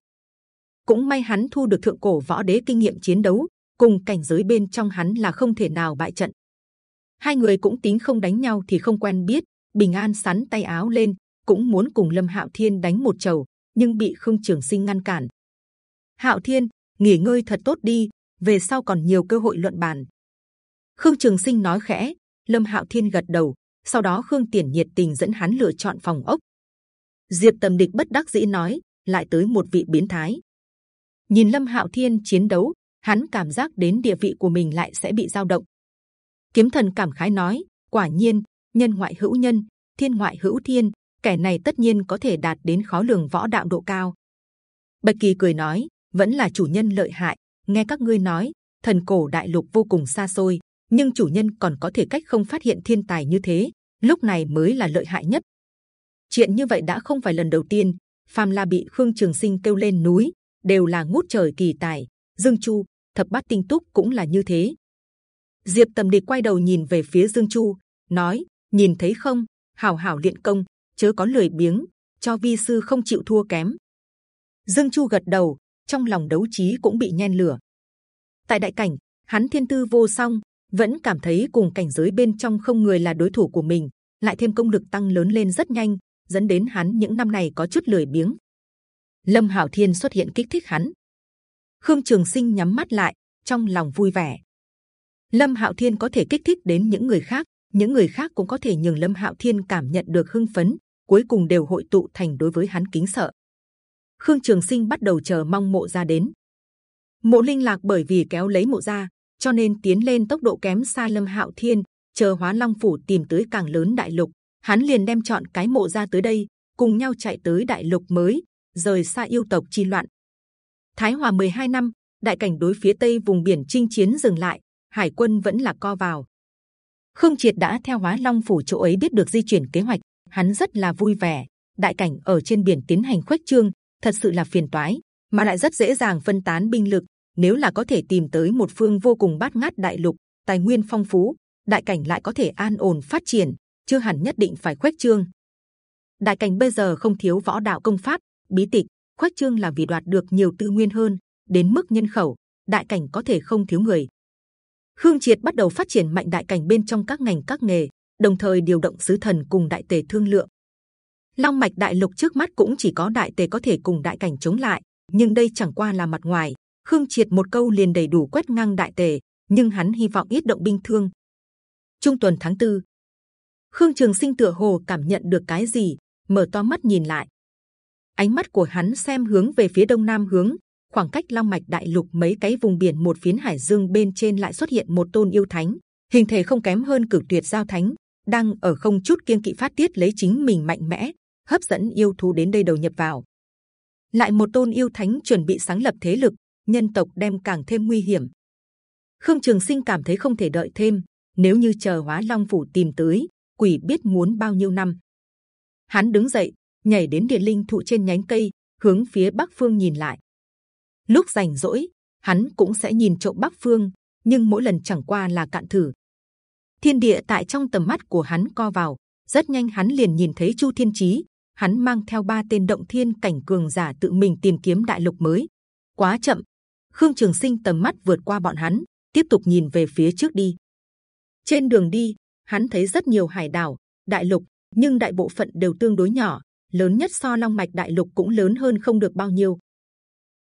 Cũng may hắn thu được thượng cổ võ đế kinh nghiệm chiến đấu, cùng cảnh giới bên trong hắn là không thể nào bại trận. Hai người cũng tính không đánh nhau thì không quen biết, bình an sắn tay áo lên, cũng muốn cùng lâm hạo thiên đánh một chầu, nhưng bị khương trường sinh ngăn cản. Hạo thiên nghỉ ngơi thật tốt đi về sau còn nhiều cơ hội luận bàn khương trường sinh nói khẽ lâm hạo thiên gật đầu sau đó khương tiền nhiệt tình dẫn hắn lựa chọn phòng ốc diệp tầm địch bất đắc dĩ nói lại tới một vị biến thái. Nhìn Lâm Hạo Thiên chiến đấu, hắn cảm giác đến địa vị của mình lại sẽ bị dao động. Kiếm thần cảm khái nói: quả nhiên nhân ngoại hữu nhân, thiên ngoại hữu thiên, kẻ này tất nhiên có thể đạt đến khó lường võ đạo độ cao. Bạch kỳ cười nói: vẫn là chủ nhân lợi hại. Nghe các ngươi nói, thần cổ đại lục vô cùng xa xôi, nhưng chủ nhân còn có thể cách không phát hiện thiên tài như thế, lúc này mới là lợi hại nhất. Chuyện như vậy đã không phải lần đầu tiên, phàm là bị khương trường sinh kêu lên núi, đều là ngút trời kỳ tài. Dương Chu, thập bát tinh túc cũng là như thế. Diệp Tầm Địch quay đầu nhìn về phía Dương Chu, nói: nhìn thấy không, hảo hảo luyện công, chớ có lười biếng, cho vi sư không chịu thua kém. Dương Chu gật đầu, trong lòng đấu trí cũng bị nhen lửa. Tại đại cảnh, hắn thiên tư vô song, vẫn cảm thấy cùng cảnh giới bên trong không người là đối thủ của mình, lại thêm công lực tăng lớn lên rất nhanh, dẫn đến hắn những năm này có chút lười biếng. Lâm Hạo Thiên xuất hiện kích thích hắn. Khương Trường Sinh nhắm mắt lại, trong lòng vui vẻ. Lâm Hạo Thiên có thể kích thích đến những người khác, những người khác cũng có thể nhường Lâm Hạo Thiên cảm nhận được hưng phấn, cuối cùng đều hội tụ thành đối với hắn kính sợ. Khương Trường Sinh bắt đầu chờ mong mộ gia đến. Mộ Linh Lạc bởi vì kéo lấy mộ gia, cho nên tiến lên tốc độ kém xa Lâm Hạo Thiên. Chờ Hóa Long phủ tìm tới càng lớn đại lục, hắn liền đem chọn cái mộ gia tới đây, cùng nhau chạy tới đại lục mới, rời xa yêu tộc chi loạn. Thái Hòa 12 năm, đại cảnh đối phía tây vùng biển chinh chiến dừng lại, hải quân vẫn là co vào. Khương Triệt đã theo Hóa Long phủ chỗ ấy biết được di chuyển kế hoạch, hắn rất là vui vẻ. Đại cảnh ở trên biển tiến hành khuếch trương, thật sự là phiền toái, mà lại rất dễ dàng phân tán binh lực. Nếu là có thể tìm tới một phương vô cùng bát ngát đại lục, tài nguyên phong phú, đại cảnh lại có thể an ổn phát triển, chưa hẳn nhất định phải khuếch trương. Đại cảnh bây giờ không thiếu võ đạo công pháp, bí tịch, khuếch trương là vì đoạt được nhiều tư nguyên hơn. Đến mức nhân khẩu, đại cảnh có thể không thiếu người. Khương Triệt bắt đầu phát triển mạnh đại cảnh bên trong các ngành các nghề, đồng thời điều động sứ thần cùng đại tề thương lượng. Long mạch đại lục trước mắt cũng chỉ có đại tề có thể cùng đại cảnh chống lại, nhưng đây chẳng qua là mặt ngoài. Khương Triệt một câu liền đầy đủ quét ngang đại tề, nhưng hắn hy vọng ít động binh thương. Trung tuần tháng tư, Khương Trường Sinh tựa hồ cảm nhận được cái gì, mở to mắt nhìn lại. Ánh mắt của hắn xem hướng về phía đông nam hướng, khoảng cách Long mạch đại lục mấy cái vùng biển một phiến hải dương bên trên lại xuất hiện một tôn yêu thánh, hình thể không kém hơn cửu tuyệt giao thánh, đang ở không chút kiên kỵ phát tiết lấy chính mình mạnh mẽ, hấp dẫn yêu thú đến đây đầu nhập vào. Lại một tôn yêu thánh chuẩn bị sáng lập thế lực, nhân tộc đem càng thêm nguy hiểm. Khương Trường Sinh cảm thấy không thể đợi thêm, nếu như chờ Hóa Long phủ tìm tới, quỷ biết muốn bao nhiêu năm. Hắn đứng dậy, nhảy đến điện linh thụ trên nhánh cây, hướng phía bắc phương nhìn lại. Lúc rảnh rỗi, hắn cũng sẽ nhìn trộm bắc phương, nhưng mỗi lần chẳng qua là cạn thử. Thiên địa tại trong tầm mắt của hắn co vào, rất nhanh hắn liền nhìn thấy Chu Thiên Chí, hắn mang theo ba tên động thiên cảnh cường giả tự mình tìm kiếm đại lục mới. Quá chậm, Khương Trường Sinh tầm mắt vượt qua bọn hắn, tiếp tục nhìn về phía trước đi. Trên đường đi, hắn thấy rất nhiều hải đảo, đại lục, nhưng đại bộ phận đều tương đối nhỏ, lớn nhất so Long Mạch đại lục cũng lớn hơn không được bao nhiêu.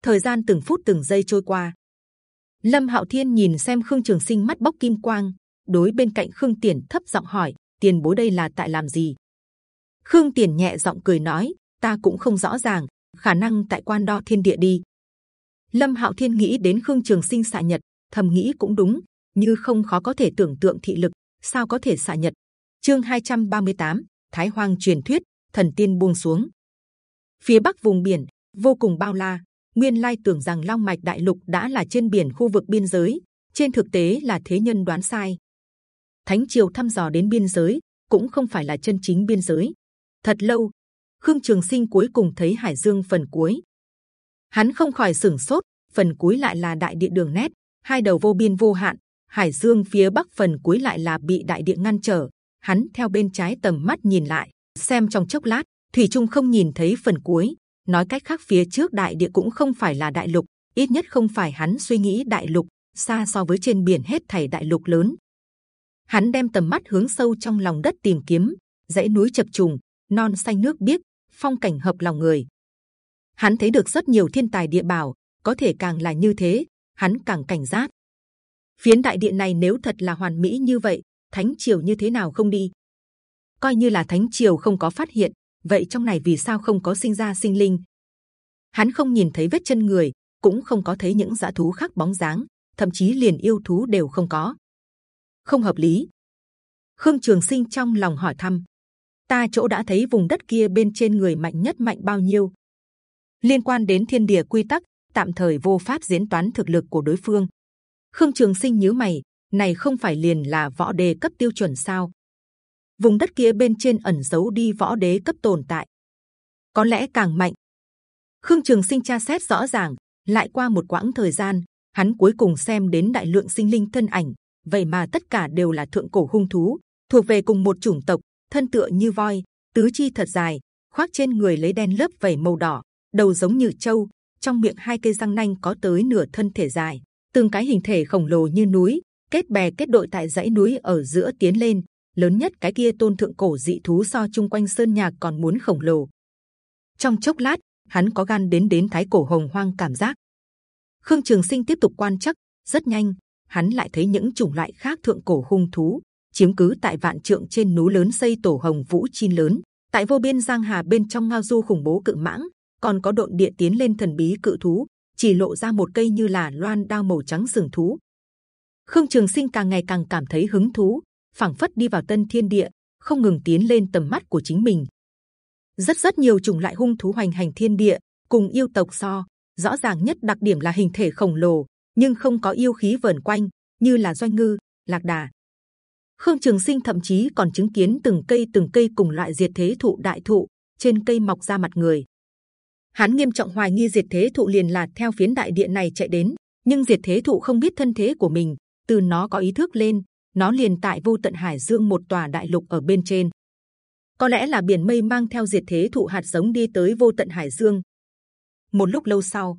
Thời gian từng phút từng giây trôi qua, Lâm Hạo Thiên nhìn xem Khương Trường Sinh mắt bốc kim quang, đối bên cạnh Khương Tiền thấp giọng hỏi: Tiền bối đây là tại làm gì? Khương Tiền nhẹ giọng cười nói: Ta cũng không rõ ràng, khả năng tại quan đo thiên địa đi. Lâm Hạo Thiên nghĩ đến Khương Trường Sinh xạ nhật, thầm nghĩ cũng đúng, như không khó có thể tưởng tượng thị lực, sao có thể xạ nhật? Chương 238, Thái Hoang truyền thuyết, thần tiên buông xuống. Phía bắc vùng biển vô cùng bao la, nguyên lai tưởng rằng long mạch đại lục đã là trên biển khu vực biên giới, trên thực tế là thế nhân đoán sai. Thánh triều thăm dò đến biên giới cũng không phải là chân chính biên giới. Thật lâu, Khương Trường Sinh cuối cùng thấy Hải Dương phần cuối. Hắn không khỏi sửng sốt, phần cuối lại là đại địa đường nét, hai đầu vô biên vô hạn. Hải Dương phía bắc phần cuối lại là bị đại địa ngăn trở. Hắn theo bên trái tầm mắt nhìn lại, xem trong chốc lát, thủy trung không nhìn thấy phần cuối. Nói cách khác phía trước đại địa cũng không phải là đại lục, ít nhất không phải hắn suy nghĩ đại lục, xa so với trên biển hết thảy đại lục lớn. Hắn đem tầm mắt hướng sâu trong lòng đất tìm kiếm, dãy núi chập trùng, non xanh nước biếc, phong cảnh hợp lòng người. Hắn thấy được rất nhiều thiên tài địa bảo, có thể càng là như thế, hắn càng cảnh giác. Phiến đại địa này nếu thật là hoàn mỹ như vậy, thánh triều như thế nào không đi? Coi như là thánh triều không có phát hiện, vậy trong này vì sao không có sinh ra sinh linh? hắn không nhìn thấy vết chân người cũng không có thấy những dã thú khác bóng dáng thậm chí liền yêu thú đều không có không hợp lý khương trường sinh trong lòng hỏi thăm ta chỗ đã thấy vùng đất kia bên trên người mạnh nhất mạnh bao nhiêu. Liên quan đến thiên địa quy tắc, tạm thời vô pháp diễn toán thực lực của đối phương. Khương trường sinh nhíu mày, này không phải liền là võ đế cấp tiêu chuẩn sao? Vùng đất kia bên trên ẩn giấu đi võ đế cấp tồn tại. Có lẽ càng mạnh. Khương trường sinh tra xét rõ ràng, lại qua một quãng thời gian, hắn cuối cùng xem đến đại lượng sinh linh thân ảnh. Vậy mà tất cả đều là thượng cổ hung thú, thuộc về cùng một chủng tộc thân tựa như voi, tứ chi thật dài, khoác trên người lấy đen lớp vảy màu đỏ, đầu giống như trâu, trong miệng hai cây răng nanh có tới nửa thân thể dài. Từng cái hình thể khổng lồ như núi, kết bè kết đội tại dãy núi ở giữa tiến lên, lớn nhất cái kia tôn thượng cổ dị thú so chung quanh sơn nhạc còn muốn khổng lồ. Trong chốc lát, hắn có gan đến đến thái cổ hồng hoang cảm giác. Khương trường sinh tiếp tục quan chắc, rất nhanh, hắn lại thấy những chủng loại khác thượng cổ hung thú chiếm cứ tại vạn trượng trên núi lớn xây tổ hồng vũ chi lớn. Tại vô biên giang hà bên trong ngao du khủng bố cự mãng, còn có độn địa tiến lên thần bí cự thú, chỉ lộ ra một cây như là loan đao màu trắng sừng thú. Khương trường sinh càng ngày càng cảm thấy hứng thú, phảng phất đi vào tân thiên địa, không ngừng tiến lên tầm mắt của chính mình. Rất rất nhiều chủng loại hung thú hoành hành thiên địa, cùng yêu tộc so, rõ ràng nhất đặc điểm là hình thể khổng lồ, nhưng không có yêu khí vờn quanh, như là doanh ngư, lạc đà khương trường sinh thậm chí còn chứng kiến từng cây từng cây cùng loại diệt thế thụ đại thụ trên cây mọc ra mặt người. Hắn nghiêm trọng hoài nghi diệt thế thụ liền là theo phiến đại địa này chạy đến, nhưng diệt thế thụ không biết thân thế của mình, từ nó có ý thức lên, nó liền tại vô tận hải dương một tòa đại lục ở bên trên. Có lẽ là biển mây mang theo diệt thế thụ hạt giống đi tới vô tận hải dương. Một lúc lâu sau,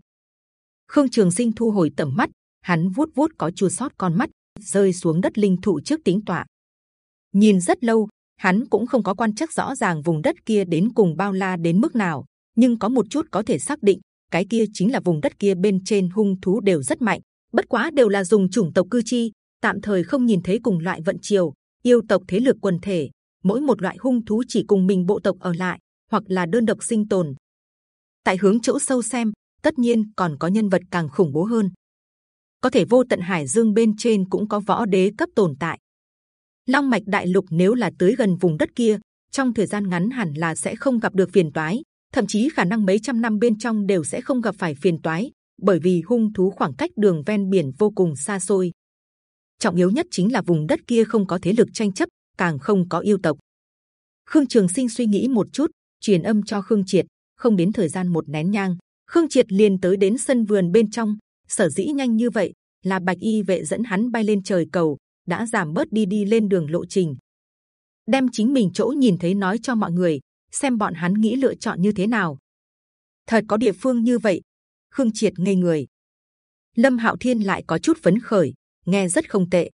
khương trường sinh thu hồi tầm mắt, hắn vuốt vuốt có chua sót con mắt rơi xuống đất linh thụ trước tính tọa nhìn rất lâu, hắn cũng không có quan chắc rõ ràng vùng đất kia đến cùng bao la đến mức nào, nhưng có một chút có thể xác định, cái kia chính là vùng đất kia bên trên hung thú đều rất mạnh, bất quá đều là dùng chủng tộc cư chi, tạm thời không nhìn thấy cùng loại vận chiều, yêu tộc thế lực quần thể, mỗi một loại hung thú chỉ cùng mình bộ tộc ở lại, hoặc là đơn độc sinh tồn. Tại hướng chỗ sâu xem, tất nhiên còn có nhân vật càng khủng bố hơn có thể vô tận hải dương bên trên cũng có võ đế cấp tồn tại. Long mạch đại lục nếu là tới gần vùng đất kia, trong thời gian ngắn hẳn là sẽ không gặp được phiền toái, thậm chí khả năng mấy trăm năm bên trong đều sẽ không gặp phải phiền toái, bởi vì hung thú khoảng cách đường ven biển vô cùng xa xôi. Trọng yếu nhất chính là vùng đất kia không có thế lực tranh chấp, càng không có yêu tộc. Khương trường sinh suy nghĩ một chút, truyền âm cho khương triệt, không đến thời gian một nén nhang, khương triệt liền tới đến sân vườn bên trong sở dĩ nhanh như vậy là bạch y vệ dẫn hắn bay lên trời cầu, đã giảm bớt đi đi lên đường lộ trình. Đem chính mình chỗ nhìn thấy nói cho mọi người, xem bọn hắn nghĩ lựa chọn như thế nào. Thật có địa phương như vậy, khương triệt ngây người. Lâm hạo thiên lại có chút phấn khởi, nghe rất không tệ.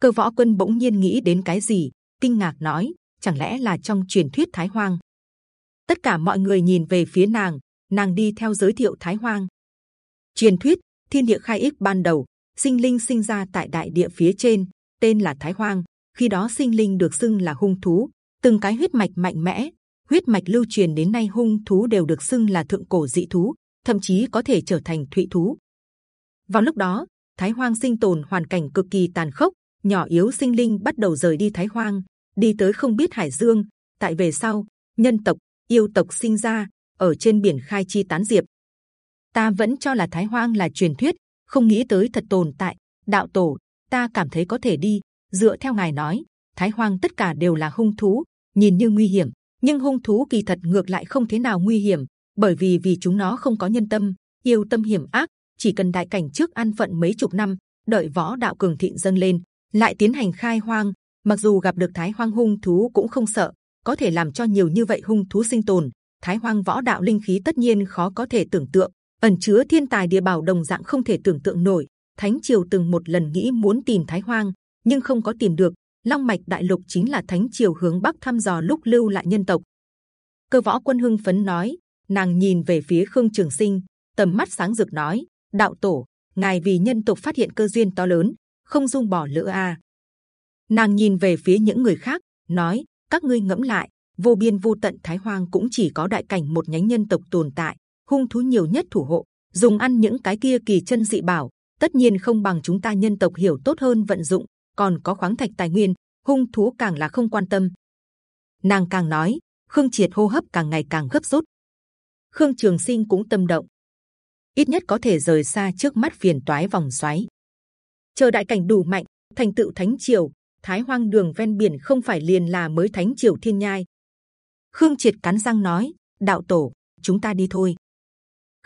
Cơ võ quân bỗng nhiên nghĩ đến cái gì, kinh ngạc nói, chẳng lẽ là trong truyền thuyết thái hoang? Tất cả mọi người nhìn về phía nàng nàng đi theo giới thiệu thái hoang truyền thuyết, thiên địa khai ích ban đầu, sinh linh sinh ra tại đại địa phía trên, tên là thái hoang. Khi đó sinh linh được xưng là hung thú. Từng cái huyết mạch mạnh mẽ, huyết mạch lưu truyền đến nay hung thú đều được xưng là thượng cổ dị thú, thậm chí có thể trở thành thụy thú. Vào lúc đó, thái hoang sinh tồn hoàn cảnh cực kỳ tàn khốc, nhỏ yếu sinh linh bắt đầu rời đi thái hoang, đi tới không biết hải dương. Tại về sau, nhân tộc, yêu tộc sinh ra, ở trên biển khai chi tán diệp ta vẫn cho là thái hoang là truyền thuyết, không nghĩ tới thật tồn tại. Đạo tổ, ta cảm thấy có thể đi. Dựa theo ngài nói, thái hoang tất cả đều là hung thú, nhìn như nguy hiểm. Nhưng hung thú kỳ thật ngược lại không thế nào nguy hiểm, bởi vì vì chúng nó không có nhân tâm, yêu tâm hiểm ác, chỉ cần đại cảnh trước ăn phận mấy chục năm, đợi võ đạo cường thịnh dâng lên, lại tiến hành khai hoang. Mặc dù gặp được thái hoang hung thú cũng không sợ, có thể làm cho nhiều như vậy hung thú sinh tồn. Thái hoang võ đạo linh khí tất nhiên khó có thể tưởng tượng ẩn chứa thiên tài địa bảo đồng dạng không thể tưởng tượng nổi. Thánh triều từng một lần nghĩ muốn tìm thái hoang, nhưng không có tìm được. Long mạch đại lục chính là thánh triều hướng bắc thăm dò lúc lưu lại nhân tộc. Cơ võ quân hưng phấn nói, nàng nhìn về phía khương trường sinh, tầm mắt sáng rực nói, đạo tổ, ngài vì nhân tộc phát hiện cơ duyên to lớn, không dung bỏ lỡ a à. nàng nhìn về phía những người khác, nói, các ngươi ngẫm lại, vô biên vô tận thái hoang cũng chỉ có đại cảnh một nhánh nhân tộc tồn tại hung thú nhiều nhất thủ hộ, dùng ăn những cái kia kỳ chân dị bảo, tất nhiên không bằng chúng ta nhân tộc hiểu tốt hơn vận dụng, còn có khoáng thạch tài nguyên, hung thú càng là không quan tâm. Nàng càng nói, Khương Triệt hô hấp càng ngày càng gấp rút. Khương Trường Sinh cũng tâm động, ít nhất có thể rời xa trước mắt phiền toái vòng xoáy. Chờ đại cảnh đủ mạnh, thành tựu thánh triều, Thái Hoang đường ven biển không phải liền là mới thánh triều thiên nhai. Khương Triệt cắn răng nói, đạo tổ, chúng ta đi thôi.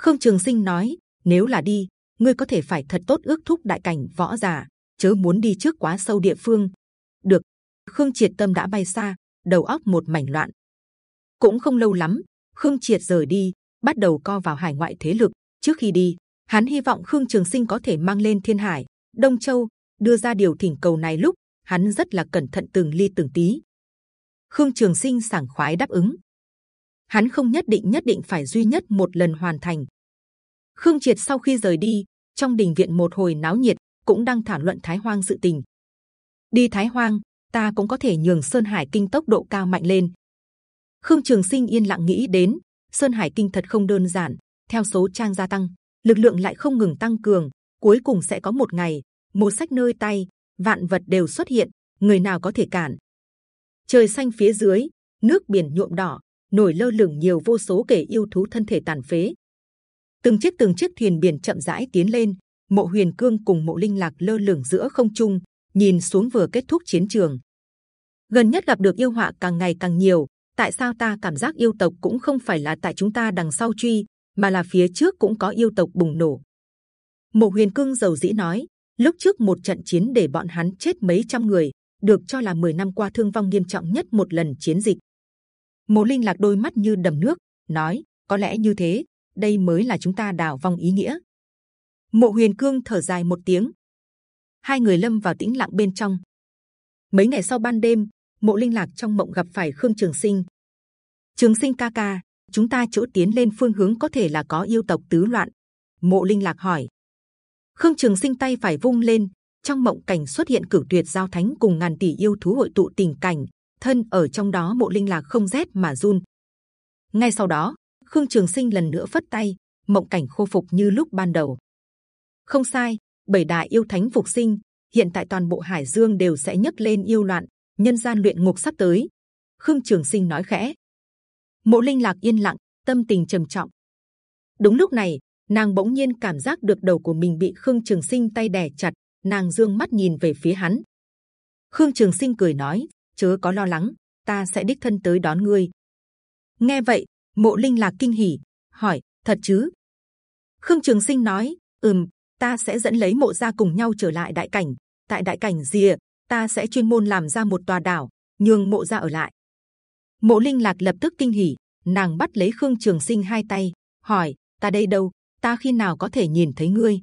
Khương Trường Sinh nói, nếu là đi, ngươi có thể phải thật tốt ước thúc đại cảnh võ giả, chớ muốn đi trước quá sâu địa phương. Được. Khương Triệt tâm đã bay xa, đầu óc một mảnh loạn. Cũng không lâu lắm, Khương Triệt rời đi, bắt đầu co vào hải ngoại thế lực. Trước khi đi, hắn hy vọng Khương Trường Sinh có thể mang lên Thiên Hải, Đông Châu, đưa ra điều thỉnh cầu này lúc hắn rất là cẩn thận từng ly từng tí. Khương Trường Sinh sảng khoái đáp ứng. Hắn không nhất định nhất định phải duy nhất một lần hoàn thành. Khương Triệt sau khi rời đi, trong đình viện một hồi náo nhiệt, cũng đang thảo luận Thái Hoang sự tình. Đi Thái Hoang, ta cũng có thể nhường Sơn Hải Kinh tốc độ cao mạnh lên. Khương Trường Sinh yên lặng nghĩ đến Sơn Hải Kinh thật không đơn giản. Theo số trang gia tăng, lực lượng lại không ngừng tăng cường, cuối cùng sẽ có một ngày một sách nơi tay, vạn vật đều xuất hiện, người nào có thể cản? Trời xanh phía dưới, nước biển nhuộm đỏ, nổi lơ lửng nhiều vô số kẻ yêu thú thân thể tàn phế. Từng chiếc từng chiếc thuyền biển chậm rãi tiến lên, mộ huyền cương cùng mộ linh lạc lơ lửng giữa không trung, nhìn xuống vừa kết thúc chiến trường. Gần nhất gặp được yêu họa càng ngày càng nhiều. Tại sao ta cảm giác yêu tộc cũng không phải là tại chúng ta đằng sau truy, mà là phía trước cũng có yêu tộc bùng nổ. Mộ Huyền Cương giàu dĩ nói, lúc trước một trận chiến để bọn hắn chết mấy trăm người, được cho là 10 năm qua thương vong nghiêm trọng nhất một lần chiến dịch. Mộ Linh lạc đôi mắt như đầm nước, nói, có lẽ như thế, đây mới là chúng ta đào vong ý nghĩa. Mộ Huyền Cương thở dài một tiếng, hai người lâm vào tĩnh lặng bên trong. Mấy ngày sau ban đêm, Mộ Linh lạc trong mộng gặp phải Khương Trường Sinh. Trường Sinh ca ca, chúng ta chỗ tiến lên phương hướng có thể là có yêu tộc tứ loạn. Mộ Linh lạc hỏi. Khương Trường Sinh tay phải vung lên, trong mộng cảnh xuất hiện cửu tuyệt giao thánh cùng ngàn tỷ yêu thú hội tụ tình cảnh, thân ở trong đó mộ linh lạc không rét mà run. Ngay sau đó, Khương Trường Sinh lần nữa phất tay, mộng cảnh khôi phục như lúc ban đầu. Không sai, bảy đại yêu thánh phục sinh, hiện tại toàn bộ Hải Dương đều sẽ nhấc lên yêu loạn, nhân gian luyện ngục sắp tới. Khương Trường Sinh nói khẽ. Mộ Linh lạc yên lặng, tâm tình trầm trọng. Đúng lúc này, nàng bỗng nhiên cảm giác được đầu của mình bị Khương Trường Sinh tay đè chặt, nàng dương mắt nhìn về phía hắn. Khương Trường Sinh cười nói, chớ có lo lắng, ta sẽ đích thân tới đón ngươi. Nghe vậy, Mộ Linh lạc kinh hỉ, hỏi, thật chứ? Khương Trường Sinh nói, ừm, ta sẽ dẫn lấy Mộ gia cùng nhau trở lại đại cảnh. Tại đại cảnh rìa, ta sẽ chuyên môn làm ra một tòa đảo, nhường Mộ gia ở lại. Mộ Linh lạc lập tức kinh hỉ, nàng bắt lấy Khương Trường Sinh hai tay, hỏi, ta đây đâu? ta khi nào có thể nhìn thấy ngươi?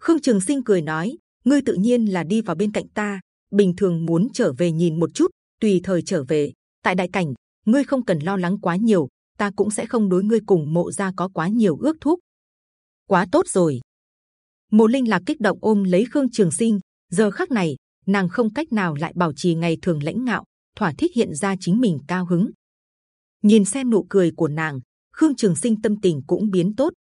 Khương Trường Sinh cười nói, ngươi tự nhiên là đi vào bên cạnh ta. Bình thường muốn trở về nhìn một chút, tùy thời trở về. Tại đại cảnh, ngươi không cần lo lắng quá nhiều, ta cũng sẽ không đối ngươi cùng mộ gia có quá nhiều ước thúc. Quá tốt rồi. Mộ Linh là kích động ôm lấy Khương Trường Sinh. Giờ khắc này, nàng không cách nào lại bảo trì ngày thường lãnh ngạo, thỏa thích hiện ra chính mình cao hứng. Nhìn xem nụ cười của nàng, Khương Trường Sinh tâm tình cũng biến tốt.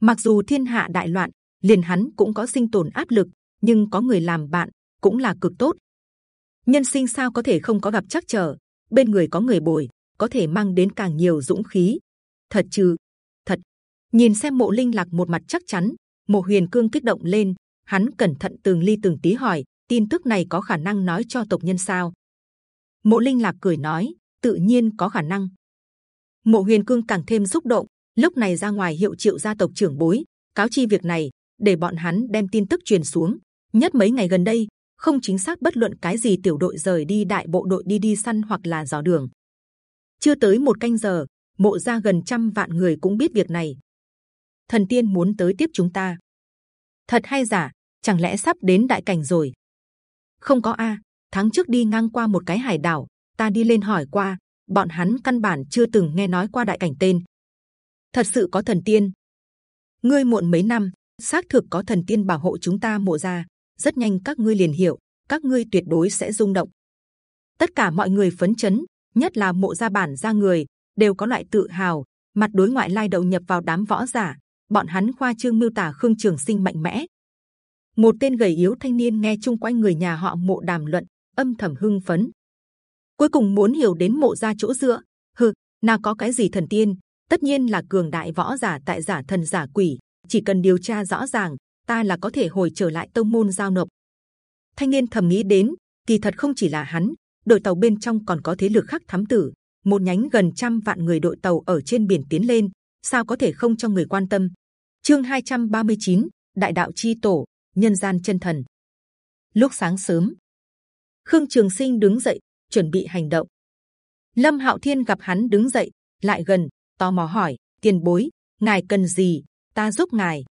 Mặc dù thiên hạ đại loạn, liền hắn cũng có sinh tồn áp lực, nhưng có người làm bạn cũng là cực tốt. Nhân sinh sao có thể không có gặp chắc trở? Bên người có người bồi, có thể mang đến càng nhiều dũng khí. Thật chứ? Thật. Nhìn xem mộ linh lạc một mặt chắc chắn, mộ huyền cương kích động lên. Hắn cẩn thận từng ly từng tí hỏi, tin tức này có khả năng nói cho tộc nhân sao? Mộ linh lạc cười nói, tự nhiên có khả năng. Mộ huyền cương càng thêm xúc động, lúc này ra ngoài hiệu triệu gia tộc trưởng bối cáo chi việc này để bọn hắn đem tin tức truyền xuống nhất mấy ngày gần đây không chính xác bất luận cái gì tiểu đội rời đi đại bộ đội đi đi săn hoặc là dò đường. Chưa tới một canh giờ mộ gia gần trăm vạn người cũng biết việc này. Thần tiên muốn tới tiếp chúng ta. Thật hay giả chẳng lẽ sắp đến đại cảnh rồi? Không có a tháng trước đi ngang qua một cái hải đảo ta đi lên hỏi qua bọn hắn căn bản chưa từng nghe nói qua đại cảnh tên. Thật sự có thần tiên. Ngươi muộn mấy năm, xác thực có thần tiên bảo hộ chúng ta mộ gia. Rất nhanh các ngươi liền hiểu, các ngươi tuyệt đối sẽ rung động. Tất cả mọi người phấn chấn, nhất là mộ gia bản gia người đều có loại tự hào, mặt đối ngoại lai đầu nhập vào đám võ giả, bọn hắn khoa trương miêu tả khương trường sinh mạnh mẽ. Một tên gầy yếu thanh niên nghe chung quanh người nhà họ mộ đàm luận, âm thầm hưng phấn. Cuối cùng muốn hiểu đến mộ gia chỗ dựa, hừ, nào có cái gì thần tiên, tất nhiên là cường đại võ giả tại giả thần giả quỷ, chỉ cần điều tra rõ ràng, ta là có thể hồi trở lại tông môn giao nộp. Thanh niên thầm nghĩ đến, kỳ thật không chỉ là hắn, đội tàu bên trong còn có thế lực khác thám tử, một nhánh gần trăm vạn người đội tàu ở trên biển tiến lên, sao có thể không cho người quan tâm? Chương 239, Đại đạo chi tổ, nhân gian chân thần. Lúc sáng sớm, Khương Trường Sinh đứng dậy, chuẩn bị hành động. Lâm Hạo Thiên gặp hắn đứng dậy, lại gần, tò mò hỏi: Tiền bối, ngài cần gì? Ta giúp ngài.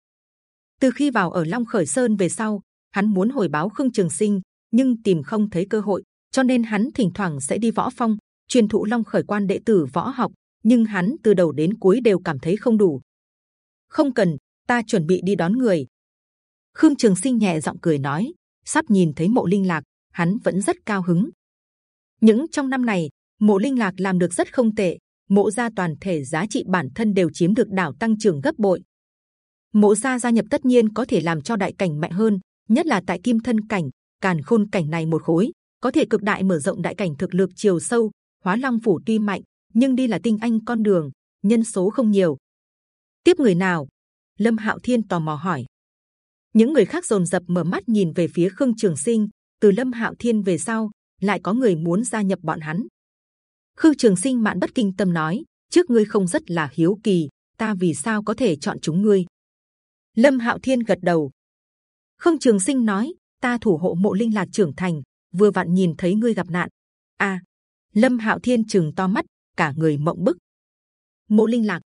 Từ khi vào ở Long Khởi Sơn về sau, hắn muốn hồi báo Khương Trường Sinh, nhưng tìm không thấy cơ hội, cho nên hắn thỉnh thoảng sẽ đi võ phong, truyền thụ Long Khởi Quan đệ tử võ học. Nhưng hắn từ đầu đến cuối đều cảm thấy không đủ. Không cần, ta chuẩn bị đi đón người. Khương Trường Sinh nhẹ giọng cười nói, sắp nhìn thấy mộ linh lạc, hắn vẫn rất cao hứng. những trong năm này, mộ linh lạc làm được rất không tệ, mộ gia toàn thể giá trị bản thân đều chiếm được đảo tăng trưởng gấp bội. Mộ gia gia nhập tất nhiên có thể làm cho đại cảnh mạnh hơn, nhất là tại kim thân cảnh, càn khôn cảnh này một khối có thể cực đại mở rộng đại cảnh thực lực chiều sâu. Hóa Long phủ tuy mạnh, nhưng đi là tinh anh con đường, nhân số không nhiều. Tiếp người nào? Lâm Hạo Thiên tò mò hỏi. Những người khác rồn rập mở mắt nhìn về phía Khương Trường Sinh. Từ Lâm Hạo Thiên về sau, lại có người muốn gia nhập bọn hắn. Khương Trường Sinh mạn bất kinh tâm nói: trước ngươi không rất là hiếu kỳ, ta vì sao có thể chọn chúng ngươi? Lâm Hạo Thiên gật đầu. Khương Trường Sinh nói: ta thủ hộ mộ linh lạc trưởng thành, vừa vặn nhìn thấy ngươi gặp nạn. A, à, Lâm Hạo Thiên chừng to mắt, cả người mộng bức. Mộ linh lạc,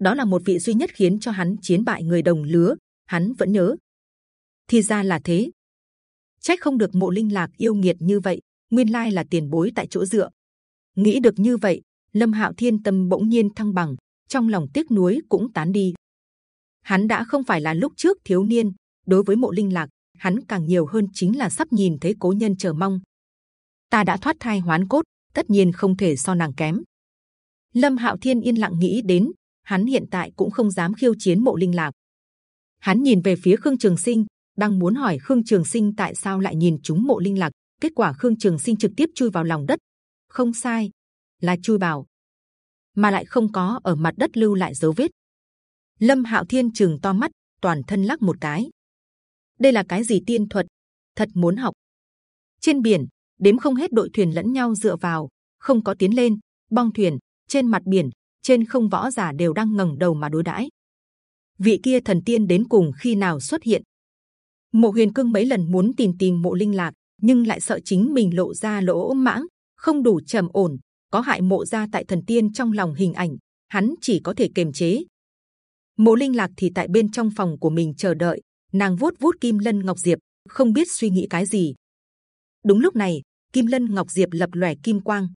đó là một vị duy nhất khiến cho hắn chiến bại người đồng lứa, hắn vẫn nhớ. Thì ra là thế. Trách không được mộ linh lạc yêu nghiệt như vậy, nguyên lai là tiền bối tại chỗ dựa. Nghĩ được như vậy, Lâm Hạo Thiên tâm bỗng nhiên thăng bằng, trong lòng tiếc nuối cũng tán đi. Hắn đã không phải là lúc trước thiếu niên, đối với mộ linh lạc, hắn càng nhiều hơn chính là sắp nhìn thấy cố nhân chờ mong. Ta đã thoát thai hoán cốt, tất nhiên không thể so nàng kém. Lâm Hạo Thiên yên lặng nghĩ đến, hắn hiện tại cũng không dám khiêu chiến mộ linh lạc. Hắn nhìn về phía Khương Trường Sinh, đang muốn hỏi Khương Trường Sinh tại sao lại nhìn chúng mộ linh lạc. Kết quả Khương Trường Sinh trực tiếp chui vào lòng đất. Không sai, là chui vào, mà lại không có ở mặt đất lưu lại dấu vết. Lâm Hạo Thiên chừng to mắt, toàn thân lắc một cái. Đây là cái gì tiên thuật? Thật muốn học. Trên biển, đếm không hết đội thuyền lẫn nhau dựa vào, không có tiến lên, bong thuyền trên mặt biển, trên không võ giả đều đang ngẩng đầu mà đối đãi. Vị kia thần tiên đến cùng khi nào xuất hiện? Mộ Huyền Cương mấy lần muốn tìm tìm mộ linh lạc, nhưng lại sợ chính mình lộ ra lỗ mãng, không đủ trầm ổn, có hại mộ gia tại thần tiên trong lòng hình ảnh, hắn chỉ có thể kiềm chế. Mộ linh lạc thì tại bên trong phòng của mình chờ đợi, nàng vuốt vuốt kim lân ngọc diệp, không biết suy nghĩ cái gì. Đúng lúc này, kim lân ngọc diệp lập lòe kim quang.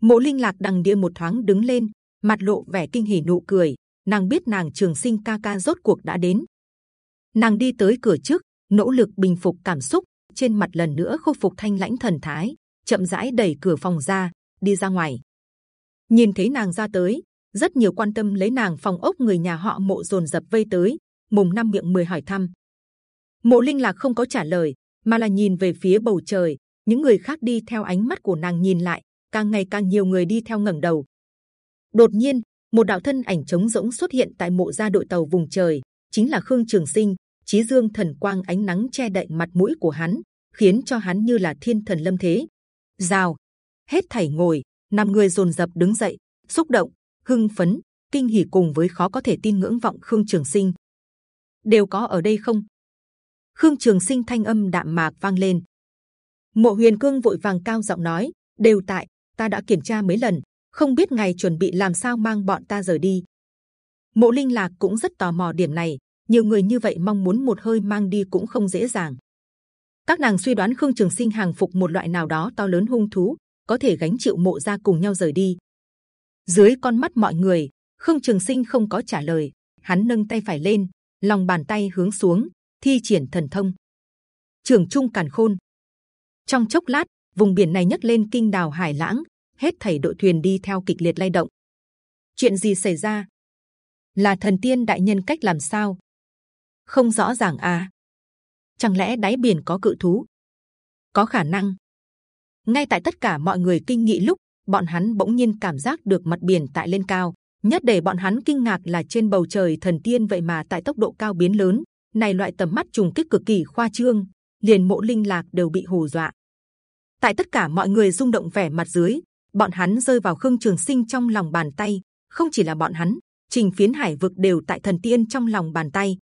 Mộ linh lạc đằng địa một thoáng đứng lên, mặt lộ vẻ kinh hỉ nụ cười. Nàng biết nàng trường sinh ca ca rốt cuộc đã đến. Nàng đi tới cửa trước, nỗ lực bình phục cảm xúc, trên mặt lần nữa khôi phục thanh lãnh thần thái, chậm rãi đẩy cửa phòng ra, đi ra ngoài. Nhìn thấy nàng ra tới, rất nhiều quan tâm lấy nàng phòng ốc người nhà họ mộ dồn dập vây tới, mồm năm miệng mười hỏi thăm. Mộ Linh lạc không có trả lời, mà là nhìn về phía bầu trời. Những người khác đi theo ánh mắt của nàng nhìn lại, càng ngày càng nhiều người đi theo ngẩng đầu. Đột nhiên, một đạo thân ảnh trống rỗng xuất hiện tại mộ gia đội tàu vùng trời, chính là Khương Trường Sinh. Chí dương thần quang ánh nắng che đậy mặt mũi của hắn, khiến cho hắn như là thiên thần lâm thế. Rào, hết thảy ngồi, năm người dồn dập đứng dậy, xúc động, hưng phấn, kinh hỉ cùng với khó có thể tin ngưỡng vọng Khương Trường Sinh đều có ở đây không? Khương Trường Sinh thanh âm đạm mạc vang lên. Mộ Huyền Cương vội vàng cao giọng nói, đều tại, ta đã kiểm tra mấy lần, không biết ngày chuẩn bị làm sao mang bọn ta rời đi. Mộ Linh Lạc cũng rất tò mò điểm này, nhiều người như vậy mong muốn một hơi mang đi cũng không dễ dàng. Các nàng suy đoán Khương Trường Sinh hàng phục một loại nào đó to lớn hung thú, có thể gánh chịu mộ gia cùng nhau rời đi. Dưới con mắt mọi người, Khương Trường Sinh không có trả lời, hắn nâng tay phải lên, lòng bàn tay hướng xuống, thi triển thần thông. Trường trung càn khôn. Trong chốc lát, vùng biển này nhấc lên kinh đào hải lãng, hết thảy đội thuyền đi theo kịch liệt lay động. chuyện gì xảy ra là thần tiên đại nhân cách làm sao không rõ ràng à chẳng lẽ đáy biển có cự thú có khả năng ngay tại tất cả mọi người kinh nghị lúc bọn hắn bỗng nhiên cảm giác được mặt biển tại lên cao. Nhất để bọn hắn kinh ngạc là trên bầu trời thần tiên vậy mà tại tốc độ cao biến lớn. Này loại tầm mắt trùng kích cực kỳ khoa trương. Liền mộ linh lạc đều bị hù dọa. Tại tất cả mọi người rung động vẻ mặt dưới, bọn hắn rơi vào khương trường sinh trong lòng bàn tay. Không chỉ là bọn hắn, trình phiến hải vực đều tại thần tiên trong lòng bàn tay.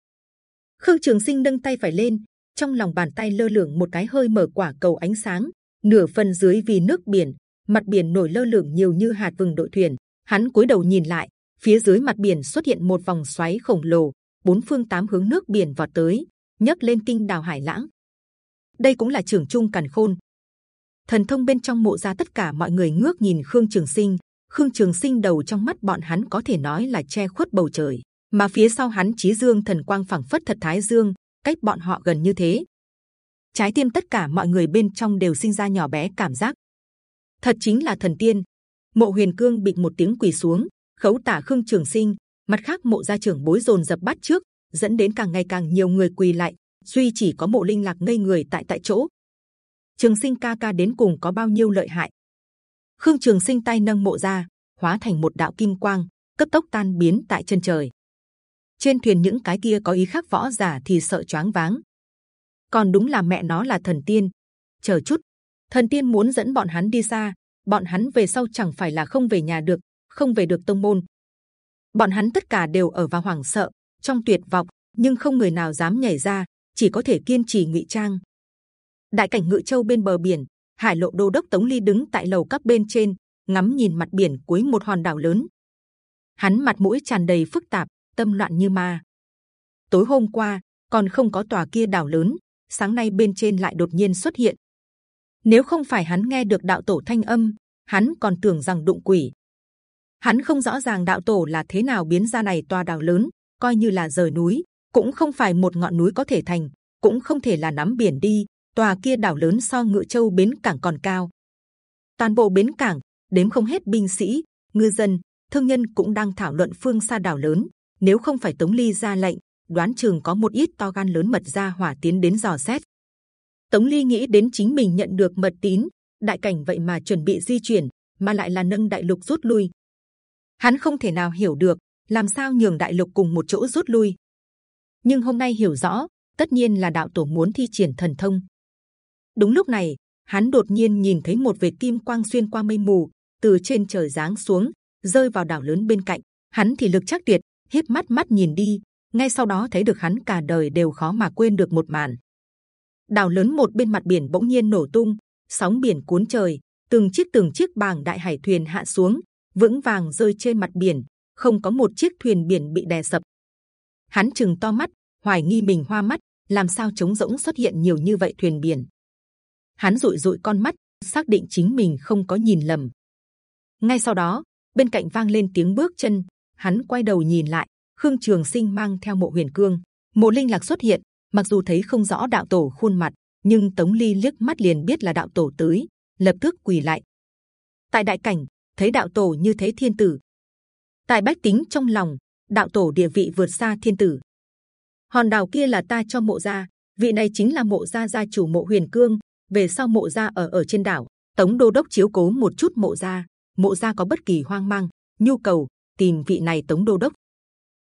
Khương trường sinh nâng tay phải lên, trong lòng bàn tay lơ lửng một cái hơi mở quả cầu ánh sáng, nửa phần dưới vì nước biển mặt biển nổi lơ lửng nhiều như hạt vừng đội thuyền. Hắn cúi đầu nhìn lại, phía dưới mặt biển xuất hiện một vòng xoáy khổng lồ, bốn phương tám hướng nước biển vọt tới, nhấc lên kinh đào hải lãng. Đây cũng là trưởng trung càn khôn. Thần thông bên trong mộ ra tất cả mọi người ngước nhìn khương trường sinh. Khương trường sinh đầu trong mắt bọn hắn có thể nói là che khuất bầu trời, mà phía sau hắn chí dương thần quang phẳng phất thật thái dương, cách bọn họ gần như thế. Trái tim tất cả mọi người bên trong đều sinh ra nhỏ bé cảm giác thật chính là thần tiên. Mộ huyền cương bị một tiếng quỳ xuống, khấu tả khương trường sinh, mặt khác mộ gia trưởng bối rồn dập bắt trước, dẫn đến càng ngày càng nhiều người quỳ lại, duy chỉ có mộ linh lạc ngây người tại tại chỗ. Trường sinh ca ca đến cùng có bao nhiêu lợi hại? Khương trường sinh tay nâng mộ ra, hóa thành một đạo kim quang, cấp tốc tan biến tại chân trời. Trên thuyền những cái kia có ý khác võ giả thì sợ choáng váng. Còn đúng là mẹ nó là thần tiên. Chờ chút thần tiên muốn dẫn bọn hắn đi xa, bọn hắn về sau chẳng phải là không về nhà được, không về được tông môn. Bọn hắn tất cả đều ở vào hoảng sợ, trong tuyệt vọng, nhưng không người nào dám nhảy ra, chỉ có thể kiên trì ngụy trang. Đại cảnh ngự châu bên bờ biển, hải lộ đô đốc tống ly đứng tại lầu các bên trên, ngắm nhìn mặt biển cuối một hòn đảo lớn. Hắn mặt mũi tràn đầy phức tạp, tâm loạn như ma. Tối hôm qua, còn không có tòa kia đảo lớn, sáng nay bên trên lại đột nhiên xuất hiện nếu không phải hắn nghe được đạo tổ thanh âm, hắn còn tưởng rằng đụng quỷ. Hắn không rõ ràng đạo tổ là thế nào biến ra này tòa đảo lớn, coi như là rời núi, cũng không phải một ngọn núi có thể thành, cũng không thể là nắm biển đi, tòa kia đảo lớn so ngựa châu bến cảng còn cao. Toàn bộ bến cảng, đếm không hết binh sĩ, ngư dân, thương nhân cũng đang thảo luận phương xa đảo lớn. Nếu không phải tống ly ra lệnh, đoán chừng có một ít to gan lớn mật ra hỏa tiến đến dò xét tống ly nghĩ đến chính mình nhận được mật tín, đại cảnh vậy mà chuẩn bị di chuyển, mà lại là nâng đại lục rút lui. Hắn không thể nào hiểu được, làm sao nhường đại lục cùng một chỗ rút lui. Nhưng hôm nay hiểu rõ, tất nhiên là đạo tổ muốn thi triển thần thông. Đúng lúc này, hắn đột nhiên nhìn thấy một vệt kim quang xuyên qua mây mù, từ trên trời giáng xuống, rơi vào đảo lớn bên cạnh. Hắn thì lực chắc tuyệt, hiếp mắt mắt nhìn đi. Ngay sau đó thấy được hắn cả đời đều khó mà quên được một màn đảo lớn một bên mặt biển bỗng nhiên nổ tung, sóng biển cuốn trời, từng chiếc từng chiếc bảng đại hải thuyền hạ xuống, vững vàng rơi trên mặt biển, không có một chiếc thuyền biển bị đè sập. Hắn chừng to mắt, hoài nghi mình hoa mắt, làm sao trống rỗng xuất hiện nhiều như vậy thuyền biển. Hắn rụi rụi con mắt, xác định chính mình không có nhìn lầm. Ngay sau đó, bên cạnh vang lên tiếng bước chân, hắn quay đầu nhìn lại, khương trường sinh mang theo mộ huyền cương, mộ linh lạc xuất hiện mặc dù thấy không rõ đạo tổ khuôn mặt, nhưng tống ly liếc mắt liền biết là đạo tổ tới, lập tức quỳ lại. Tại đại cảnh, thấy đạo tổ như thế thiên tử. Tại bách tính trong lòng, đạo tổ địa vị vượt xa thiên tử. Hòn đảo kia là ta cho mộ gia, vị này chính là mộ gia gia chủ mộ huyền cương. Về sau mộ gia ở ở trên đảo, tống đô đốc chiếu cố một chút mộ gia. Mộ gia có bất kỳ hoang mang, nhu cầu, tìm vị này tống đô đốc.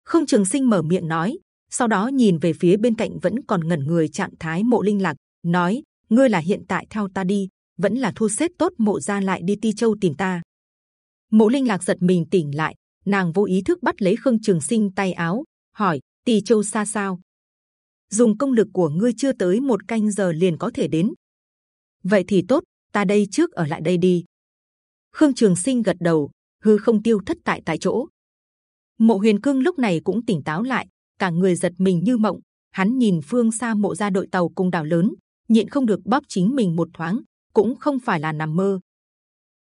Không trường sinh mở miệng nói sau đó nhìn về phía bên cạnh vẫn còn ngẩn người trạng thái mộ linh lạc, nói, ngươi là hiện tại theo ta đi, vẫn là thu xếp tốt mộ gia lại đi ti châu tìm ta. Mộ linh lạc giật mình tỉnh lại, nàng vô ý thức bắt lấy khương trường sinh tay áo, hỏi, ti châu xa sao? Dùng công lực của ngươi chưa tới một canh giờ liền có thể đến. Vậy thì tốt, ta đây trước ở lại đây đi. Khương trường sinh gật đầu, hư không tiêu thất tại tại chỗ. Mộ huyền cương lúc này cũng tỉnh táo lại cả người giật mình như mộng. Hắn nhìn phương xa mộ gia đội tàu cùng đảo lớn, nhịn không được bóp chính mình một thoáng, cũng không phải là nằm mơ.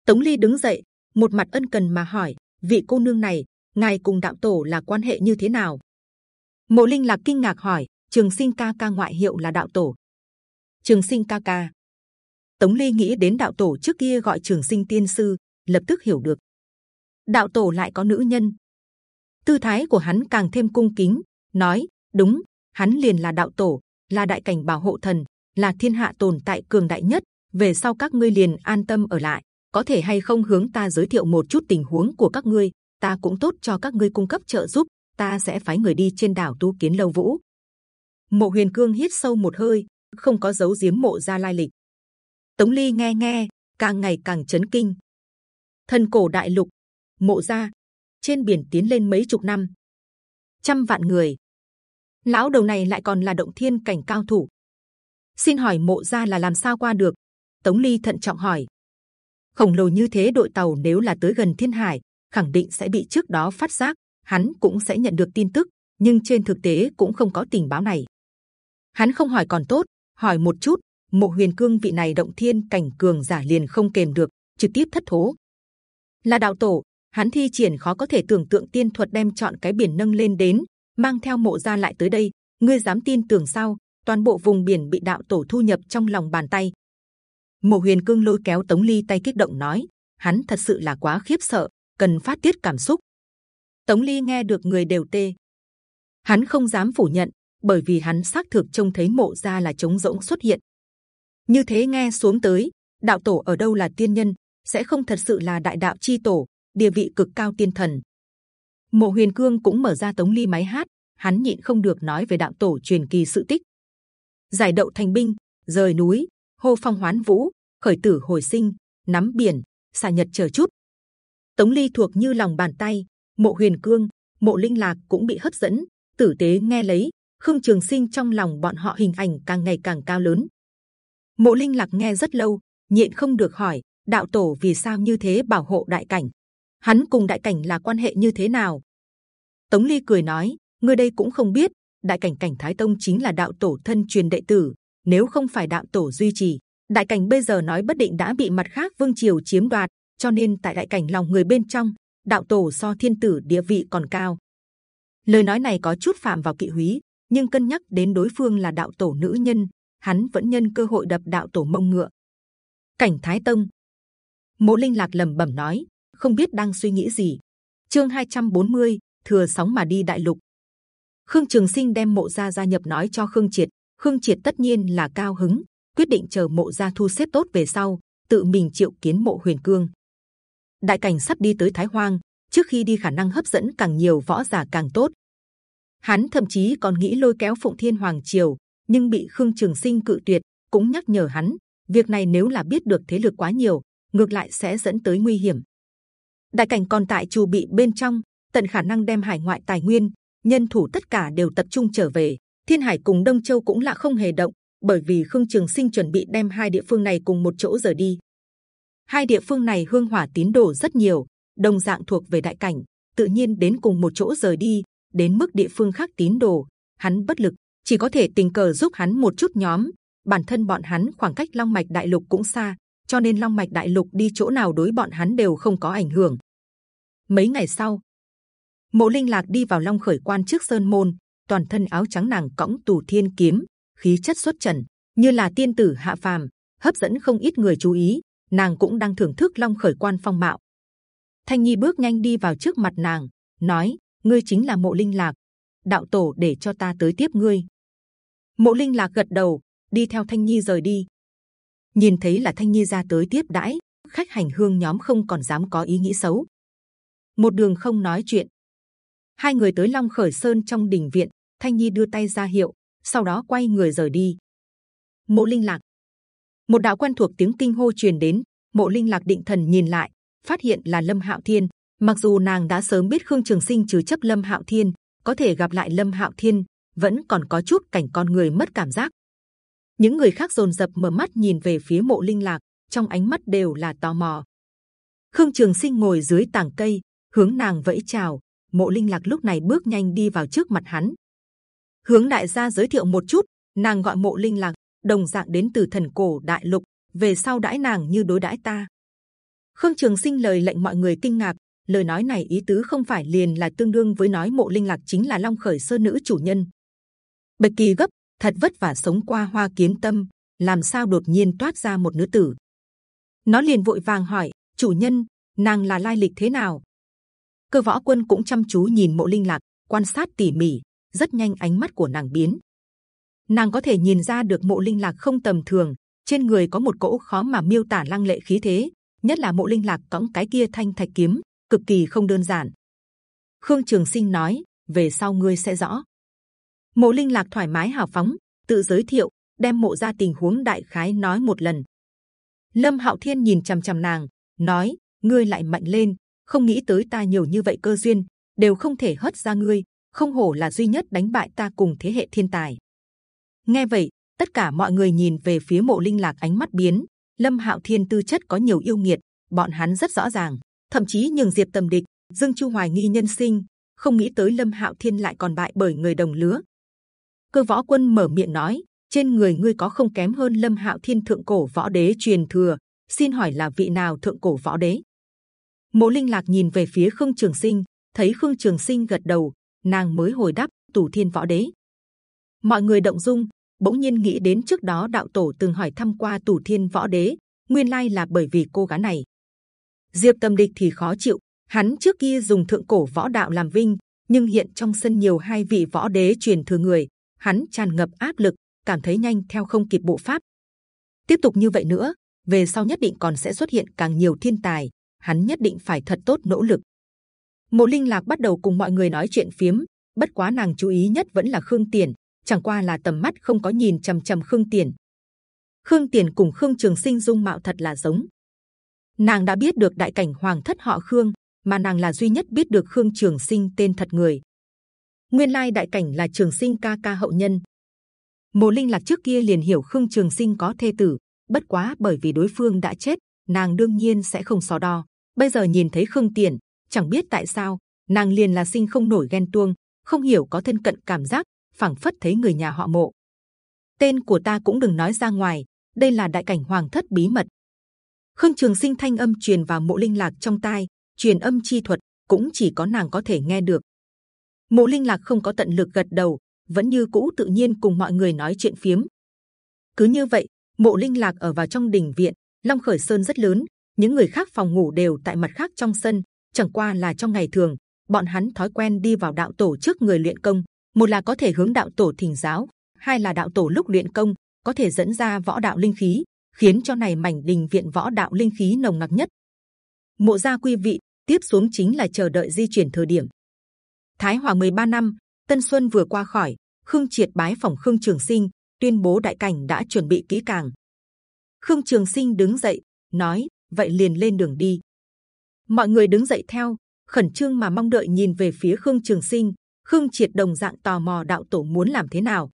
Tống ly đứng dậy, một mặt ân cần mà hỏi, vị cô nương này, ngài cùng đạo tổ là quan hệ như thế nào? Mộ linh lạc kinh ngạc hỏi, trường sinh ca ca ngoại hiệu là đạo tổ. Trường sinh ca ca. Tống ly nghĩ đến đạo tổ trước kia gọi trường sinh tiên sư, lập tức hiểu được. Đạo tổ lại có nữ nhân. Tư thái của hắn càng thêm cung kính nói, đúng, hắn liền là đạo tổ, là đại cảnh bảo hộ thần, là thiên hạ tồn tại cường đại nhất. Về sau các ngươi liền an tâm ở lại. Có thể hay không hướng ta giới thiệu một chút tình huống của các ngươi, ta cũng tốt cho các ngươi cung cấp trợ giúp, ta sẽ phái người đi trên đảo tu kiến lâu vũ. Mộ huyền cương hít sâu một hơi, không có giấu giếm mộ gia lai lịch. Tống ly nghe nghe, càng ngày càng chấn kinh. Thần cổ đại lục, mộ gia, trên biển tiến lên mấy chục năm. Trăm vạn người lão đầu này lại còn là động thiên cảnh cao thủ. Xin hỏi mộ gia là làm sao qua được? Tống ly thận trọng hỏi. Khổng lồ như thế đội tàu nếu là tới gần thiên hải, khẳng định sẽ bị trước đó phát giác, hắn cũng sẽ nhận được tin tức, nhưng trên thực tế cũng không có tình báo này. Hắn không hỏi còn tốt, hỏi một chút, mộ huyền cương vị này động thiên cảnh cường giả liền không kềm được, trực tiếp thất thố. Là đạo tổ, hắn thi triển khó có thể tưởng tượng tiên thuật đem chọn cái biển nâng lên đến mang theo mộ gia lại tới đây, ngươi dám tin tưởng sao? Toàn bộ vùng biển bị đạo tổ thu nhập trong lòng bàn tay. Mộ huyền cương lôi kéo tống ly tay kích động nói, hắn thật sự là quá khiếp sợ, cần phát tiết cảm xúc. Tống ly nghe được người đều tê. Hắn không dám phủ nhận, bởi vì hắn xác thực trông thấy mộ gia là trống rỗng xuất hiện. Như thế nghe xuống tới, đạo tổ ở đâu là tiên nhân, sẽ không thật sự là đại đạo chi tổ, địa vị cực cao tiên thần mộ huyền cương cũng mở ra tống ly máy hát, hắn nhịn không được nói về đạo tổ truyền kỳ sự tích. Giải đậu thành binh, rời núi, hô phong hoán vũ, khởi tử hồi sinh, nắm biển, xả nhật chờ chút. Tống ly thuộc như lòng bàn tay, mộ huyền cương, mộ linh lạc cũng bị hấp dẫn, tử tế nghe lấy, khương trường sinh trong lòng bọn họ hình ảnh càng ngày càng cao lớn. Mộ linh lạc nghe rất lâu, nhịn không được hỏi, đạo tổ vì sao như thế bảo hộ đại cảnh? Hắn cùng đại cảnh là quan hệ như thế nào? Tống ly cười nói, ngươi đây cũng không biết, đại cảnh cảnh thái tông chính là đạo tổ thân truyền đệ tử, nếu không phải đạo tổ duy trì, đại cảnh bây giờ nói bất định đã bị mặt khác vương triều chiếm đoạt, cho nên tại đại cảnh lòng người bên trong, đạo tổ so thiên tử địa vị còn cao. Lời nói này có chút phạm vào kỵ húy, nhưng cân nhắc đến đối phương là đạo tổ nữ nhân, hắn vẫn nhân cơ hội đập đạo tổ mông ngựa. Cảnh thái tông. Mộ linh lạc lẩm bẩm nói không biết đang suy nghĩ gì. Chương 240, thừa sóng mà đi đại lục. Khương trường sinh đem mộ gia gia nhập nói cho khương triệt. Khương triệt tất nhiên là cao hứng quyết định chờ mộ gia thu xếp tốt về sau tự mình triệu kiến mộ huyền cương. Đại cảnh sắp đi tới thái hoang trước khi đi khả năng hấp dẫn càng nhiều võ giả càng tốt. Hắn thậm chí còn nghĩ lôi kéo phụng thiên hoàng triều nhưng bị khương trường sinh cự tuyệt cũng nhắc nhở hắn việc này nếu là biết được thế lực quá nhiều ngược lại sẽ dẫn tới nguy hiểm đại cảnh còn tại chu bị bên trong, tận khả năng đem hải ngoại tài nguyên, nhân thủ tất cả đều tập trung trở về. Thiên hải cùng đông châu cũng là không hề động, bởi vì khương trường sinh chuẩn bị đem hai địa phương này cùng một chỗ rời đi. Hai địa phương này hương hỏa tín đồ rất nhiều, đồng dạng thuộc về đại cảnh, tự nhiên đến cùng một chỗ rời đi, đến mức địa phương khác tín đồ, hắn bất lực, chỉ có thể tình cờ giúp hắn một chút nhóm. Bản thân bọn hắn khoảng cách long mạch đại lục cũng xa, cho nên long mạch đại lục đi chỗ nào đối bọn hắn đều không có ảnh hưởng mấy ngày sau, mộ linh lạc đi vào long khởi quan trước sơn môn, toàn thân áo trắng nàng cõng tù thiên kiếm, khí chất xuất trần, như là tiên tử hạ phàm, hấp dẫn không ít người chú ý, nàng cũng đang thưởng thức long khởi quan phong mạo. Thanh nhi bước nhanh đi vào trước mặt nàng, nói, ngươi chính là mộ linh lạc, đạo tổ để cho ta tới tiếp ngươi. Mộ linh lạc gật đầu, đi theo thanh nhi rời đi. Nhìn thấy là thanh nhi ra tới tiếp đãi, khách hành hương nhóm không còn dám có ý nghĩ xấu một đường không nói chuyện. Hai người tới long khởi sơn trong đình viện, thanh nhi đưa tay ra hiệu, sau đó quay người rời đi. Mộ linh lạc. Một đạo quen thuộc tiếng kinh hô truyền đến, mộ linh lạc định thần nhìn lại, phát hiện là lâm hạo thiên. Mặc dù nàng đã sớm biết khương trường sinh trừ chấp lâm hạo thiên, có thể gặp lại lâm hạo thiên, vẫn còn có chút cảnh con người mất cảm giác. Những người khác rồn rập mở mắt nhìn về phía mộ linh lạc, trong ánh mắt đều là tò mò. Khương trường sinh ngồi dưới tảng cây hướng nàng vẫy chào. Mộ linh lạc lúc này bước nhanh đi vào trước mặt hắn. Hướng đại gia giới thiệu một chút. Nàng gọi mộ linh lạc, đồng dạng đến từ thần cổ đại lục. Về sau đãi nàng như đối đãi ta. Khương trường sinh lời lệnh mọi người kinh ngạc. Lời nói này ý tứ không phải liền là tương đương với nói mộ linh lạc chính là long khởi sơ nữ chủ nhân. Bạch kỳ gấp, thật vất vả sống qua hoa kiến tâm. Làm sao đột nhiên toát ra một nữ tử? Nó liền vội vàng hỏi, chủ nhân, nàng là lai lịch thế nào? Cơ võ quân cũng chăm chú nhìn mộ linh lạc, quan sát tỉ mỉ, rất nhanh ánh mắt của nàng biến. Nàng có thể nhìn ra được mộ linh lạc không tầm thường, trên người có một cỗ khó mà miêu tả lăng lệ khí thế, nhất là mộ linh lạc cõng cái kia thanh thạch kiếm, cực kỳ không đơn giản. Khương trường sinh nói, về sau ngươi sẽ rõ. Mộ linh lạc thoải mái hào phóng, tự giới thiệu, đem mộ ra tình huống đại khái nói một lần. Lâm hạo thiên nhìn c h ầ m c h ầ m nàng, nói, ngươi lại mạnh lên không nghĩ tới ta nhiều như vậy cơ duyên, đều không thể hất ra ngươi, không hổ là duy nhất đánh bại ta cùng thế hệ thiên tài. Nghe vậy, tất cả mọi người nhìn về phía mộ linh lạc ánh mắt biến, lâm hạo thiên tư chất có nhiều yêu nghiệt, bọn hắn rất rõ ràng, thậm chí nhường diệp tầm địch, dương chu hoài nghi nhân sinh, không nghĩ tới lâm hạo thiên lại còn bại bởi người đồng lứa. Cơ võ quân mở miệng nói, trên người ngươi có không kém hơn lâm hạo thiên thượng cổ võ đế truyền thừa, xin hỏi là vị nào thượng cổ võ đế? Mộ linh lạc nhìn về phía khương trường sinh thấy khương trường sinh gật đầu nàng mới hồi đáp tù thiên võ đế mọi người động dung bỗng nhiên nghĩ đến trước đó đạo tổ từng hỏi thăm qua tù thiên võ đế nguyên lai là bởi vì cô gái này diệp tâm địch thì khó chịu hắn trước kia dùng thượng cổ võ đạo làm vinh nhưng hiện trong sân nhiều hai vị võ đế truyền thừa người hắn tràn ngập áp lực cảm thấy nhanh theo không kịp bộ pháp. Tiếp tục như vậy nữa, về sau nhất định còn sẽ xuất hiện càng nhiều thiên tài. Hắn nhất định phải thật tốt nỗ lực. Mộ Linh Lạc bắt đầu cùng mọi người nói chuyện phiếm. Bất quá nàng chú ý nhất vẫn là Khương Tiền, chẳng qua là tầm mắt không có nhìn trầm trầm Khương Tiền. Khương Tiền cùng Khương Trường Sinh dung mạo thật là giống. Nàng đã biết được đại cảnh hoàng thất họ Khương, mà nàng là duy nhất biết được Khương Trường Sinh tên thật người. Nguyên lai đại cảnh là Trường Sinh ca ca hậu nhân, Mộ Linh lạc trước kia liền hiểu Khương Trường Sinh có thê tử, bất quá bởi vì đối phương đã chết, nàng đương nhiên sẽ không so đo. Bây giờ nhìn thấy Khương Tiền, chẳng biết tại sao nàng liền là sinh không nổi ghen tuông, không hiểu có thân cận cảm giác, phảng phất thấy người nhà họ Mộ. Tên của ta cũng đừng nói ra ngoài, đây là đại cảnh hoàng thất bí mật. Khương Trường Sinh thanh âm truyền vào Mộ Linh lạc trong tai, truyền âm chi thuật cũng chỉ có nàng có thể nghe được. Mộ Linh lạc không có tận lực gật đầu, vẫn như cũ tự nhiên cùng mọi người nói chuyện phiếm. Cứ như vậy, mộ linh lạc ở vào trong đình viện, Long Khởi Sơn rất lớn, những người khác phòng ngủ đều tại mặt khác trong sân. Chẳng qua là trong ngày thường, bọn hắn thói quen đi vào đạo tổ trước người luyện công. Một là có thể hướng đạo tổ thỉnh giáo, hai là đạo tổ lúc luyện công có thể dẫn ra võ đạo linh khí, khiến cho này mảnh đình viện võ đạo linh khí nồng nặc nhất. Mộ gia quy vị tiếp xuống chính là chờ đợi di chuyển thời điểm. Thái Hòa 13 năm, Tân Xuân vừa qua khỏi, Khương Triệt bái phòng Khương Trường Sinh, tuyên bố đại cảnh đã chuẩn bị kỹ càng. Khương Trường Sinh đứng dậy, nói: vậy liền lên đường đi. Mọi người đứng dậy theo, khẩn trương mà mong đợi nhìn về phía Khương Trường Sinh. Khương Triệt đồng dạng tò mò đạo tổ muốn làm thế nào.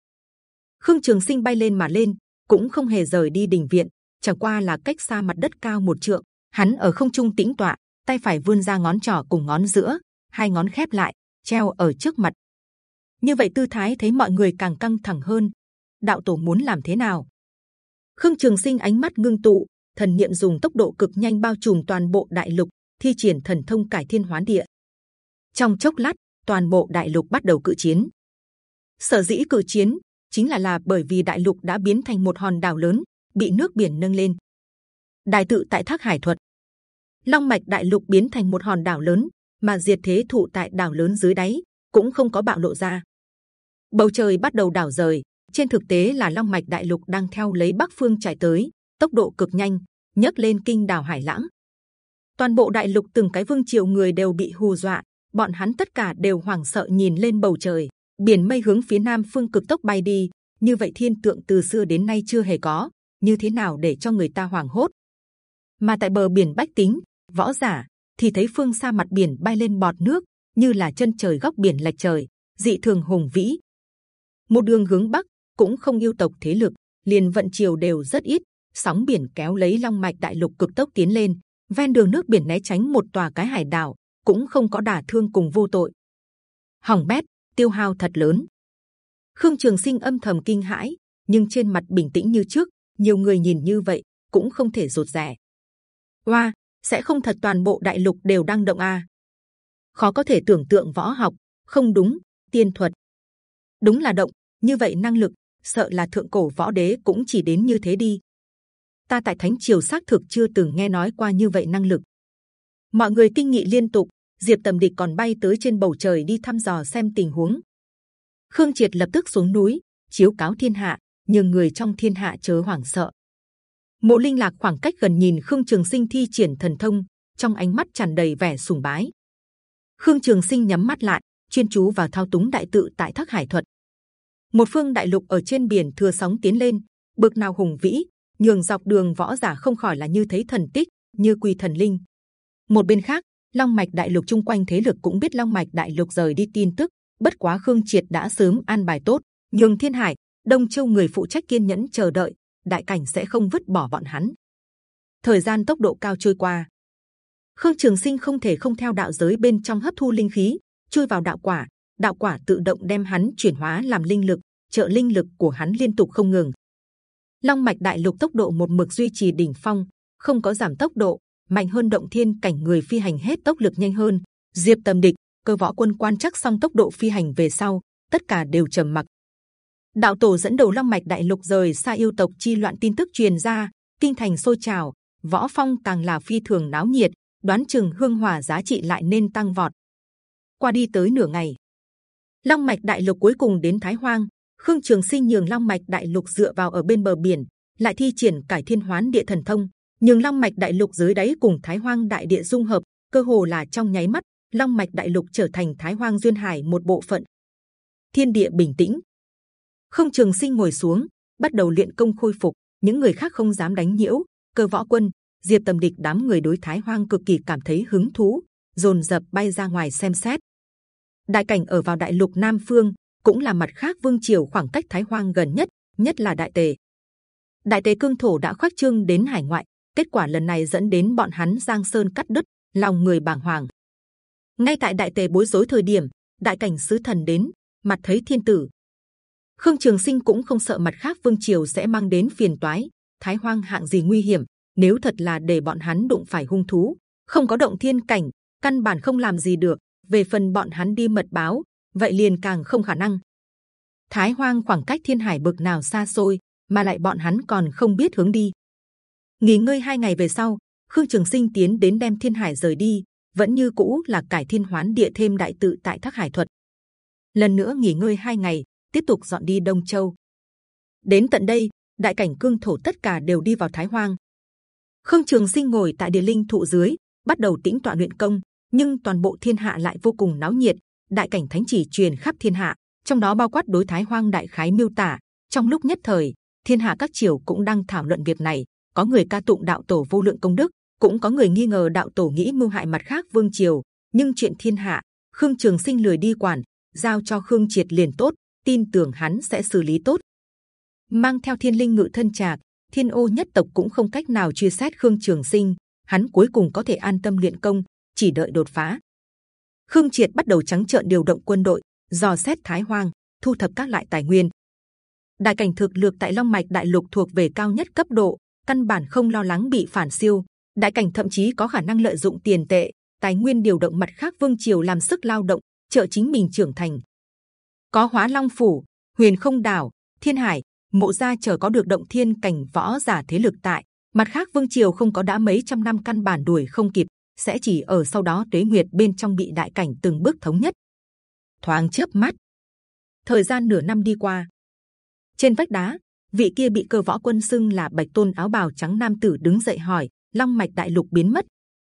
Khương Trường Sinh bay lên mà lên, cũng không hề rời đi đình viện, chẳng qua là cách xa mặt đất cao một trượng. Hắn ở không trung tĩnh tọa, tay phải vươn ra ngón trỏ cùng ngón giữa, hai ngón khép lại, treo ở trước mặt, như vậy tư thái thấy mọi người càng căng thẳng hơn đạo tổ muốn làm thế nào khương trường sinh ánh mắt ngưng tụ thần niệm dùng tốc độ cực nhanh bao trùm toàn bộ đại lục, thi triển thần thông cải thiên hoán địa. Trong chốc lát, toàn bộ đại lục bắt đầu cự chiến. Sở dĩ cự chiến chính là là bởi vì đại lục đã biến thành một hòn đảo lớn, bị nước biển nâng lên. Đại tự tại thác hải thuật. Long mạch đại lục biến thành một hòn đảo lớn, mà diệt thế thụ tại đảo lớn dưới đáy cũng không có bạo lộ ra. Bầu trời bắt đầu đảo rời, trên thực tế là long mạch đại lục đang theo lấy bắc phương chạy tới tốc độ cực nhanh, nhấc lên kinh đảo hải lãng. Toàn bộ đại lục từng cái vương triều người đều bị hù dọa, bọn hắn tất cả đều hoảng sợ nhìn lên bầu trời. Biển mây hướng phía nam phương cực tốc bay đi, như vậy thiên tượng từ xưa đến nay chưa hề có, như thế nào để cho người ta hoảng hốt? Mà tại bờ biển bách tính, võ giả thì thấy phương xa mặt biển bay lên bọt nước, như là chân trời góc biển lệch trời, dị thường hùng vĩ. Một đường hướng bắc cũng không yêu tộc thế lực, liền vận chiều đều rất ít sóng biển kéo lấy long mạch đại lục cực tốc tiến lên, ven đường nước biển né tránh một tòa cái hải đảo, cũng không có đả thương cùng vô tội. Hỏng bét, tiêu hao thật lớn. Khương trường sinh âm thầm kinh hãi, nhưng trên mặt bình tĩnh như trước, nhiều người nhìn như vậy cũng không thể rụt rè. Hoa sẽ không thật toàn bộ đại lục đều đang động a khó có thể tưởng tượng võ học, không đúng, tiên thuật. Đúng là động, như vậy năng lực, sợ là thượng cổ võ đế cũng chỉ đến như thế đi ta tại thánh triều xác thực chưa từng nghe nói qua như vậy năng lực mọi người kinh nghị liên tục Diệp Tầm Địch còn bay tới trên bầu trời đi thăm dò xem tình huống. Khương Triệt lập tức xuống núi chiếu cáo thiên hạ, nhưng người trong thiên hạ chớ hoảng sợ. Mộ Linh Lạc khoảng cách gần nhìn Khương Trường Sinh thi triển thần thông, trong ánh mắt tràn đầy vẻ sùng bái. Khương Trường Sinh nhắm mắt lại, chuyên chú vào thao túng đại tự tại Thác Hải thuật. Một phương đại lục ở trên biển thừa sóng tiến lên, bực nào hùng vĩ, nhường dọc đường võ giả không khỏi là như thấy thần tích, như quỳ thần linh. Một bên khác, Long Mạch Đại Lục chung quanh thế lực cũng biết Long Mạch Đại Lục rời đi tin tức, bất quá Khương Triệt đã sớm an bài tốt, nhường Thiên Hải, Đông Châu người phụ trách kiên nhẫn chờ đợi, đại cảnh sẽ không vứt bỏ bọn hắn. Thời gian tốc độ cao trôi qua, Khương Trường Sinh không thể không theo đạo giới bên trong hấp thu linh khí, chui vào đạo quả, đạo quả tự động đem hắn chuyển hóa làm linh lực, trợ linh lực của hắn liên tục không ngừng. Long mạch đại lục tốc độ một mực duy trì đỉnh phong, không có giảm tốc độ, mạnh hơn động thiên cảnh người phi hành hết tốc lực nhanh hơn. Diệp Tầm Địch, cơ võ quân quan chắc xong tốc độ phi hành về sau, tất cả đều trầm mặc. Đạo tổ dẫn đầu Long mạch đại lục rời xa yêu tộc chi loạn tin tức truyền ra, kinh thành sôi trào, võ phong càng là phi thường náo nhiệt, đoán chừng hương hỏa giá trị lại nên tăng vọt. Qua đi tới nửa ngày, Long mạch đại lục cuối cùng đến Thái Hoang. Khương Trường Sinh nhường Long mạch đại lục dựa vào ở bên bờ biển, lại thi triển cải thiên hoán địa thần thông, nhường Long mạch đại lục dưới đáy cùng Thái Hoang đại địa dung hợp, cơ hồ là trong nháy mắt, Long mạch đại lục trở thành Thái Hoang duyên hải một bộ phận. Thiên địa bình tĩnh. Khương Trường Sinh ngồi xuống, bắt đầu luyện công khôi phục. Những người khác không dám đánh nhiễu. Cơ võ quân, Diệp Tầm Địch đám người đối Thái Hoang cực kỳ cảm thấy hứng thú, dồn dập bay ra ngoài xem xét. Đại cảnh ở vào đại lục Nam Phương, cũng là mặt khác vương triều khoảng cách Thái Hoang gần nhất, nhất là Đại Tề. Đại Tề cương thổ đã khoác trương đến hải ngoại, kết quả lần này dẫn đến bọn hắn Giang Sơn cắt đứt, lòng người bàng hoàng. Ngay tại Đại Tề bối rối thời điểm, đại cảnh sứ thần đến, mặt thấy thiên tử. Khương Trường Sinh cũng không sợ mặt khác vương triều sẽ mang đến phiền toái. Thái Hoang hạng gì nguy hiểm, nếu thật là để bọn hắn đụng phải hung thú, không có động thiên cảnh, căn bản không làm gì được. Về phần bọn hắn đi mật báo, vậy liền càng không khả năng. Thái Hoang khoảng cách Thiên Hải bực nào xa xôi, mà lại bọn hắn còn không biết hướng đi. Nghỉ ngơi hai ngày về sau, Khương Trường Sinh tiến đến đem Thiên Hải rời đi, vẫn như cũ là cải thiên hoán địa thêm đại tự tại Thác Hải thuật. Lần nữa nghỉ ngơi hai ngày, tiếp tục dọn đi Đông Châu. Đến tận đây, đại cảnh cương thổ tất cả đều đi vào Thái Hoang. Khương Trường Sinh ngồi tại địa linh thụ dưới, bắt đầu tĩnh tọa luyện công, nhưng toàn bộ thiên hạ lại vô cùng náo nhiệt. Đại cảnh thánh chỉ truyền khắp thiên hạ, trong đó bao quát đối Thái Hoang đại khái miêu tả. Trong lúc nhất thời, thiên hạ các triều cũng đang thảo luận việc này. Có người ca tụng đạo tổ vô lượng công đức, cũng có người nghi ngờ đạo tổ nghĩ mưu hại mặt khác vương triều. Nhưng chuyện thiên hạ, Khương Trường Sinh lười đi quản, giao cho Khương Triệt liền tốt, tin tưởng hắn sẽ xử lý tốt. Mang theo thiên linh ngự thân trạc, thiên ô nhất tộc cũng không cách nào truy xét khương trường sinh hắn cuối cùng có thể an tâm luyện công chỉ đợi đột phá khương triệt bắt đầu trắng trợn điều động quân đội, dò xét thái hoang, thu thập các loại tài nguyên. Đại cảnh thực lược tại long mạch đại lục thuộc về cao nhất cấp độ, căn bản không lo lắng bị phản siêu. Đại cảnh thậm chí có khả năng lợi dụng tiền tệ, tài nguyên điều động mặt khác vương triều làm sức lao động, trợ chính mình trưởng thành. Có hóa long phủ, huyền không đảo, thiên hải, mộ gia chờ có được động thiên cảnh võ giả thế lực tại. Mặt khác vương triều không có đã mấy trăm năm căn bản đuổi không kịp sẽ chỉ ở sau đó tuế nguyệt bên trong bị đại cảnh từng bước thống nhất. Thoáng chớp mắt. Thời gian nửa năm đi qua. Trên vách đá vị kia bị cơ võ quân xưng là bạch tôn áo bào trắng nam tử đứng dậy hỏi long mạch đại lục biến mất.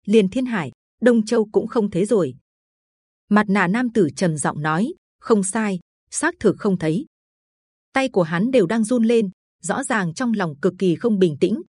Liền thiên hải đông châu cũng không thấy rồi. Mặt nạ nam tử trầm giọng nói không sai xác thực không thấy. Tay của hắn đều đang run lên, rõ ràng trong lòng cực kỳ không bình tĩnh.